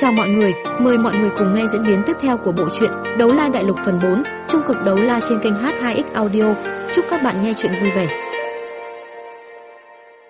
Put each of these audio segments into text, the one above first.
Chào mọi người, mời mọi người cùng nghe diễn biến tiếp theo của bộ truyện Đấu La Đại Lục phần 4, trung cực đấu la trên kênh H2X Audio. Chúc các bạn nghe truyện vui vẻ.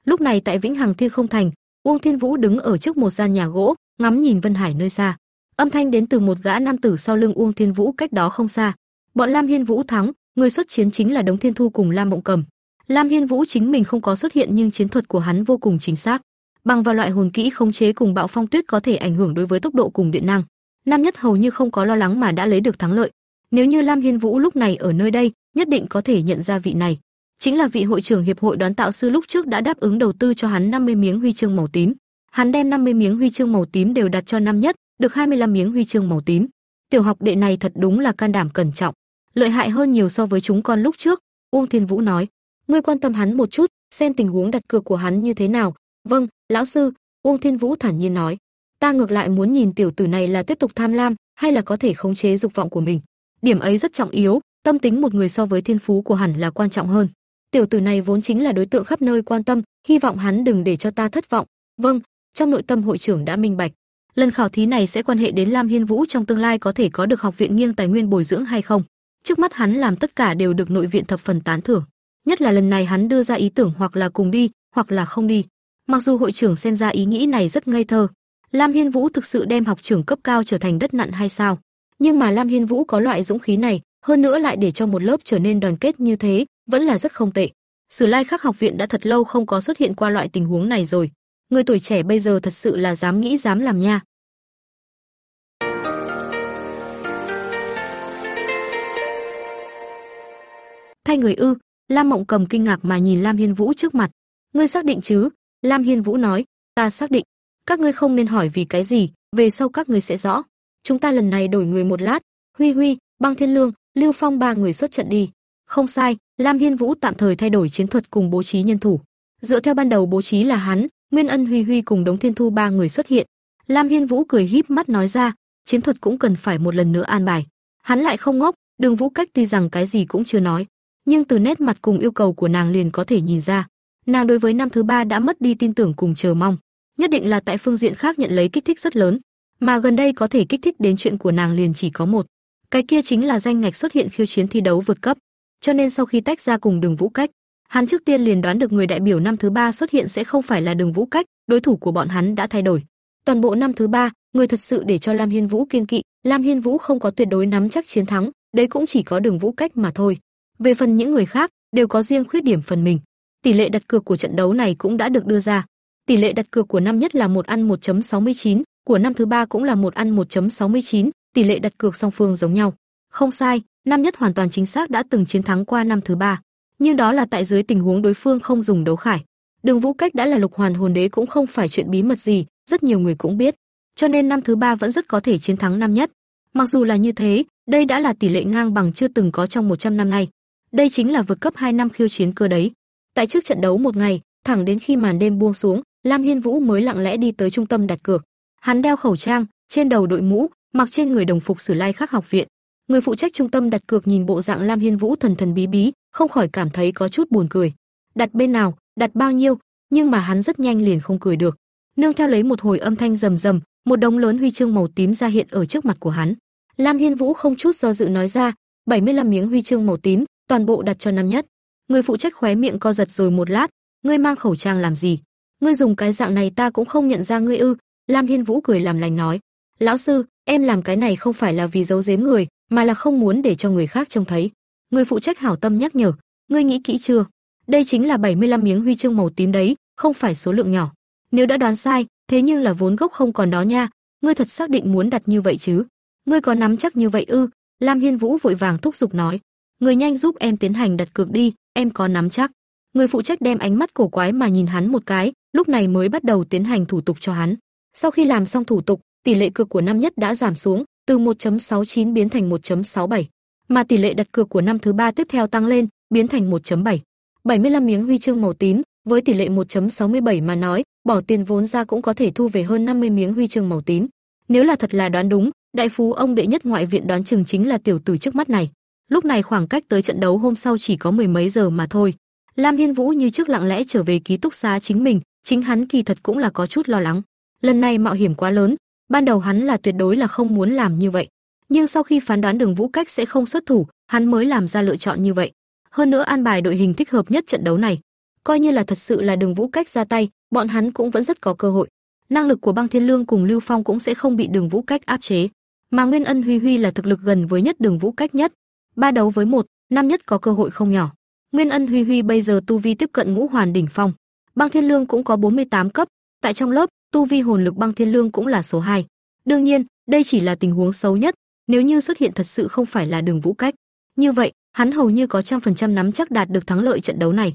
Lúc này tại Vĩnh Hằng Thiên Không Thành, Uông Thiên Vũ đứng ở trước một gian nhà gỗ, ngắm nhìn Vân Hải nơi xa. Âm thanh đến từ một gã nam tử sau lưng Uông Thiên Vũ cách đó không xa. Bọn Lam Hiên Vũ thắng, người xuất chiến chính là Đống Thiên Thu cùng Lam Mộng Cầm. Lam Hiên Vũ chính mình không có xuất hiện nhưng chiến thuật của hắn vô cùng chính xác bằng vào loại hồn kỹ khống chế cùng bạo phong tuyết có thể ảnh hưởng đối với tốc độ cùng điện năng. Nam Nhất hầu như không có lo lắng mà đã lấy được thắng lợi. Nếu như Lam Hiên Vũ lúc này ở nơi đây, nhất định có thể nhận ra vị này. Chính là vị hội trưởng hiệp hội đoán tạo sư lúc trước đã đáp ứng đầu tư cho hắn 50 miếng huy chương màu tím. Hắn đem 50 miếng huy chương màu tím đều đặt cho Nam Nhất, được 25 miếng huy chương màu tím. Tiểu học đệ này thật đúng là can đảm cẩn trọng, lợi hại hơn nhiều so với chúng con lúc trước, Uông Thiên Vũ nói. Ngươi quan tâm hắn một chút, xem tình huống đặt cược của hắn như thế nào. Vâng, lão sư, Uông Thiên Vũ thản nhiên nói. Ta ngược lại muốn nhìn tiểu tử này là tiếp tục tham lam, hay là có thể khống chế dục vọng của mình. Điểm ấy rất trọng yếu, tâm tính một người so với thiên phú của hẳn là quan trọng hơn. Tiểu tử này vốn chính là đối tượng khắp nơi quan tâm, hy vọng hắn đừng để cho ta thất vọng. Vâng, trong nội tâm hội trưởng đã minh bạch. Lần khảo thí này sẽ quan hệ đến Lam Hiên Vũ trong tương lai có thể có được học viện nghiêng tài nguyên bồi dưỡng hay không. Trước mắt hắn làm tất cả đều được nội viện thập phần tán thưởng, nhất là lần này hắn đưa ra ý tưởng hoặc là cùng đi, hoặc là không đi. Mặc dù hội trưởng xem ra ý nghĩ này rất ngây thơ, Lam Hiên Vũ thực sự đem học trưởng cấp cao trở thành đất nặn hay sao? Nhưng mà Lam Hiên Vũ có loại dũng khí này, hơn nữa lại để cho một lớp trở nên đoàn kết như thế, vẫn là rất không tệ. Sử Lai Khắc học viện đã thật lâu không có xuất hiện qua loại tình huống này rồi. Người tuổi trẻ bây giờ thật sự là dám nghĩ dám làm nha. Thay người ư? Lam Mộng Cầm kinh ngạc mà nhìn Lam Hiên Vũ trước mặt. Ngươi xác định chứ? Lam Hiên Vũ nói, ta xác định. Các ngươi không nên hỏi vì cái gì, về sau các ngươi sẽ rõ. Chúng ta lần này đổi người một lát, Huy Huy, Băng Thiên Lương, Lưu Phong ba người xuất trận đi. Không sai, Lam Hiên Vũ tạm thời thay đổi chiến thuật cùng bố trí nhân thủ. Dựa theo ban đầu bố trí là hắn, Nguyên Ân Huy Huy cùng Đống Thiên Thu ba người xuất hiện. Lam Hiên Vũ cười híp mắt nói ra, chiến thuật cũng cần phải một lần nữa an bài. Hắn lại không ngốc, Đường Vũ Cách tuy rằng cái gì cũng chưa nói, nhưng từ nét mặt cùng yêu cầu của nàng liền có thể nhìn ra, nàng đối với năm thứ ba đã mất đi tin tưởng cùng chờ mong, nhất định là tại phương diện khác nhận lấy kích thích rất lớn, mà gần đây có thể kích thích đến chuyện của nàng liền chỉ có một, cái kia chính là danh ngạch xuất hiện khiêu chiến thi đấu vượt cấp. Cho nên sau khi tách ra cùng Đường Vũ Cách, hắn trước tiên liền đoán được người đại biểu năm thứ ba xuất hiện sẽ không phải là Đường Vũ Cách, đối thủ của bọn hắn đã thay đổi. Toàn bộ năm thứ ba, người thật sự để cho Lam Hiên Vũ kiên kỵ, Lam Hiên Vũ không có tuyệt đối nắm chắc chiến thắng, đấy cũng chỉ có Đường Vũ Cách mà thôi. Về phần những người khác, đều có riêng khuyết điểm phần mình. Tỷ lệ đặt cược của trận đấu này cũng đã được đưa ra. Tỷ lệ đặt cược của năm nhất là một ăn 1.69, của năm thứ ba cũng là một ăn 1.69, tỷ lệ đặt cược song phương giống nhau. Không sai, năm nhất hoàn toàn chính xác đã từng chiến thắng qua năm thứ ba, nhưng đó là tại dưới tình huống đối phương không dùng đấu khải. Đường Vũ Cách đã là lục hoàn hồn đế cũng không phải chuyện bí mật gì, rất nhiều người cũng biết. Cho nên năm thứ ba vẫn rất có thể chiến thắng năm nhất. Mặc dù là như thế, đây đã là tỷ lệ ngang bằng chưa từng có trong 100 năm nay. Đây chính là vượt cấp 2 năm khiêu chiến cơ đấy. Tại trước trận đấu một ngày, thẳng đến khi màn đêm buông xuống, Lam Hiên Vũ mới lặng lẽ đi tới trung tâm đặt cược. Hắn đeo khẩu trang, trên đầu đội mũ, mặc trên người đồng phục Sử Lai Khắc học viện. Người phụ trách trung tâm đặt cược nhìn bộ dạng Lam Hiên Vũ thần thần bí bí, không khỏi cảm thấy có chút buồn cười. Đặt bên nào, đặt bao nhiêu, nhưng mà hắn rất nhanh liền không cười được. Nương theo lấy một hồi âm thanh rầm rầm, một đống lớn huy chương màu tím ra hiện ở trước mặt của hắn. Lam Hiên Vũ không chút do dự nói ra, 75 miếng huy chương màu tím, toàn bộ đặt cho năm nhất. Người phụ trách khóe miệng co giật rồi một lát, ngươi mang khẩu trang làm gì? Ngươi dùng cái dạng này ta cũng không nhận ra ngươi ư? Lam Hiên Vũ cười làm lành nói, lão sư, em làm cái này không phải là vì giấu giếm người, mà là không muốn để cho người khác trông thấy. Người phụ trách hảo tâm nhắc nhở, ngươi nghĩ kỹ chưa? Đây chính là 75 miếng huy chương màu tím đấy, không phải số lượng nhỏ. Nếu đã đoán sai, thế nhưng là vốn gốc không còn đó nha, ngươi thật xác định muốn đặt như vậy chứ? Ngươi có nắm chắc như vậy ư? Lam Hiên Vũ vội vàng thúc giục nói, người nhanh giúp em tiến hành đặt cược đi, em có nắm chắc. Người phụ trách đem ánh mắt cổ quái mà nhìn hắn một cái, lúc này mới bắt đầu tiến hành thủ tục cho hắn. Sau khi làm xong thủ tục, tỷ lệ cược của năm nhất đã giảm xuống, từ 1.69 biến thành 1.67, mà tỷ lệ đặt cược của năm thứ ba tiếp theo tăng lên, biến thành 1.7. 75 miếng huy chương màu tím, với tỷ lệ 1.67 mà nói, bỏ tiền vốn ra cũng có thể thu về hơn 50 miếng huy chương màu tím. Nếu là thật là đoán đúng, đại phú ông đệ nhất ngoại viện đoán chừng chính là tiểu tử trước mắt này. Lúc này khoảng cách tới trận đấu hôm sau chỉ có mười mấy giờ mà thôi. Lam Hiên Vũ như trước lặng lẽ trở về ký túc xá chính mình, chính hắn kỳ thật cũng là có chút lo lắng. Lần này mạo hiểm quá lớn, Ban đầu hắn là tuyệt đối là không muốn làm như vậy, nhưng sau khi phán đoán Đường Vũ Cách sẽ không xuất thủ, hắn mới làm ra lựa chọn như vậy. Hơn nữa an bài đội hình thích hợp nhất trận đấu này, coi như là thật sự là Đường Vũ Cách ra tay, bọn hắn cũng vẫn rất có cơ hội. Năng lực của Băng Thiên Lương cùng Lưu Phong cũng sẽ không bị Đường Vũ Cách áp chế, mà Nguyên Ân Huy Huy là thực lực gần với nhất Đường Vũ Cách nhất, ba đấu với một, năm nhất có cơ hội không nhỏ. Nguyên Ân Huy Huy bây giờ tu vi tiếp cận ngũ hoàn đỉnh phong, Băng Thiên Lương cũng có 48 cấp, tại trong lớp, tu vi hồn lực Băng Thiên Lương cũng là số 2. Đương nhiên, đây chỉ là tình huống xấu nhất, nếu như xuất hiện thật sự không phải là Đường Vũ Cách, như vậy, hắn hầu như có trăm phần trăm nắm chắc đạt được thắng lợi trận đấu này.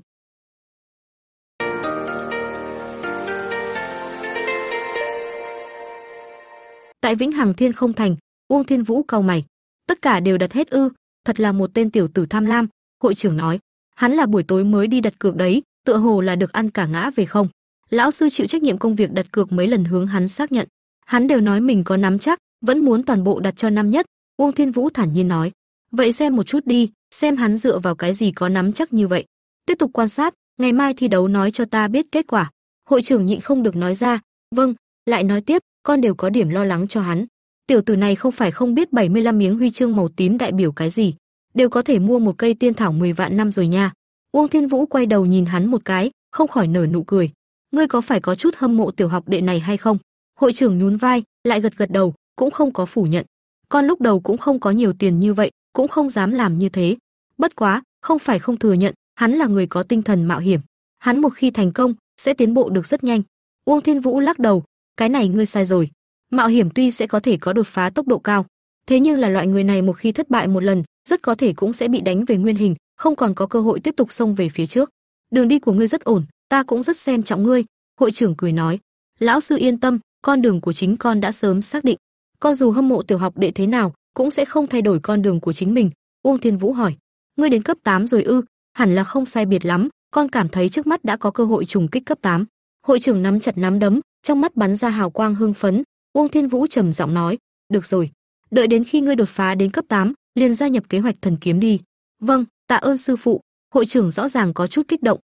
Tại Vĩnh Hằng Thiên không thành, Uông Thiên Vũ cau mày, tất cả đều đặt hết ư, thật là một tên tiểu tử tham lam, hội trưởng nói, hắn là buổi tối mới đi đặt cược đấy, tựa hồ là được ăn cả ngã về không. Lão sư chịu trách nhiệm công việc đặt cược mấy lần hướng hắn xác nhận, hắn đều nói mình có nắm chắc, vẫn muốn toàn bộ đặt cho năm nhất. Uông Thiên Vũ thản nhiên nói, vậy xem một chút đi, xem hắn dựa vào cái gì có nắm chắc như vậy. Tiếp tục quan sát, ngày mai thi đấu nói cho ta biết kết quả. Hội trưởng nhịn không được nói ra, vâng, lại nói tiếp, con đều có điểm lo lắng cho hắn. Tiểu tử này không phải không biết 75 miếng huy chương màu tím đại biểu cái gì, đều có thể mua một cây tiên thảo 10 vạn năm rồi nha. Uông Thiên Vũ quay đầu nhìn hắn một cái, không khỏi nở nụ cười. Ngươi có phải có chút hâm mộ tiểu học đệ này hay không? Hội trưởng nhún vai, lại gật gật đầu, cũng không có phủ nhận. Con lúc đầu cũng không có nhiều tiền như vậy, cũng không dám làm như thế. Bất quá, không phải không thừa nhận, hắn là người có tinh thần mạo hiểm. Hắn một khi thành công, sẽ tiến bộ được rất nhanh. Uông Thiên Vũ lắc đầu, cái này ngươi sai rồi. Mạo hiểm tuy sẽ có thể có đột phá tốc độ cao, thế nhưng là loại người này một khi thất bại một lần, rất có thể cũng sẽ bị đánh về nguyên hình, không còn có cơ hội tiếp tục xông về phía trước. Đường đi của ngươi rất ổn, ta cũng rất xem trọng ngươi." Hội trưởng cười nói. "Lão sư yên tâm, con đường của chính con đã sớm xác định. Con dù hâm mộ tiểu học đệ thế nào, cũng sẽ không thay đổi con đường của chính mình." Uông Thiên Vũ hỏi. "Ngươi đến cấp 8 rồi ư? Hẳn là không sai biệt lắm, con cảm thấy trước mắt đã có cơ hội trùng kích cấp 8." Hội trưởng nắm chặt nắm đấm, trong mắt bắn ra hào quang hưng phấn, Uông Thiên Vũ trầm giọng nói, "Được rồi, đợi đến khi ngươi đột phá đến cấp 8, liền gia nhập kế hoạch thần kiếm đi." "Vâng, tạ ơn sư phụ." Hội trưởng rõ ràng có chút kích động.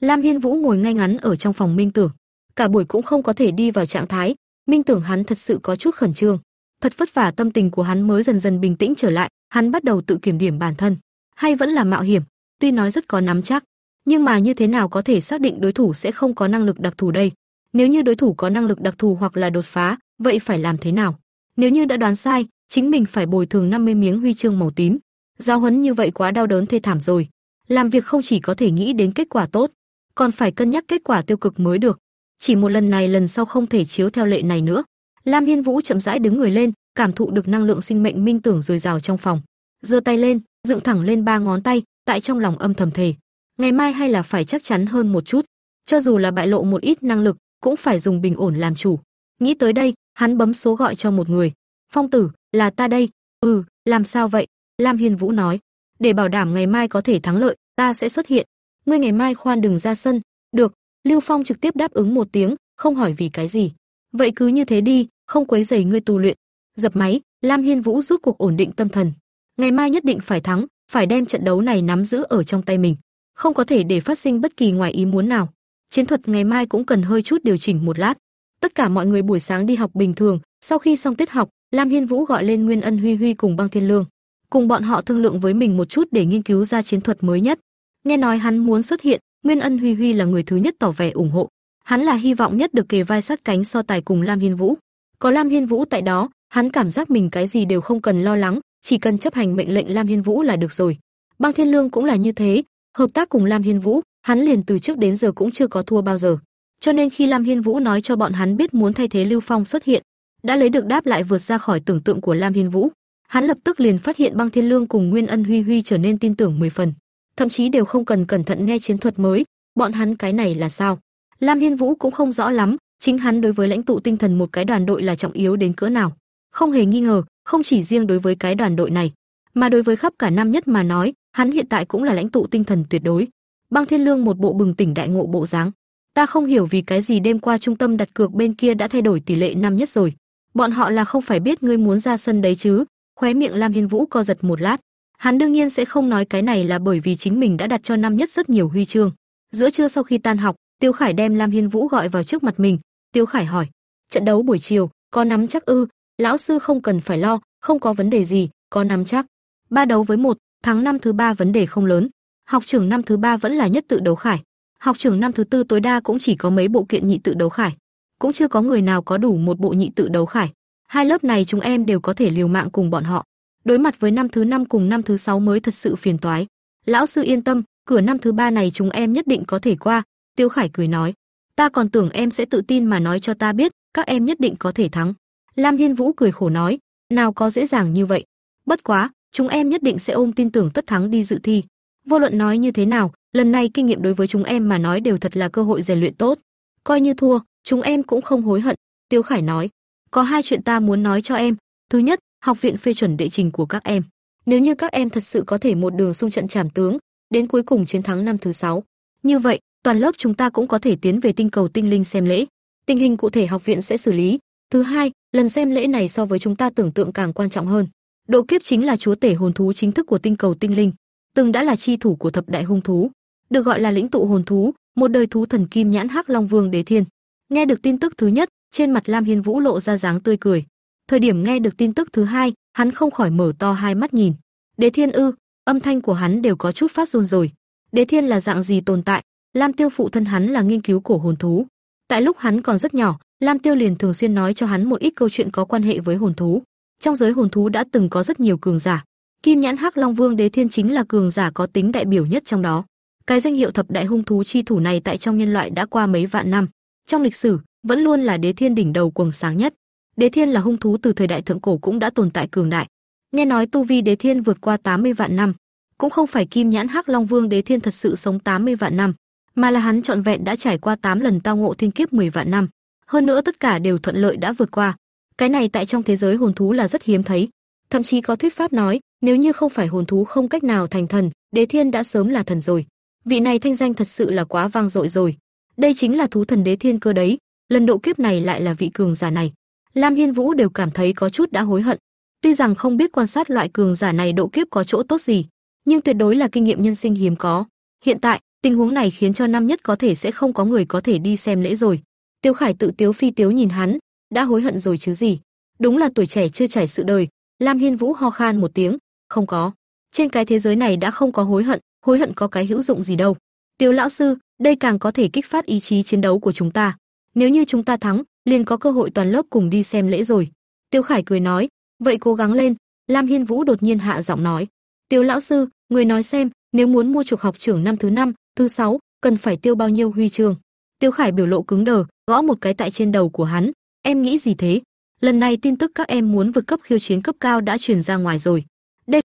Lam Hiên Vũ ngồi ngay ngắn ở trong phòng Minh Tưởng, cả buổi cũng không có thể đi vào trạng thái, Minh Tưởng hắn thật sự có chút khẩn trương. Thật vất vả tâm tình của hắn mới dần dần bình tĩnh trở lại, hắn bắt đầu tự kiểm điểm bản thân, hay vẫn là mạo hiểm, tuy nói rất có nắm chắc, nhưng mà như thế nào có thể xác định đối thủ sẽ không có năng lực đặc thù đây? Nếu như đối thủ có năng lực đặc thù hoặc là đột phá, vậy phải làm thế nào? Nếu như đã đoán sai, chính mình phải bồi thường 50 miếng huy chương màu tím. Giao huấn như vậy quá đau đớn thê thảm rồi. Làm việc không chỉ có thể nghĩ đến kết quả tốt, còn phải cân nhắc kết quả tiêu cực mới được. Chỉ một lần này lần sau không thể chiếu theo lệ này nữa. Lam Hiên Vũ chậm rãi đứng người lên, cảm thụ được năng lượng sinh mệnh minh tưởng dồi dào trong phòng. Giơ tay lên, dựng thẳng lên ba ngón tay, tại trong lòng âm thầm thề, ngày mai hay là phải chắc chắn hơn một chút, cho dù là bại lộ một ít năng lực, cũng phải dùng bình ổn làm chủ. Nghĩ tới đây, hắn bấm số gọi cho một người. "Phong tử, là ta đây." "Ừ, làm sao vậy?" Lam Hiên Vũ nói. "Để bảo đảm ngày mai có thể thắng lợi, ta sẽ xuất hiện. Ngươi ngày mai khoan đừng ra sân." "Được." Lưu Phong trực tiếp đáp ứng một tiếng, không hỏi vì cái gì. "Vậy cứ như thế đi, không quấy rầy ngươi tu luyện." Dập máy, Lam Hiên Vũ rút cuộc ổn định tâm thần. Ngày mai nhất định phải thắng, phải đem trận đấu này nắm giữ ở trong tay mình, không có thể để phát sinh bất kỳ ngoài ý muốn nào. Chiến thuật ngày mai cũng cần hơi chút điều chỉnh một lát. Tất cả mọi người buổi sáng đi học bình thường, sau khi xong tiết học, Lam Hiên Vũ gọi lên Nguyên Ân Huy Huy cùng Băng Thiên Lương, cùng bọn họ thương lượng với mình một chút để nghiên cứu ra chiến thuật mới nhất. Nghe nói hắn muốn xuất hiện, Nguyên Ân Huy Huy là người thứ nhất tỏ vẻ ủng hộ. Hắn là hy vọng nhất được kề vai sát cánh so tài cùng Lam Hiên Vũ. Có Lam Hiên Vũ tại đó, hắn cảm giác mình cái gì đều không cần lo lắng, chỉ cần chấp hành mệnh lệnh Lam Hiên Vũ là được rồi. Băng Thiên Lương cũng là như thế, hợp tác cùng Lam Hiên Vũ, hắn liền từ trước đến giờ cũng chưa có thua bao giờ. Cho nên khi Lam Hiên Vũ nói cho bọn hắn biết muốn thay thế Lưu Phong xuất hiện, đã lấy được đáp lại vượt ra khỏi tưởng tượng của Lam Hiên Vũ. Hắn lập tức liền phát hiện Băng Thiên Lương cùng Nguyên Ân Huy Huy trở nên tin tưởng 10 phần, thậm chí đều không cần cẩn thận nghe chiến thuật mới, bọn hắn cái này là sao? Lam Hiên Vũ cũng không rõ lắm, chính hắn đối với lãnh tụ tinh thần một cái đoàn đội là trọng yếu đến cỡ nào. Không hề nghi ngờ, không chỉ riêng đối với cái đoàn đội này, mà đối với khắp cả năm nhất mà nói, hắn hiện tại cũng là lãnh tụ tinh thần tuyệt đối. Băng Thiên Lương một bộ bừng tỉnh đại ngộ bộ dáng. Ta không hiểu vì cái gì đêm qua trung tâm đặt cược bên kia đã thay đổi tỷ lệ năm nhất rồi. Bọn họ là không phải biết ngươi muốn ra sân đấy chứ? Khóe miệng Lam Hiên Vũ co giật một lát. Hắn đương nhiên sẽ không nói cái này là bởi vì chính mình đã đặt cho năm nhất rất nhiều huy chương. Giữa trưa sau khi tan học, Tiêu Khải đem Lam Hiên Vũ gọi vào trước mặt mình, Tiêu Khải hỏi: "Trận đấu buổi chiều, có nắm chắc ư?" "Lão sư không cần phải lo, không có vấn đề gì, có nắm chắc. Ba đấu với một, tháng năm thứ ba vấn đề không lớn. Học trưởng năm thứ ba vẫn là nhất tự đấu khải. Học trưởng năm thứ tư tối đa cũng chỉ có mấy bộ kiện nhị tự đấu khải, cũng chưa có người nào có đủ một bộ nhị tự đấu khải. Hai lớp này chúng em đều có thể liều mạng cùng bọn họ. Đối mặt với năm thứ năm cùng năm thứ sáu mới thật sự phiền toái. Lão sư yên tâm, cửa năm thứ ba này chúng em nhất định có thể qua." Tiêu Khải cười nói. "Ta còn tưởng em sẽ tự tin mà nói cho ta biết, các em nhất định có thể thắng." Lam Hiên Vũ cười khổ nói, "Nào có dễ dàng như vậy. Bất quá, chúng em nhất định sẽ ôm tin tưởng tất thắng đi dự thi. Vô luận nói như thế nào, lần này kinh nghiệm đối với chúng em mà nói đều thật là cơ hội rèn luyện tốt. Coi như thua, chúng em cũng không hối hận." Tiêu Khải nói, "Có hai chuyện ta muốn nói cho em. Thứ nhất, học viện phê chuẩn đệ trình của các em. Nếu như các em thật sự có thể một đường xung trận trảm tướng, đến cuối cùng chiến thắng năm thứ sáu, như vậy, toàn lớp chúng ta cũng có thể tiến về tinh cầu tinh linh xem lễ. Tình hình cụ thể học viện sẽ xử lý. Thứ hai, lần xem lễ này so với chúng ta tưởng tượng càng quan trọng hơn. Độ kiếp chính là chúa tể hồn thú chính thức của tinh cầu tinh linh, từng đã là chi thủ của thập đại hung thú, được gọi là lĩnh tụ hồn thú, một đời thú thần kim nhãn hắc long vương đế thiên. Nghe được tin tức thứ nhất, trên mặt Lam Hiên Vũ lộ ra dáng tươi cười. Thời điểm nghe được tin tức thứ hai, hắn không khỏi mở to hai mắt nhìn. Đế thiên ư? Âm thanh của hắn đều có chút phát run rồi. Đế thiên là dạng gì tồn tại? Lam Tiêu phụ thân hắn là nghiên cứu cổ hồn thú. Tại lúc hắn còn rất nhỏ, Lam Tiêu liền thường xuyên nói cho hắn một ít câu chuyện có quan hệ với hồn thú. Trong giới hồn thú đã từng có rất nhiều cường giả. Kim Nhãn Hắc Long Vương Đế Thiên chính là cường giả có tính đại biểu nhất trong đó. Cái danh hiệu thập đại hung thú chi thủ này tại trong nhân loại đã qua mấy vạn năm, trong lịch sử vẫn luôn là Đế Thiên đỉnh đầu quầng sáng nhất. Đế Thiên là hung thú từ thời đại thượng cổ cũng đã tồn tại cường đại. Nghe nói tu vi Đế Thiên vượt qua 80 vạn năm, cũng không phải Kim Nhãn Hắc Long Vương Đế Thiên thật sự sống 80 vạn năm, mà là hắn trọn vẹn đã trải qua 8 lần tao ngộ thiên kiếp 10 vạn năm. Hơn nữa tất cả đều thuận lợi đã vượt qua. Cái này tại trong thế giới hồn thú là rất hiếm thấy. Thậm chí có thuyết pháp nói, nếu như không phải hồn thú không cách nào thành thần, Đế Thiên đã sớm là thần rồi. Vị này thanh danh thật sự là quá vang dội rồi. Đây chính là thú thần Đế Thiên cơ đấy, lần độ kiếp này lại là vị cường giả này. Lam Hiên Vũ đều cảm thấy có chút đã hối hận. Tuy rằng không biết quan sát loại cường giả này độ kiếp có chỗ tốt gì, nhưng tuyệt đối là kinh nghiệm nhân sinh hiếm có. Hiện tại, tình huống này khiến cho năm nhất có thể sẽ không có người có thể đi xem lễ rồi. Tiêu Khải tự tiếu phi tiếu nhìn hắn, đã hối hận rồi chứ gì. Đúng là tuổi trẻ chưa trải sự đời. Lam Hiên Vũ ho khan một tiếng, không có. Trên cái thế giới này đã không có hối hận, hối hận có cái hữu dụng gì đâu. Tiêu lão sư, đây càng có thể kích phát ý chí chiến đấu của chúng ta. Nếu như chúng ta thắng, liền có cơ hội toàn lớp cùng đi xem lễ rồi. Tiêu Khải cười nói, vậy cố gắng lên. Lam Hiên Vũ đột nhiên hạ giọng nói, Tiêu lão sư, người nói xem, nếu muốn mua trục học trưởng năm thứ năm, thứ sáu, cần phải tiêu bao nhiêu huy chương? Tiêu Khải biểu lộ cứng đờ, gõ một cái tại trên đầu của hắn, em nghĩ gì thế? Lần này tin tức các em muốn vượt cấp khiêu chiến cấp cao đã truyền ra ngoài rồi. Đây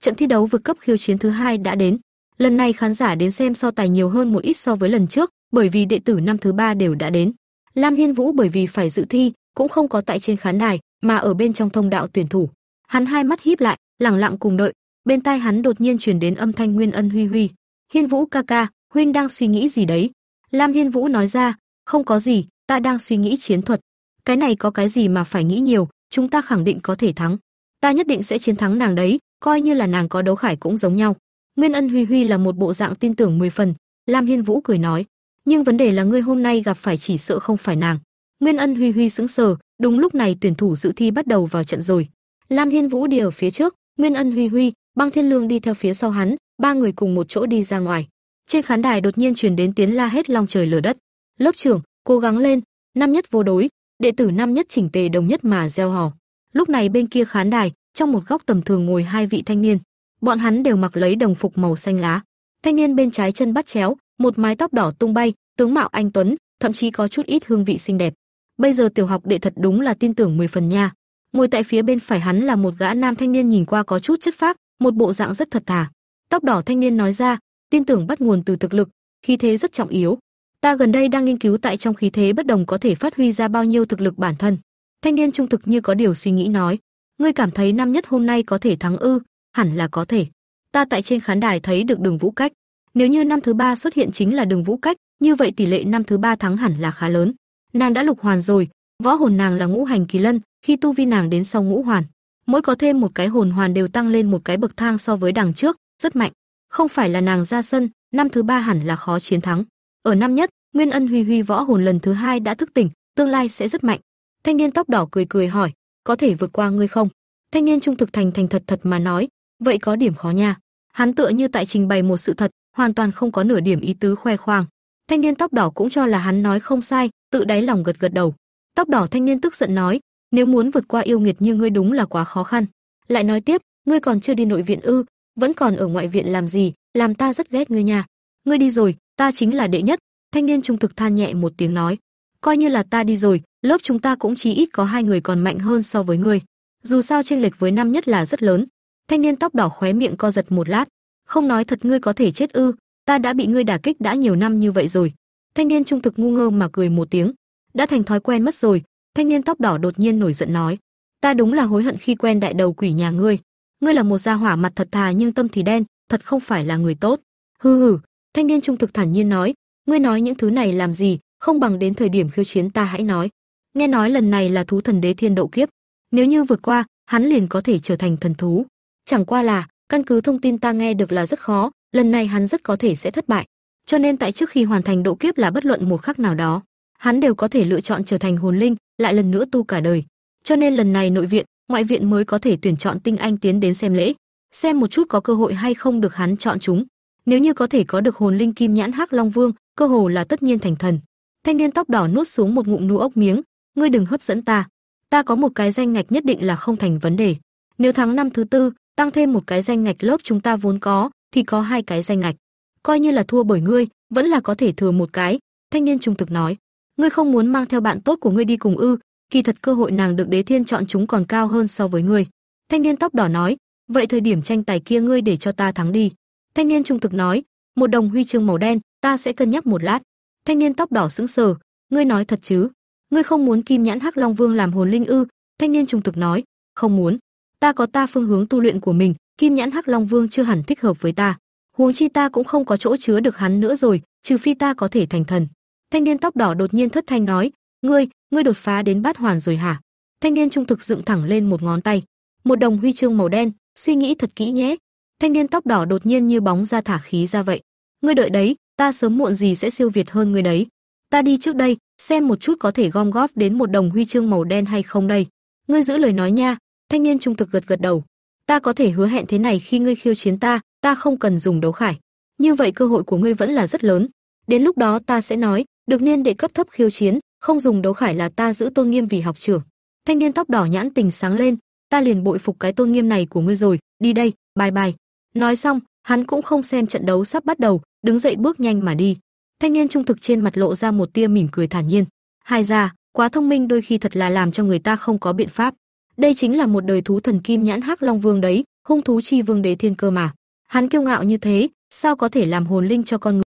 Trận thi đấu vượt cấp khiêu chiến thứ hai đã đến. Lần này khán giả đến xem so tài nhiều hơn một ít so với lần trước, bởi vì đệ tử năm thứ ba đều đã đến. Lam Hiên Vũ bởi vì phải dự thi, cũng không có tại trên khán đài, mà ở bên trong thông đạo tuyển thủ. Hắn hai mắt híp lại, lặng lặng cùng đợi. Bên tai hắn đột nhiên truyền đến âm thanh Nguyên Ân Huy Huy. "Hiên Vũ ca ca, huynh đang suy nghĩ gì đấy?" Lam Hiên Vũ nói ra, "Không có gì, ta đang suy nghĩ chiến thuật. Cái này có cái gì mà phải nghĩ nhiều, chúng ta khẳng định có thể thắng. Ta nhất định sẽ chiến thắng nàng đấy, coi như là nàng có đấu khải cũng giống nhau." Nguyên Ân Huy Huy là một bộ dạng tin tưởng 10 phần, Lam Hiên Vũ cười nói, "Nhưng vấn đề là ngươi hôm nay gặp phải chỉ sợ không phải nàng." Nguyên Ân Huy Huy sững sờ, đúng lúc này tuyển thủ dự thi bắt đầu vào trận rồi. Lam Hiên Vũ đi ở phía trước, Nguyên Ân Huy Huy, Băng Thiên Lương đi theo phía sau hắn, ba người cùng một chỗ đi ra ngoài. Trên khán đài đột nhiên truyền đến tiếng la hét long trời lở đất. "Lớp trưởng, cố gắng lên, năm nhất vô đối." Đệ tử năm nhất chỉnh tề đồng nhất mà reo hò. Lúc này bên kia khán đài, trong một góc tầm thường ngồi hai vị thanh niên. Bọn hắn đều mặc lấy đồng phục màu xanh lá. Thanh niên bên trái chân bắt chéo, một mái tóc đỏ tung bay, tướng mạo anh tuấn, thậm chí có chút ít hương vị xinh đẹp. Bây giờ tiểu học đệ thật đúng là tin tưởng 10 phần nha. Ngồi tại phía bên phải hắn là một gã nam thanh niên nhìn qua có chút chất phác, một bộ dạng rất thật thà. Tóc đỏ thanh niên nói ra, tin tưởng bắt nguồn từ thực lực, khí thế rất trọng yếu. Ta gần đây đang nghiên cứu tại trong khí thế bất đồng có thể phát huy ra bao nhiêu thực lực bản thân. Thanh niên trung thực như có điều suy nghĩ nói, ngươi cảm thấy năm nhất hôm nay có thể thắng ư? Hẳn là có thể. Ta tại trên khán đài thấy được Đường Vũ Cách, nếu như năm thứ ba xuất hiện chính là Đường Vũ Cách, như vậy tỷ lệ năm thứ ba thắng hẳn là khá lớn. Nàng đã lục hoàn rồi, võ hồn nàng là ngũ hành kỳ lân, khi tu vi nàng đến sau ngũ hoàn, mỗi có thêm một cái hồn hoàn đều tăng lên một cái bậc thang so với đằng trước, rất mạnh. Không phải là nàng ra sân, năm thứ ba hẳn là khó chiến thắng. Ở năm nhất, Nguyên Ân Huy Huy võ hồn lần thứ hai đã thức tỉnh, tương lai sẽ rất mạnh. Thanh niên tóc đỏ cười cười hỏi, có thể vượt qua ngươi không? Thanh niên trung thực thành thành thật thật mà nói, vậy có điểm khó nha. Hắn tựa như tại trình bày một sự thật, hoàn toàn không có nửa điểm ý tứ khoe khoang. Thanh niên tóc đỏ cũng cho là hắn nói không sai, tự đáy lòng gật gật đầu. Tóc đỏ thanh niên tức giận nói, nếu muốn vượt qua yêu nghiệt như ngươi đúng là quá khó khăn. Lại nói tiếp, ngươi còn chưa đi nội viện ư, vẫn còn ở ngoại viện làm gì, làm ta rất ghét ngươi nha. Ngươi đi rồi, ta chính là đệ nhất. Thanh niên trung thực than nhẹ một tiếng nói, coi như là ta đi rồi, lớp chúng ta cũng chỉ ít có hai người còn mạnh hơn so với ngươi. Dù sao chênh lệch với năm nhất là rất lớn. Thanh niên tóc đỏ khóe miệng co giật một lát, không nói thật ngươi có thể chết ư, ta đã bị ngươi đả kích đã nhiều năm như vậy rồi. Thanh niên trung thực ngu ngơ mà cười một tiếng, đã thành thói quen mất rồi. Thanh niên tóc đỏ đột nhiên nổi giận nói, ta đúng là hối hận khi quen đại đầu quỷ nhà ngươi. Ngươi là một gia hỏa mặt thật thà nhưng tâm thì đen, thật không phải là người tốt. Hừ hừ, thanh niên trung thực thản nhiên nói, ngươi nói những thứ này làm gì, không bằng đến thời điểm khiêu chiến ta hãy nói. Nghe nói lần này là thú thần đế thiên độ kiếp, nếu như vượt qua, hắn liền có thể trở thành thần thú. Chẳng qua là, căn cứ thông tin ta nghe được là rất khó, lần này hắn rất có thể sẽ thất bại. Cho nên tại trước khi hoàn thành độ kiếp là bất luận một khắc nào đó, hắn đều có thể lựa chọn trở thành hồn linh, lại lần nữa tu cả đời. Cho nên lần này nội viện, ngoại viện mới có thể tuyển chọn tinh anh tiến đến xem lễ, xem một chút có cơ hội hay không được hắn chọn chúng. Nếu như có thể có được hồn linh kim nhãn hắc long vương, cơ hồ là tất nhiên thành thần. Thanh niên tóc đỏ nuốt xuống một ngụm nụ ốc miếng, ngươi đừng hấp dẫn ta, ta có một cái danh ngạch nhất định là không thành vấn đề. Nếu thắng năm thứ tư, tăng thêm một cái danh ngạch lớp chúng ta vốn có, thì có hai cái danh ngạch. Coi như là thua bởi ngươi, vẫn là có thể thừa một cái." Thanh niên trung thực nói. "Ngươi không muốn mang theo bạn tốt của ngươi đi cùng ư? Kỳ thật cơ hội nàng được Đế Thiên chọn chúng còn cao hơn so với ngươi." Thanh niên tóc đỏ nói. "Vậy thời điểm tranh tài kia ngươi để cho ta thắng đi." Thanh niên trung thực nói. "Một đồng huy chương màu đen, ta sẽ cân nhắc một lát." Thanh niên tóc đỏ sững sờ, "Ngươi nói thật chứ? Ngươi không muốn Kim Nhãn Hắc Long Vương làm hồn linh ư?" Thanh niên trung thực nói. "Không muốn." ta có ta phương hướng tu luyện của mình, Kim Nhãn Hắc Long Vương chưa hẳn thích hợp với ta. Huống chi ta cũng không có chỗ chứa được hắn nữa rồi, trừ phi ta có thể thành thần. Thanh niên tóc đỏ đột nhiên thất thanh nói, "Ngươi, ngươi đột phá đến bát hoàn rồi hả?" Thanh niên trung thực dựng thẳng lên một ngón tay, một đồng huy chương màu đen, suy nghĩ thật kỹ nhé. Thanh niên tóc đỏ đột nhiên như bóng ra thả khí ra vậy. "Ngươi đợi đấy, ta sớm muộn gì sẽ siêu việt hơn ngươi đấy. Ta đi trước đây, xem một chút có thể gom góp đến một đồng huy chương màu đen hay không đây. Ngươi giữ lời nói nha." Thanh niên trung thực gật gật đầu. Ta có thể hứa hẹn thế này khi ngươi khiêu chiến ta, ta không cần dùng đấu khải. Như vậy cơ hội của ngươi vẫn là rất lớn. Đến lúc đó ta sẽ nói, được niên đệ cấp thấp khiêu chiến, không dùng đấu khải là ta giữ tôn nghiêm vì học trưởng. Thanh niên tóc đỏ nhãn tình sáng lên, ta liền bội phục cái tôn nghiêm này của ngươi rồi, đi đây, bye bye. Nói xong, hắn cũng không xem trận đấu sắp bắt đầu, đứng dậy bước nhanh mà đi. Thanh niên trung thực trên mặt lộ ra một tia mỉm cười thản nhiên. Hai ra, quá thông minh đôi khi thật là làm cho người ta không có biện pháp. Đây chính là một đời thú thần kim nhãn hắc long vương đấy, hung thú chi vương đế thiên cơ mà. Hắn kiêu ngạo như thế, sao có thể làm hồn linh cho con người?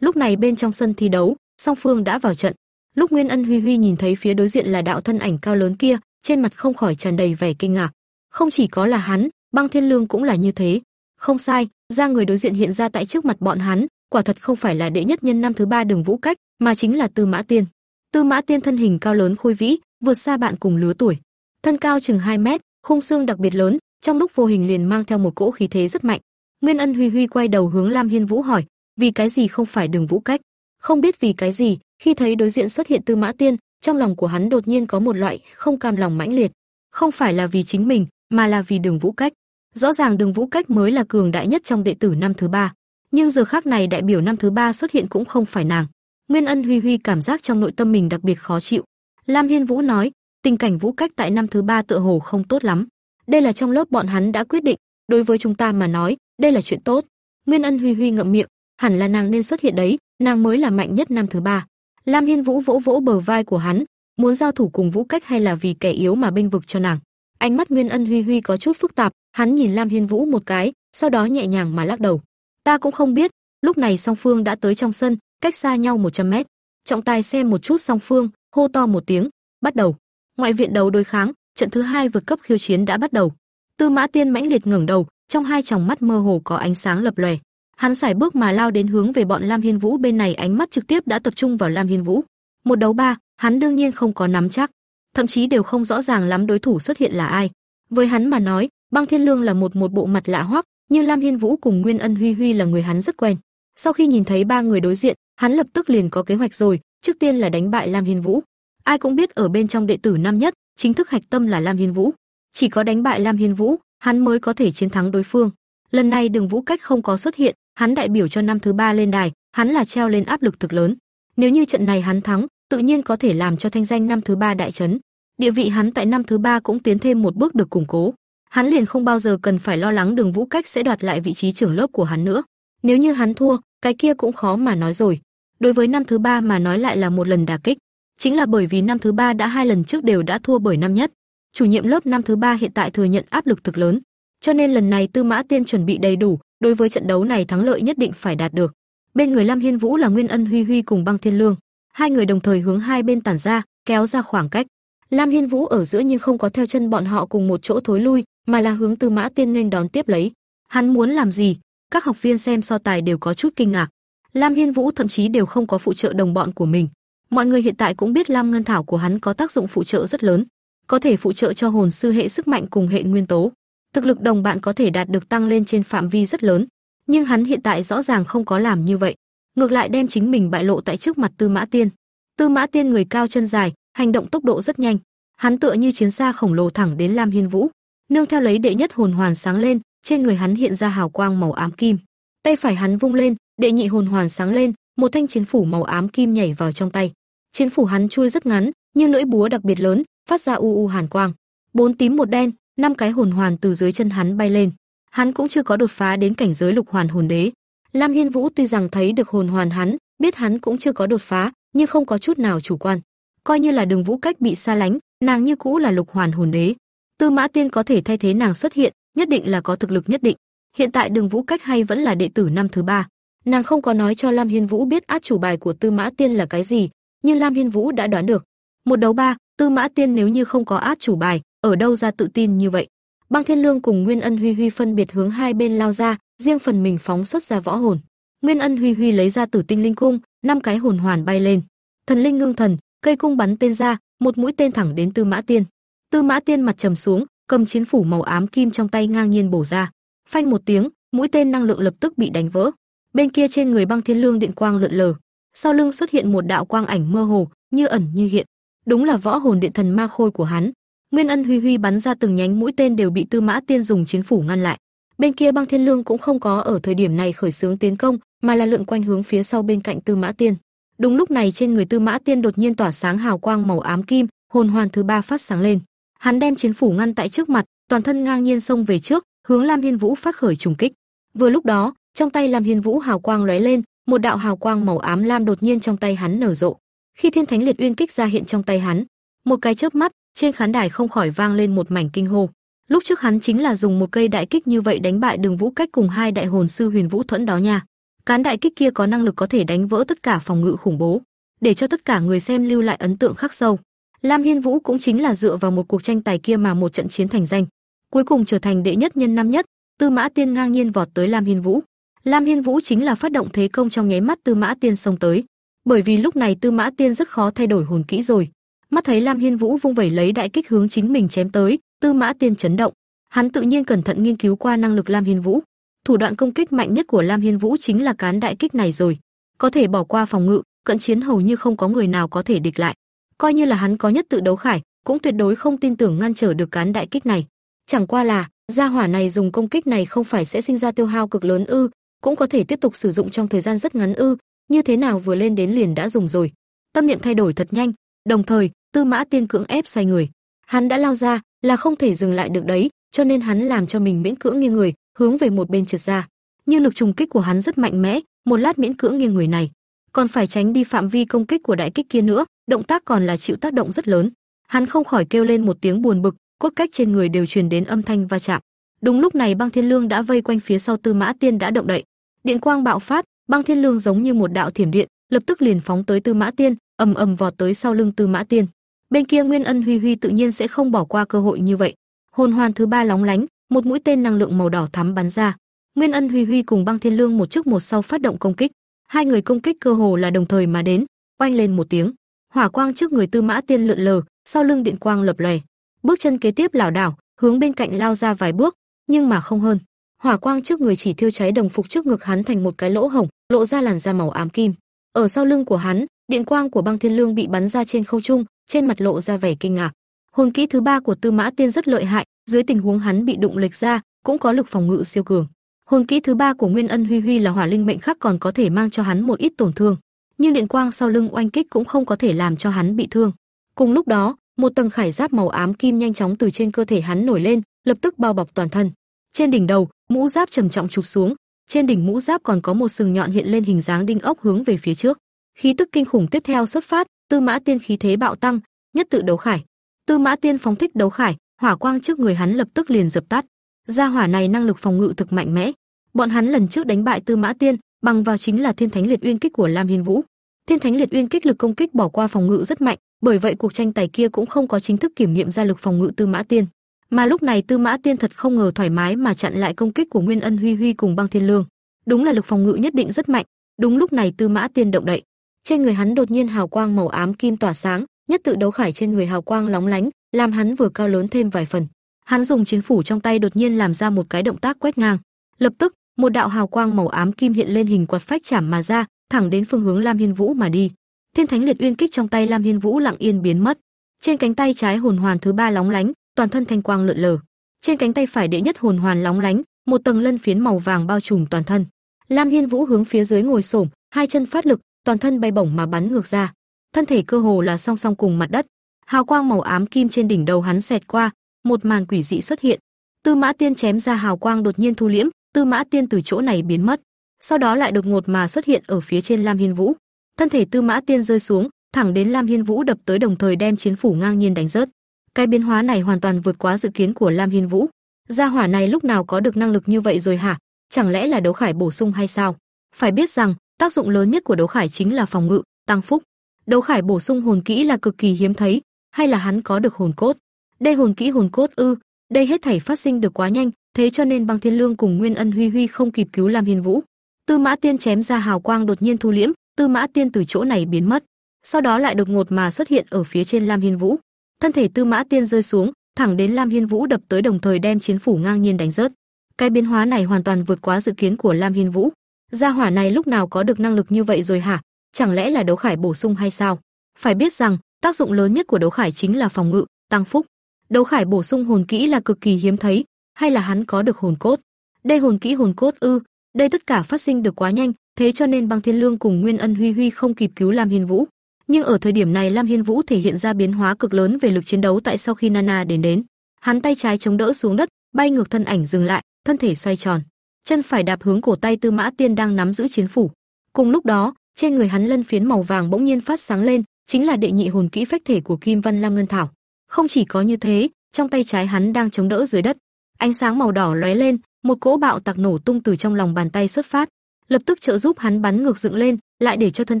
Lúc này bên trong sân thi đấu, song phương đã vào trận. Lúc Nguyên Ân Huy Huy nhìn thấy phía đối diện là đạo thân ảnh cao lớn kia, trên mặt không khỏi tràn đầy vẻ kinh ngạc. Không chỉ có là hắn, Băng Thiên Lương cũng là như thế. Không sai, ra người đối diện hiện ra tại trước mặt bọn hắn, quả thật không phải là đệ nhất nhân năm thứ ba Đường Vũ Cách, mà chính là Tư Mã Tiên. Tư Mã Tiên thân hình cao lớn khôi vĩ, vượt xa bạn cùng lứa tuổi. Thân cao chừng 2 mét, khung xương đặc biệt lớn, trong lúc vô hình liền mang theo một cỗ khí thế rất mạnh. Nguyên Ân Huy Huy quay đầu hướng Lam Hiên Vũ hỏi, vì cái gì không phải Đường Vũ Cách? Không biết vì cái gì, khi thấy đối diện xuất hiện Tư Mã Tiên, trong lòng của hắn đột nhiên có một loại không cam lòng mãnh liệt, không phải là vì chính mình, mà là vì Đường Vũ Cách. Rõ ràng Đường Vũ Cách mới là cường đại nhất trong đệ tử năm thứ ba, nhưng giờ khắc này đại biểu năm thứ ba xuất hiện cũng không phải nàng. Nguyên Ân Huy Huy cảm giác trong nội tâm mình đặc biệt khó chịu. Lam Hiên Vũ nói, tình cảnh Vũ Cách tại năm thứ ba tựa hồ không tốt lắm. Đây là trong lớp bọn hắn đã quyết định, đối với chúng ta mà nói, đây là chuyện tốt. Nguyên Ân Huy Huy ngậm miệng, hẳn là nàng nên xuất hiện đấy, nàng mới là mạnh nhất năm thứ ba. Lam Hiên Vũ vỗ vỗ bờ vai của hắn, muốn giao thủ cùng Vũ Cách hay là vì kẻ yếu mà bênh vực cho nàng. Ánh mắt Nguyên Ân Huy Huy có chút phức tạp, hắn nhìn Lam Hiên Vũ một cái, sau đó nhẹ nhàng mà lắc đầu. Ta cũng không biết, lúc này song phương đã tới trong sân, cách xa nhau 100 mét. Trọng tài xem một chút song phương, hô to một tiếng, bắt đầu. Ngoại viện đấu đối kháng, trận thứ hai vượt cấp khiêu chiến đã bắt đầu. Tư Mã Tiên mãnh liệt ngẩng đầu, trong hai tròng mắt mơ hồ có ánh sáng lập lòe. Hắn sải bước mà lao đến hướng về bọn Lam Hiên Vũ bên này, ánh mắt trực tiếp đã tập trung vào Lam Hiên Vũ. Một đấu ba, hắn đương nhiên không có nắm chắc, thậm chí đều không rõ ràng lắm đối thủ xuất hiện là ai. Với hắn mà nói, Băng Thiên Lương là một một bộ mặt lạ hoắc, nhưng Lam Hiên Vũ cùng Nguyên Ân Huy Huy là người hắn rất quen. Sau khi nhìn thấy ba người đối diện, hắn lập tức liền có kế hoạch rồi, trước tiên là đánh bại Lam Hiên Vũ. Ai cũng biết ở bên trong đệ tử năm nhất, chính thức hạch tâm là Lam Hiên Vũ. Chỉ có đánh bại Lam Hiên Vũ, hắn mới có thể chiến thắng đối phương. Lần này Đường Vũ Cách không có xuất hiện, hắn đại biểu cho năm thứ ba lên đài, hắn là treo lên áp lực thực lớn. Nếu như trận này hắn thắng, tự nhiên có thể làm cho thanh danh năm thứ ba đại chấn. Địa vị hắn tại năm thứ ba cũng tiến thêm một bước được củng cố. Hắn liền không bao giờ cần phải lo lắng Đường Vũ Cách sẽ đoạt lại vị trí trưởng lớp của hắn nữa. Nếu như hắn thua, cái kia cũng khó mà nói rồi. Đối với năm thứ ba mà nói lại là một lần đả kích, chính là bởi vì năm thứ ba đã hai lần trước đều đã thua bởi năm nhất. Chủ nhiệm lớp năm thứ ba hiện tại thừa nhận áp lực thực lớn, cho nên lần này Tư Mã Tiên chuẩn bị đầy đủ, đối với trận đấu này thắng lợi nhất định phải đạt được. Bên người Lam Hiên Vũ là Nguyên Ân Huy Huy cùng Băng Thiên Lương, hai người đồng thời hướng hai bên tản ra, kéo ra khoảng cách. Lam Hiên Vũ ở giữa nhưng không có theo chân bọn họ cùng một chỗ thối lui, mà là hướng Tư Mã Tiên nghênh đón tiếp lấy. Hắn muốn làm gì? Các học viên xem so tài đều có chút kinh ngạc. Lam Hiên Vũ thậm chí đều không có phụ trợ đồng bọn của mình. Mọi người hiện tại cũng biết Lam Ngân Thảo của hắn có tác dụng phụ trợ rất lớn, có thể phụ trợ cho hồn sư hệ sức mạnh cùng hệ nguyên tố. Thực lực đồng bạn có thể đạt được tăng lên trên phạm vi rất lớn, nhưng hắn hiện tại rõ ràng không có làm như vậy, ngược lại đem chính mình bại lộ tại trước mặt Tư Mã Tiên. Tư Mã Tiên người cao chân dài, hành động tốc độ rất nhanh, hắn tựa như chiến xa khổng lồ thẳng đến Lam Hiên Vũ, nương theo lấy đệ nhất hồn hoàn sáng lên, trên người hắn hiện ra hào quang màu ám kim. Tay phải hắn vung lên, đệ nhị hồn hoàn sáng lên, một thanh chiến phủ màu ám kim nhảy vào trong tay. Chiến phủ hắn chui rất ngắn, nhưng lưỡi búa đặc biệt lớn, phát ra u u hàn quang. Bốn tím một đen, năm cái hồn hoàn từ dưới chân hắn bay lên. Hắn cũng chưa có đột phá đến cảnh giới lục hoàn hồn đế. Lam Hiên Vũ tuy rằng thấy được hồn hoàn hắn, biết hắn cũng chưa có đột phá, nhưng không có chút nào chủ quan. Coi như là Đường Vũ Cách bị xa lánh, nàng như cũ là lục hoàn hồn đế. Tư Mã Tiên có thể thay thế nàng xuất hiện, nhất định là có thực lực nhất định. Hiện tại Đường Vũ Cách hay vẫn là đệ tử năm thứ ba. Nàng không có nói cho Lam Hiên Vũ biết át chủ bài của Tư Mã Tiên là cái gì, nhưng Lam Hiên Vũ đã đoán được. Một đấu ba, Tư Mã Tiên nếu như không có át chủ bài, ở đâu ra tự tin như vậy? Băng Thiên Lương cùng Nguyên Ân Huy Huy phân biệt hướng hai bên lao ra, riêng phần mình phóng xuất ra võ hồn. Nguyên Ân Huy Huy lấy ra Tử Tinh Linh Cung, năm cái hồn hoàn bay lên. Thần linh ngưng thần, cây cung bắn tên ra, một mũi tên thẳng đến Tư Mã Tiên. Tư Mã Tiên mặt trầm xuống, cầm chiến phủ màu ám kim trong tay ngang nhiên bổ ra. Phanh một tiếng, mũi tên năng lượng lập tức bị đánh vỡ. Bên kia trên người Băng Thiên Lương điện quang lượn lờ, sau lưng xuất hiện một đạo quang ảnh mơ hồ, như ẩn như hiện. Đúng là võ hồn điện thần ma khôi của hắn. Nguyên Ân Huy Huy bắn ra từng nhánh mũi tên đều bị Tư Mã Tiên dùng chiến phủ ngăn lại. Bên kia Băng Thiên Lương cũng không có ở thời điểm này khởi xướng tiến công, mà là lượn quanh hướng phía sau bên cạnh Tư Mã Tiên. Đúng lúc này trên người Tư Mã Tiên đột nhiên tỏa sáng hào quang màu ám kim, hồn hoàn thứ ba phát sáng lên. Hắn đem chiến phủ ngăn tại trước mặt, toàn thân ngang nhiên xông về trước, hướng Lam Hiên Vũ phát khởi trùng kích. Vừa lúc đó, trong tay Lam Hiên Vũ hào quang lóe lên, một đạo hào quang màu ám lam đột nhiên trong tay hắn nở rộ. Khi Thiên Thánh Liệt Uyên kích ra hiện trong tay hắn, một cái chớp mắt, trên khán đài không khỏi vang lên một mảnh kinh hô. Lúc trước hắn chính là dùng một cây đại kích như vậy đánh bại Đường Vũ Cách cùng hai đại hồn sư Huyền Vũ Thuẫn đó nha. Cán đại kích kia có năng lực có thể đánh vỡ tất cả phòng ngự khủng bố, để cho tất cả người xem lưu lại ấn tượng khắc sâu. Lam Hiên Vũ cũng chính là dựa vào một cuộc tranh tài kia mà một trận chiến thành danh, cuối cùng trở thành đệ nhất nhân năm nhất. Tư Mã Tiên ngang nhiên vọt tới Lam Hiên Vũ. Lam Hiên Vũ chính là phát động thế công trong nháy mắt Tư Mã Tiên xông tới, bởi vì lúc này Tư Mã Tiên rất khó thay đổi hồn kỹ rồi. Mắt thấy Lam Hiên Vũ vung vẩy lấy đại kích hướng chính mình chém tới, Tư Mã Tiên chấn động. Hắn tự nhiên cẩn thận nghiên cứu qua năng lực Lam Hiên Vũ. Thủ đoạn công kích mạnh nhất của Lam Hiên Vũ chính là cán đại kích này rồi, có thể bỏ qua phòng ngự, cận chiến hầu như không có người nào có thể địch lại. Coi như là hắn có nhất tự đấu khải, cũng tuyệt đối không tin tưởng ngăn trở được cán đại kích này. Chẳng qua là, gia hỏa này dùng công kích này không phải sẽ sinh ra tiêu hao cực lớn ư, cũng có thể tiếp tục sử dụng trong thời gian rất ngắn ư, như thế nào vừa lên đến liền đã dùng rồi. Tâm niệm thay đổi thật nhanh, đồng thời, Tư Mã Tiên cưỡng ép xoay người. Hắn đã lao ra, là không thể dừng lại được đấy, cho nên hắn làm cho mình miễn cưỡng nghiêng người, hướng về một bên trượt ra. Nhưng lực trùng kích của hắn rất mạnh mẽ, một lát miễn cưỡng nghiêng người này, còn phải tránh đi phạm vi công kích của đại kích kia nữa, động tác còn là chịu tác động rất lớn. Hắn không khỏi kêu lên một tiếng buồn bực, cốt cách trên người đều truyền đến âm thanh va chạm. Đúng lúc này Băng Thiên Lương đã vây quanh phía sau Tư Mã Tiên đã động đậy. Điện quang bạo phát, Băng Thiên Lương giống như một đạo thiểm điện, lập tức liền phóng tới Tư Mã Tiên, ầm ầm vọt tới sau lưng Tư Mã Tiên. Bên kia Nguyên Ân Huy Huy tự nhiên sẽ không bỏ qua cơ hội như vậy. Hồn hoàn thứ ba lóng lánh, một mũi tên năng lượng màu đỏ thắm bắn ra. Nguyên Ân Huy Huy cùng Băng Thiên Lương một trước một sau phát động công kích. Hai người công kích cơ hồ là đồng thời mà đến, oanh lên một tiếng, hỏa quang trước người Tư Mã Tiên lượn lờ, sau lưng điện quang lập lòe. Bước chân kế tiếp lảo đảo, hướng bên cạnh lao ra vài bước, nhưng mà không hơn. Hỏa quang trước người chỉ thiêu cháy đồng phục trước ngực hắn thành một cái lỗ hổng, lộ ra làn da màu ám kim. Ở sau lưng của hắn, điện quang của Băng Thiên Lương bị bắn ra trên không trung, trên mặt lộ ra vẻ kinh ngạc. Hồn kỹ thứ ba của Tư Mã Tiên rất lợi hại, dưới tình huống hắn bị đụng lệch ra, cũng có lực phòng ngự siêu cường. Hồn kỹ thứ ba của Nguyên Ân Huy Huy là hỏa linh mệnh khắc còn có thể mang cho hắn một ít tổn thương, nhưng điện quang sau lưng oanh kích cũng không có thể làm cho hắn bị thương. Cùng lúc đó, một tầng khải giáp màu ám kim nhanh chóng từ trên cơ thể hắn nổi lên, lập tức bao bọc toàn thân. Trên đỉnh đầu, mũ giáp trầm trọng chụp xuống, trên đỉnh mũ giáp còn có một sừng nhọn hiện lên hình dáng đinh ốc hướng về phía trước. Khí tức kinh khủng tiếp theo xuất phát, Tư Mã Tiên khí thế bạo tăng, nhất tự đấu khải. Tư Mã Tiên phóng thích đấu khải, hỏa quang trước người hắn lập tức liền dập tắt. Gia hỏa này năng lực phòng ngự thực mạnh mẽ. Bọn hắn lần trước đánh bại Tư Mã Tiên, bằng vào chính là Thiên Thánh Liệt Uyên kích của Lam Hiên Vũ. Thiên Thánh Liệt Uyên kích lực công kích bỏ qua phòng ngự rất mạnh, bởi vậy cuộc tranh tài kia cũng không có chính thức kiểm nghiệm ra lực phòng ngự Tư Mã Tiên. Mà lúc này Tư Mã Tiên thật không ngờ thoải mái mà chặn lại công kích của Nguyên Ân Huy Huy cùng Băng Thiên Lương. Đúng là lực phòng ngự nhất định rất mạnh. Đúng lúc này Tư Mã Tiên động đậy, trên người hắn đột nhiên hào quang màu ám kim tỏa sáng, nhất tự đấu khải trên người hào quang lóng lánh, làm hắn vừa cao lớn thêm vài phần. Hắn dùng chiến phủ trong tay đột nhiên làm ra một cái động tác quét ngang. Lập tức, một đạo hào quang màu ám kim hiện lên hình quạt phách chạm mà ra, thẳng đến phương hướng Lam Hiên Vũ mà đi. Thiên Thánh Liệt Uyên kích trong tay Lam Hiên Vũ lặng yên biến mất. Trên cánh tay trái hồn hoàn thứ ba lóng lánh, toàn thân thanh quang lượn lờ. Trên cánh tay phải đệ nhất hồn hoàn lóng lánh, một tầng lân phiến màu vàng bao trùm toàn thân. Lam Hiên Vũ hướng phía dưới ngồi xổm, hai chân phát lực, toàn thân bay bổng mà bắn ngược ra. Thân thể cơ hồ là song song cùng mặt đất. Hào quang màu ám kim trên đỉnh đầu hắn xẹt qua, một màn quỷ dị xuất hiện. Tư Mã Tiên chém ra hào quang đột nhiên thu liễm, Tư Mã Tiên từ chỗ này biến mất. Sau đó lại đột ngột mà xuất hiện ở phía trên Lam Hiên Vũ. Thân thể Tư Mã Tiên rơi xuống, thẳng đến Lam Hiên Vũ đập tới đồng thời đem chiến phủ ngang nhiên đánh rớt. Cái biến hóa này hoàn toàn vượt quá dự kiến của Lam Hiên Vũ. Gia hỏa này lúc nào có được năng lực như vậy rồi hả? Chẳng lẽ là đấu khải bổ sung hay sao? Phải biết rằng, tác dụng lớn nhất của đấu khải chính là phòng ngự, tăng phúc. Đấu khải bổ sung hồn kỹ là cực kỳ hiếm thấy, hay là hắn có được hồn cốt? Đây hồn kỹ hồn cốt ư? Đây hết thảy phát sinh được quá nhanh, thế cho nên Băng Thiên Lương cùng Nguyên Ân Huy Huy không kịp cứu Lam Hiên Vũ. Tư Mã Tiên chém ra hào quang đột nhiên thu liễm, Tư Mã Tiên từ chỗ này biến mất, sau đó lại đột ngột mà xuất hiện ở phía trên Lam Hiên Vũ. Thân thể Tư Mã Tiên rơi xuống, thẳng đến Lam Hiên Vũ đập tới đồng thời đem chiến phủ ngang nhiên đánh rớt. Cái biến hóa này hoàn toàn vượt quá dự kiến của Lam Hiên Vũ. Gia hỏa này lúc nào có được năng lực như vậy rồi hả? Chẳng lẽ là đấu khải bổ sung hay sao? Phải biết rằng, tác dụng lớn nhất của đấu khải chính là phòng ngự, tăng phúc. Đấu khải bổ sung hồn kỹ là cực kỳ hiếm thấy, hay là hắn có được hồn cốt? Đây hồn kỹ hồn cốt ư? Đây tất cả phát sinh được quá nhanh, thế cho nên Băng Thiên Lương cùng Nguyên Ân Huy Huy không kịp cứu Lam Hiên Vũ. Nhưng ở thời điểm này Lam Hiên Vũ thể hiện ra biến hóa cực lớn về lực chiến đấu tại sau khi Nana đến đến. Hắn tay trái chống đỡ xuống đất, bay ngược thân ảnh dừng lại, thân thể xoay tròn, chân phải đạp hướng cổ tay Tư Mã Tiên đang nắm giữ chiến phủ. Cùng lúc đó, trên người hắn lân phiến màu vàng bỗng nhiên phát sáng lên, chính là đệ nhị hồn kỹ phách thể của Kim Văn Lam Ngân Thảo. Không chỉ có như thế, trong tay trái hắn đang chống đỡ dưới đất, ánh sáng màu đỏ lóe lên, một cỗ bạo tạc nổ tung từ trong lòng bàn tay xuất phát, lập tức trợ giúp hắn bắn ngược dựng lên, lại để cho thân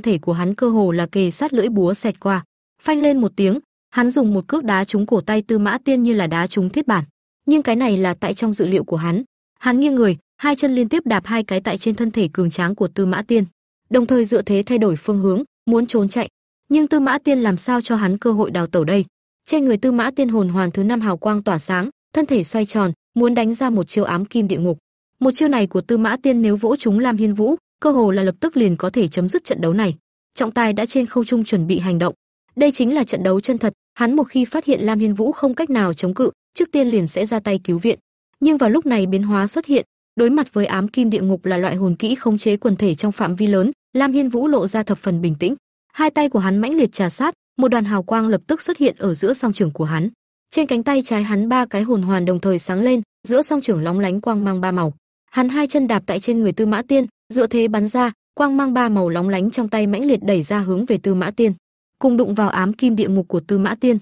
thể của hắn cơ hồ là kề sát lưỡi búa xẹt qua. Phanh lên một tiếng, hắn dùng một cước đá trúng cổ tay Tư Mã Tiên như là đá trúng thiết bản. Nhưng cái này là tại trong dự liệu của hắn. Hắn nghiêng người, hai chân liên tiếp đạp hai cái tại trên thân thể cường tráng của Tư Mã Tiên, đồng thời dựa thế thay đổi phương hướng, muốn trốn chạy. Nhưng Tư Mã Tiên làm sao cho hắn cơ hội đào tẩu đây? Trên người Tư Mã Tiên hồn hoàn thứ năm hào quang tỏa sáng, thân thể xoay tròn, muốn đánh ra một chiêu ám kim địa ngục. Một chiêu này của Tư Mã Tiên nếu vỗ chúng Lam Hiên Vũ, cơ hồ là lập tức liền có thể chấm dứt trận đấu này. Trọng tài đã trên không trung chuẩn bị hành động. Đây chính là trận đấu chân thật, hắn một khi phát hiện Lam Hiên Vũ không cách nào chống cự, trước tiên liền sẽ ra tay cứu viện. Nhưng vào lúc này biến hóa xuất hiện, đối mặt với ám kim địa ngục là loại hồn kỹ khống chế quần thể trong phạm vi lớn, Lam Hiên Vũ lộ ra thập phần bình tĩnh. Hai tay của hắn mãnh liệt trà sát, một đoàn hào quang lập tức xuất hiện ở giữa song trưởng của hắn. Trên cánh tay trái hắn ba cái hồn hoàn đồng thời sáng lên, giữa song trưởng lóng lánh quang mang ba màu. Hắn hai chân đạp tại trên người Tư Mã Tiên, dựa thế bắn ra, quang mang ba màu lóng lánh trong tay mãnh liệt đẩy ra hướng về Tư Mã Tiên, cùng đụng vào ám kim địa ngục của Tư Mã Tiên.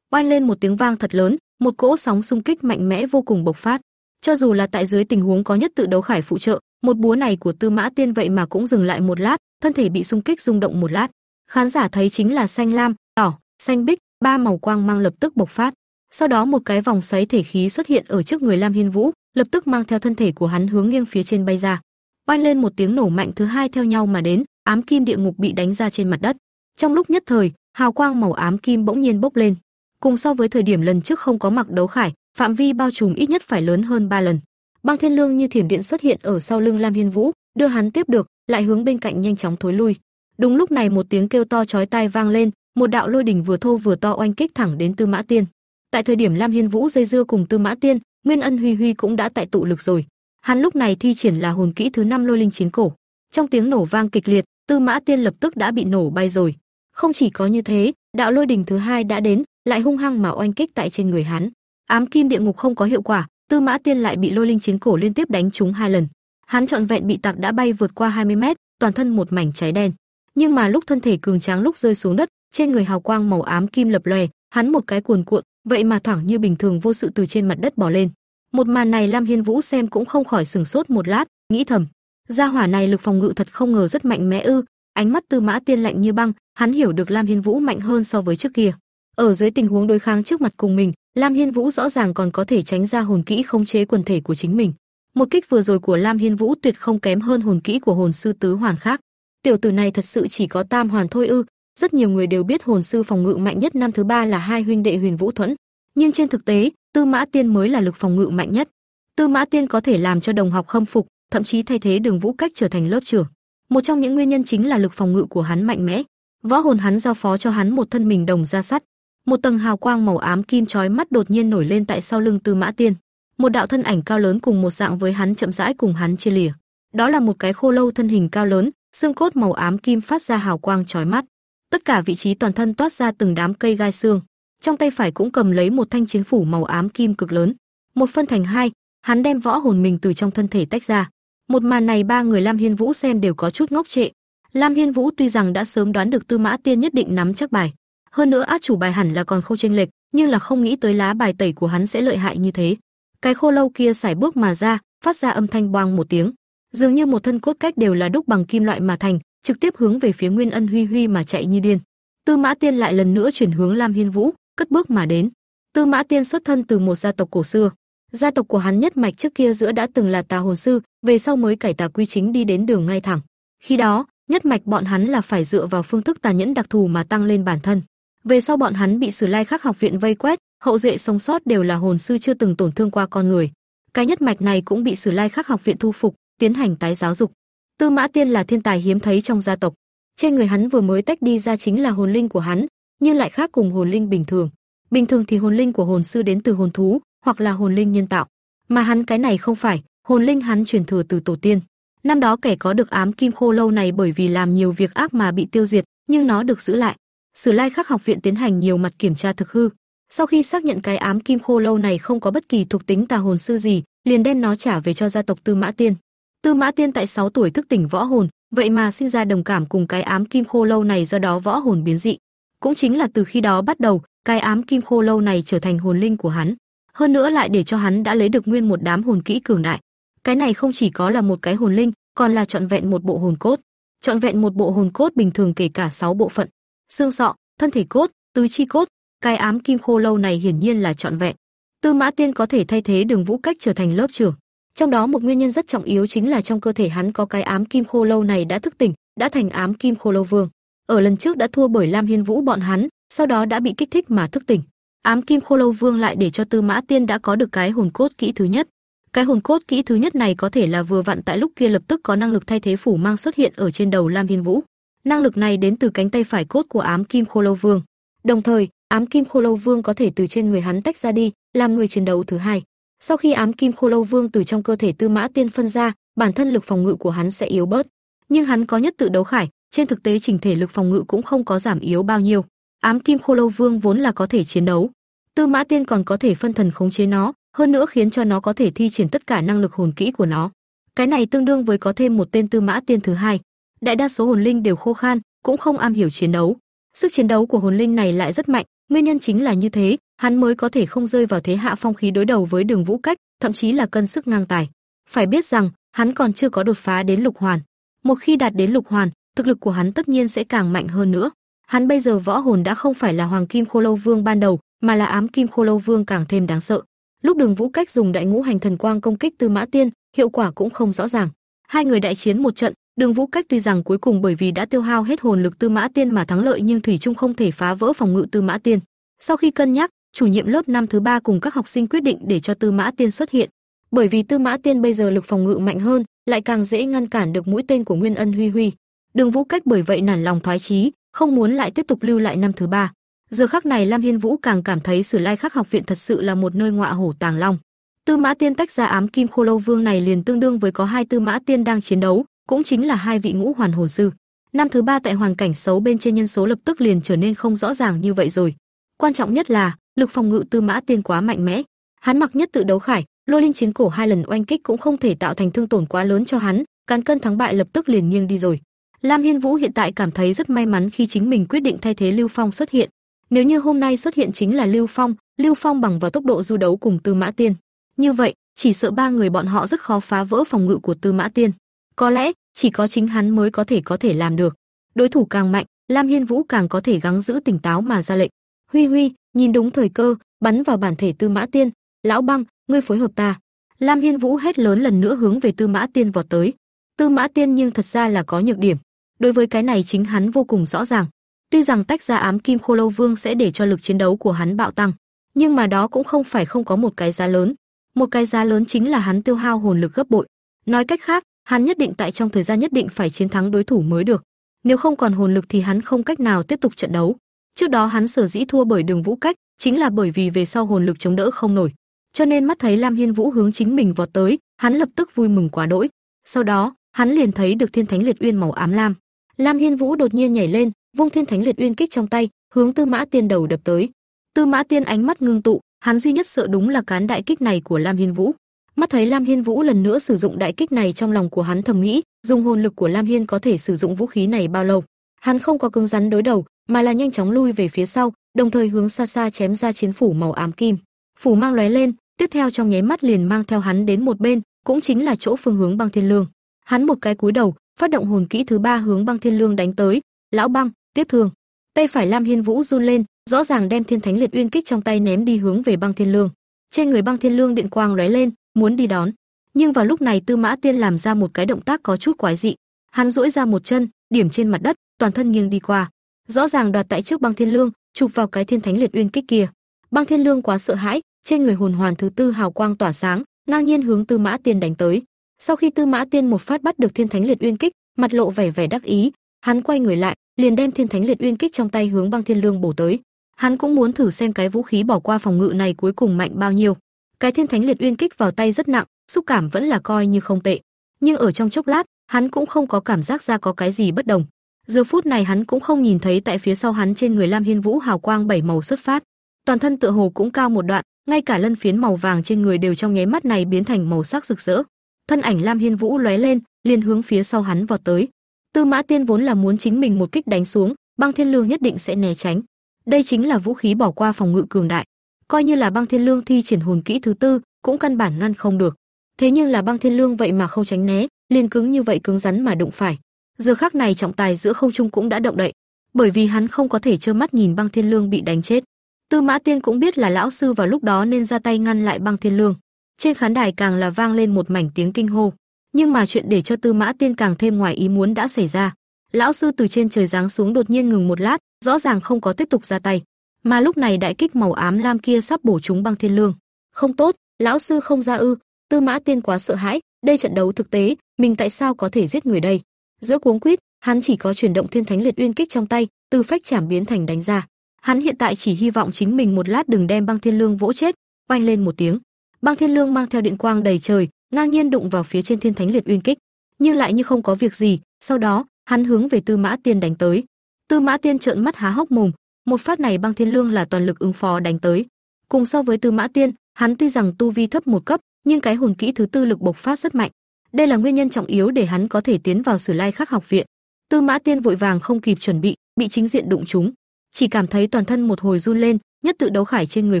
Oanh lên một tiếng vang thật lớn, một cỗ sóng xung kích mạnh mẽ vô cùng bộc phát. Cho dù là tại dưới tình huống có nhất tự đấu khải phụ trợ, một búa này của Tư Mã Tiên vậy mà cũng dừng lại một lát, thân thể bị xung kích rung động một lát. Khán giả thấy chính là xanh lam, đỏ, xanh bích, ba màu quang mang lập tức bộc phát. Sau đó một cái vòng xoáy thể khí xuất hiện ở trước người Lam Hiên Vũ, lập tức mang theo thân thể của hắn hướng nghiêng phía trên bay ra. Oanh lên một tiếng nổ mạnh thứ hai theo nhau mà đến, ám kim địa ngục bị đánh ra trên mặt đất. Trong lúc nhất thời, hào quang màu ám kim bỗng nhiên bốc lên. Cùng so với thời điểm lần trước không có mặc đấu khải, phạm vi bao trùm ít nhất phải lớn hơn ba lần. Băng Thiên Lương như thiểm điện xuất hiện ở sau lưng Lam Hiên Vũ, đưa hắn tiếp được, lại hướng bên cạnh nhanh chóng thối lui. Đúng lúc này một tiếng kêu to chói tai vang lên, một đạo lôi đỉnh vừa thô vừa to oanh kích thẳng đến Tư Mã Tiên. Tại thời điểm Lam Hiên Vũ dây dưa cùng Tư Mã Tiên, Nguyên Ân Huy Huy cũng đã tại tụ lực rồi. Hắn lúc này thi triển là hồn kỹ thứ năm Lôi Linh Chiến Cổ. Trong tiếng nổ vang kịch liệt, Tư Mã Tiên lập tức đã bị nổ bay rồi. Không chỉ có như thế, đạo lôi đỉnh thứ hai đã đến, lại hung hăng mà oanh kích tại trên người hắn. Ám kim địa ngục không có hiệu quả, Tư Mã Tiên lại bị Lôi Linh Chiến Cổ liên tiếp đánh trúng hai lần. Hắn trọn vẹn bị tạc đã bay vượt qua 20 mét, toàn thân một mảnh cháy đen. Nhưng mà lúc thân thể cường tráng lúc rơi xuống đất, trên người hào quang màu ám kim lập lòe, hắn một cái cuồn cuộn, vậy mà thoảng như bình thường vô sự từ trên mặt đất bò lên. Một màn này Lam Hiên Vũ xem cũng không khỏi sừng sốt một lát, nghĩ thầm, gia hỏa này lực phòng ngự thật không ngờ rất mạnh mẽ ư? Ánh mắt Tư Mã Tiên lạnh như băng, hắn hiểu được Lam Hiên Vũ mạnh hơn so với trước kia. Ở dưới tình huống đối kháng trước mặt cùng mình, Lam Hiên Vũ rõ ràng còn có thể tránh ra hồn kỹ khống chế quần thể của chính mình. Một kích vừa rồi của Lam Hiên Vũ tuyệt không kém hơn hồn kỹ của hồn sư tứ hoàn khác. Tiểu tử này thật sự chỉ có tam hoàn thôi ư? Rất nhiều người đều biết hồn sư phòng ngự mạnh nhất năm thứ ba là hai huynh đệ Huyền Vũ Thuẫn, nhưng trên thực tế, Tư Mã Tiên mới là lực phòng ngự mạnh nhất. Tư Mã Tiên có thể làm cho đồng học khâm phục, thậm chí thay thế Đường Vũ Cách trở thành lớp trưởng. Một trong những nguyên nhân chính là lực phòng ngự của hắn mạnh mẽ. Võ hồn hắn giao phó cho hắn một thân mình đồng ra sắt. Một tầng hào quang màu ám kim chói mắt đột nhiên nổi lên tại sau lưng Tư Mã Tiên. Một đạo thân ảnh cao lớn cùng một dạng với hắn chậm rãi cùng hắn chia lìa. Đó là một cái khô lâu thân hình cao lớn, xương cốt màu ám kim phát ra hào quang chói mắt. Tất cả vị trí toàn thân toát ra từng đám cây gai xương. Trong tay phải cũng cầm lấy một thanh chiến phủ màu ám kim cực lớn. Một phân thành hai, hắn đem võ hồn mình từ trong thân thể tách ra. Một màn này ba người Lam Hiên Vũ xem đều có chút ngốc trệ. Lam Hiên Vũ tuy rằng đã sớm đoán được Tư Mã Tiên nhất định nắm chắc bài, hơn nữa át chủ bài hẳn là còn khâu chênh lệch, nhưng là không nghĩ tới lá bài tẩy của hắn sẽ lợi hại như thế. Cái khô lâu kia sải bước mà ra, phát ra âm thanh boang một tiếng, dường như một thân cốt cách đều là đúc bằng kim loại mà thành, trực tiếp hướng về phía Nguyên Ân Huy Huy mà chạy như điên. Tư Mã Tiên lại lần nữa chuyển hướng Lam Hiên Vũ, cất bước mà đến. Tư Mã Tiên xuất thân từ một gia tộc cổ xưa, gia tộc của hắn nhất mạch trước kia giữa đã từng là tà hồn sư, về sau mới cải tà quy chính đi đến đường ngay thẳng. Khi đó, nhất mạch bọn hắn là phải dựa vào phương thức tàn nhẫn đặc thù mà tăng lên bản thân. Về sau bọn hắn bị Sử Lai Khắc học viện vây quét, hậu duệ sống sót đều là hồn sư chưa từng tổn thương qua con người. Cái nhất mạch này cũng bị Sử Lai Khắc học viện thu phục, tiến hành tái giáo dục. Tư Mã Tiên là thiên tài hiếm thấy trong gia tộc. Trên người hắn vừa mới tách đi ra chính là hồn linh của hắn, nhưng lại khác cùng hồn linh bình thường. Bình thường thì hồn linh của hồn sư đến từ hồn thú, hoặc là hồn linh nhân tạo, mà hắn cái này không phải, hồn linh hắn truyền thừa từ tổ tiên. Năm đó kẻ có được ám kim khô lâu này bởi vì làm nhiều việc ác mà bị tiêu diệt, nhưng nó được giữ lại. Sử Lai Khắc học viện tiến hành nhiều mặt kiểm tra thực hư. Sau khi xác nhận cái ám kim khô lâu này không có bất kỳ thuộc tính tà hồn sư gì, liền đem nó trả về cho gia tộc Tư Mã Tiên. Tư Mã Tiên tại 6 tuổi thức tỉnh võ hồn, vậy mà sinh ra đồng cảm cùng cái ám kim khô lâu này do đó võ hồn biến dị. Cũng chính là từ khi đó bắt đầu, cái ám kim khô lâu này trở thành hồn linh của hắn. Hơn nữa lại để cho hắn đã lấy được nguyên một đám hồn kỹ cường đại. Cái này không chỉ có là một cái hồn linh, còn là trọn vẹn một bộ hồn cốt. Trọn vẹn một bộ hồn cốt bình thường kể cả 6 bộ phận. Xương sọ, thân thể cốt, tứ chi cốt, cái ám kim khô lâu này hiển nhiên là trọn vẹn. Tư Mã Tiên có thể thay thế Đường Vũ Cách trở thành lớp trưởng. Trong đó một nguyên nhân rất trọng yếu chính là trong cơ thể hắn có cái ám kim khô lâu này đã thức tỉnh, đã thành ám kim khô lâu vương. Ở lần trước đã thua bởi Lam Hiên Vũ bọn hắn, sau đó đã bị kích thích mà thức tỉnh. Ám kim khô lâu vương lại để cho Tư Mã Tiên đã có được cái hồn cốt kỹ thứ nhất. Cái hồn cốt kỹ thứ nhất này có thể là vừa vặn tại lúc kia lập tức có năng lực thay thế phủ mang xuất hiện ở trên đầu Lam Hiên Vũ. Năng lực này đến từ cánh tay phải cốt của ám kim khô lâu vương. Đồng thời, ám kim khô lâu vương có thể từ trên người hắn tách ra đi, làm người chiến đấu thứ hai. Sau khi ám kim khô lâu vương từ trong cơ thể Tư Mã Tiên phân ra, bản thân lực phòng ngự của hắn sẽ yếu bớt. Nhưng hắn có nhất tự đấu khải, trên thực tế chỉnh thể lực phòng ngự cũng không có giảm yếu bao nhiêu. Ám kim khô lâu vương vốn là có thể chiến đấu, Tư Mã Tiên còn có thể phân thần khống chế nó, hơn nữa khiến cho nó có thể thi triển tất cả năng lực hồn kỹ của nó. Cái này tương đương với có thêm một tên Tư Mã Tiên thứ hai. Đại đa số hồn linh đều khô khan, cũng không am hiểu chiến đấu. Sức chiến đấu của hồn linh này lại rất mạnh, nguyên nhân chính là như thế, hắn mới có thể không rơi vào thế hạ phong khí đối đầu với Đường Vũ Cách, thậm chí là cân sức ngang tài. Phải biết rằng, hắn còn chưa có đột phá đến lục hoàn. Một khi đạt đến lục hoàn, thực lực của hắn tất nhiên sẽ càng mạnh hơn nữa. Hắn bây giờ võ hồn đã không phải là Hoàng Kim Khô Lâu Vương ban đầu, mà là ám kim khô lâu vương càng thêm đáng sợ. Lúc Đường Vũ Cách dùng đại ngũ hành thần quang công kích Tư Mã Tiên, hiệu quả cũng không rõ ràng. Hai người đại chiến một trận, Đường Vũ Cách tuy rằng cuối cùng bởi vì đã tiêu hao hết hồn lực Tư Mã Tiên mà thắng lợi nhưng thủy chung không thể phá vỡ phòng ngự Tư Mã Tiên. Sau khi cân nhắc, chủ nhiệm lớp năm thứ ba cùng các học sinh quyết định để cho Tư Mã Tiên xuất hiện, bởi vì Tư Mã Tiên bây giờ lực phòng ngự mạnh hơn, lại càng dễ ngăn cản được mũi tên của Nguyên Ân Huy Huy. Đường Vũ Cách bởi vậy nản lòng thoái chí, không muốn lại tiếp tục lưu lại năm thứ ba. Giờ khắc này Lam Hiên Vũ càng cảm thấy Sử Lai Khắc học viện thật sự là một nơi ngọa hổ tàng long. Tư Mã Tiên tách ra ám kim khô lâu vương này liền tương đương với có hai Tư Mã Tiên đang chiến đấu, cũng chính là hai vị ngũ hoàn hồ sư. Năm thứ ba tại hoàn cảnh xấu bên trên nhân số lập tức liền trở nên không rõ ràng như vậy rồi. Quan trọng nhất là, lực phòng ngự Tư Mã Tiên quá mạnh mẽ. Hắn mặc nhất tự đấu khải, lôi linh chiến cổ hai lần oanh kích cũng không thể tạo thành thương tổn quá lớn cho hắn, cán cân thắng bại lập tức liền nghiêng đi rồi. Lam Hiên Vũ hiện tại cảm thấy rất may mắn khi chính mình quyết định thay thế Lưu Phong xuất hiện. Nếu như hôm nay xuất hiện chính là Lưu Phong, Lưu Phong bằng vào tốc độ du đấu cùng Tư Mã Tiên, như vậy, chỉ sợ ba người bọn họ rất khó phá vỡ phòng ngự của Tư Mã Tiên. Có lẽ, chỉ có chính hắn mới có thể có thể làm được. Đối thủ càng mạnh, Lam Hiên Vũ càng có thể gắng giữ tỉnh táo mà ra lệnh. Huy Huy, nhìn đúng thời cơ, bắn vào bản thể Tư Mã Tiên, "Lão Băng, ngươi phối hợp ta." Lam Hiên Vũ hét lớn lần nữa hướng về Tư Mã Tiên vọt tới. Tư Mã Tiên nhưng thật ra là có nhược điểm. Đối với cái này chính hắn vô cùng rõ ràng. Tuy rằng tách ra ám kim khô lâu vương sẽ để cho lực chiến đấu của hắn bạo tăng, nhưng mà đó cũng không phải không có một cái giá lớn. Một cái giá lớn chính là hắn tiêu hao hồn lực gấp bội. Nói cách khác, hắn nhất định tại trong thời gian nhất định phải chiến thắng đối thủ mới được. Nếu không còn hồn lực thì hắn không cách nào tiếp tục trận đấu. Trước đó hắn sở dĩ thua bởi Đường Vũ Cách, chính là bởi vì về sau hồn lực chống đỡ không nổi. Cho nên mắt thấy Lam Hiên Vũ hướng chính mình vọt tới, hắn lập tức vui mừng quá đỗi. Sau đó, hắn liền thấy được Thiên Thánh Liệt Uyên màu ám lam. Lam Hiên Vũ đột nhiên nhảy lên, vung Thiên Thánh Liệt Uyên kích trong tay, hướng Tư Mã Tiên đầu đập tới. Tư Mã Tiên ánh mắt ngưng tụ, hắn duy nhất sợ đúng là cán đại kích này của Lam Hiên Vũ. Mắt thấy Lam Hiên Vũ lần nữa sử dụng đại kích này trong lòng của hắn thầm nghĩ, dùng hồn lực của Lam Hiên có thể sử dụng vũ khí này bao lâu. Hắn không có cứng rắn đối đầu, mà là nhanh chóng lui về phía sau, đồng thời hướng xa xa chém ra chiến phủ màu ám kim. Phủ mang lóe lên, tiếp theo trong nháy mắt liền mang theo hắn đến một bên, cũng chính là chỗ phương hướng băng thiên lương. Hắn một cái cúi đầu, phát động hồn kỹ thứ ba hướng băng thiên lương đánh tới. Lão băng, tiếp thường Tay phải Lam Hiên Vũ run lên, rõ ràng đem Thiên Thánh Liệt Uyên kích trong tay ném đi hướng về băng thiên lương. Trên người băng thiên lương điện quang lóe lên, muốn đi đón, nhưng vào lúc này Tư Mã Tiên làm ra một cái động tác có chút quái dị. Hắn duỗi ra một chân, điểm trên mặt đất, toàn thân nghiêng đi qua. Rõ ràng đoạt tại trước băng thiên lương, chụp vào cái Thiên Thánh Liệt Uyên kích kia. Băng Thiên Lương quá sợ hãi, trên người hồn hoàn thứ tư hào quang tỏa sáng, ngang nhiên hướng Tư Mã Tiên đánh tới. Sau khi Tư Mã Tiên một phát bắt được Thiên Thánh Liệt Uyên kích, mặt lộ vẻ vẻ đắc ý, hắn quay người lại, liền đem Thiên Thánh Liệt Uyên kích trong tay hướng Băng Thiên Lương bổ tới. Hắn cũng muốn thử xem cái vũ khí bỏ qua phòng ngự này cuối cùng mạnh bao nhiêu. Cái Thiên Thánh Liệt Uyên kích vào tay rất nặng, xúc cảm vẫn là coi như không tệ, nhưng ở trong chốc lát, hắn cũng không có cảm giác ra có cái gì bất đồng. Giờ phút này hắn cũng không nhìn thấy tại phía sau hắn trên người Lam Hiên Vũ hào quang bảy màu xuất phát, toàn thân tựa hồ cũng cao một đoạn, ngay cả lân phiến màu vàng trên người đều trong nháy mắt này biến thành màu sắc rực rỡ. Thân ảnh Lam Hiên Vũ lóe lên, liền hướng phía sau hắn vọt tới. Tư Mã Tiên vốn là muốn chính mình một kích đánh xuống, Băng Thiên Lương nhất định sẽ né tránh. Đây chính là vũ khí bỏ qua phòng ngự cường đại. Coi như là Băng Thiên Lương thi triển hồn kỹ thứ tư, cũng căn bản ngăn không được. Thế nhưng là Băng Thiên Lương vậy mà không tránh né, liền cứng như vậy cứng rắn mà đụng phải. Giờ khắc này trọng tài giữa không trung cũng đã động đậy, bởi vì hắn không có thể trơ mắt nhìn Băng Thiên Lương bị đánh chết. Tư Mã Tiên cũng biết là lão sư vào lúc đó nên ra tay ngăn lại Băng Thiên Lương. Trên khán đài càng là vang lên một mảnh tiếng kinh hô, nhưng mà chuyện để cho Tư Mã Tiên càng thêm ngoài ý muốn đã xảy ra. Lão sư từ trên trời giáng xuống đột nhiên ngừng một lát, rõ ràng không có tiếp tục ra tay, mà lúc này đại kích màu ám lam kia sắp bổ trúng Băng Thiên Lương. Không tốt, lão sư không ra ư? Tư Mã Tiên quá sợ hãi, đây trận đấu thực tế, mình tại sao có thể giết người đây? Giữa cuống quýt, hắn chỉ có chuyển động Thiên Thánh Liệt Uyên kích trong tay, từ phách chảm biến thành đánh ra. Hắn hiện tại chỉ hy vọng chính mình một lát đừng đem Băng Thiên Lương vỗ chết, oanh lên một tiếng. Băng Thiên Lương mang theo điện quang đầy trời, ngang nhiên đụng vào phía trên Thiên Thánh Liệt Uyên kích, nhưng lại như không có việc gì, sau đó, hắn hướng về Tư Mã Tiên đánh tới. Tư Mã Tiên trợn mắt há hốc mồm, một phát này Băng Thiên Lương là toàn lực ứng phó đánh tới. Cùng so với Tư Mã Tiên, hắn tuy rằng tu vi thấp một cấp, nhưng cái hồn kỹ thứ tư lực bộc phát rất mạnh. Đây là nguyên nhân trọng yếu để hắn có thể tiến vào Sử Lai Khắc học viện. Tư Mã Tiên vội vàng không kịp chuẩn bị, bị chính diện đụng trúng, chỉ cảm thấy toàn thân một hồi run lên, nhất tự đấu khải trên người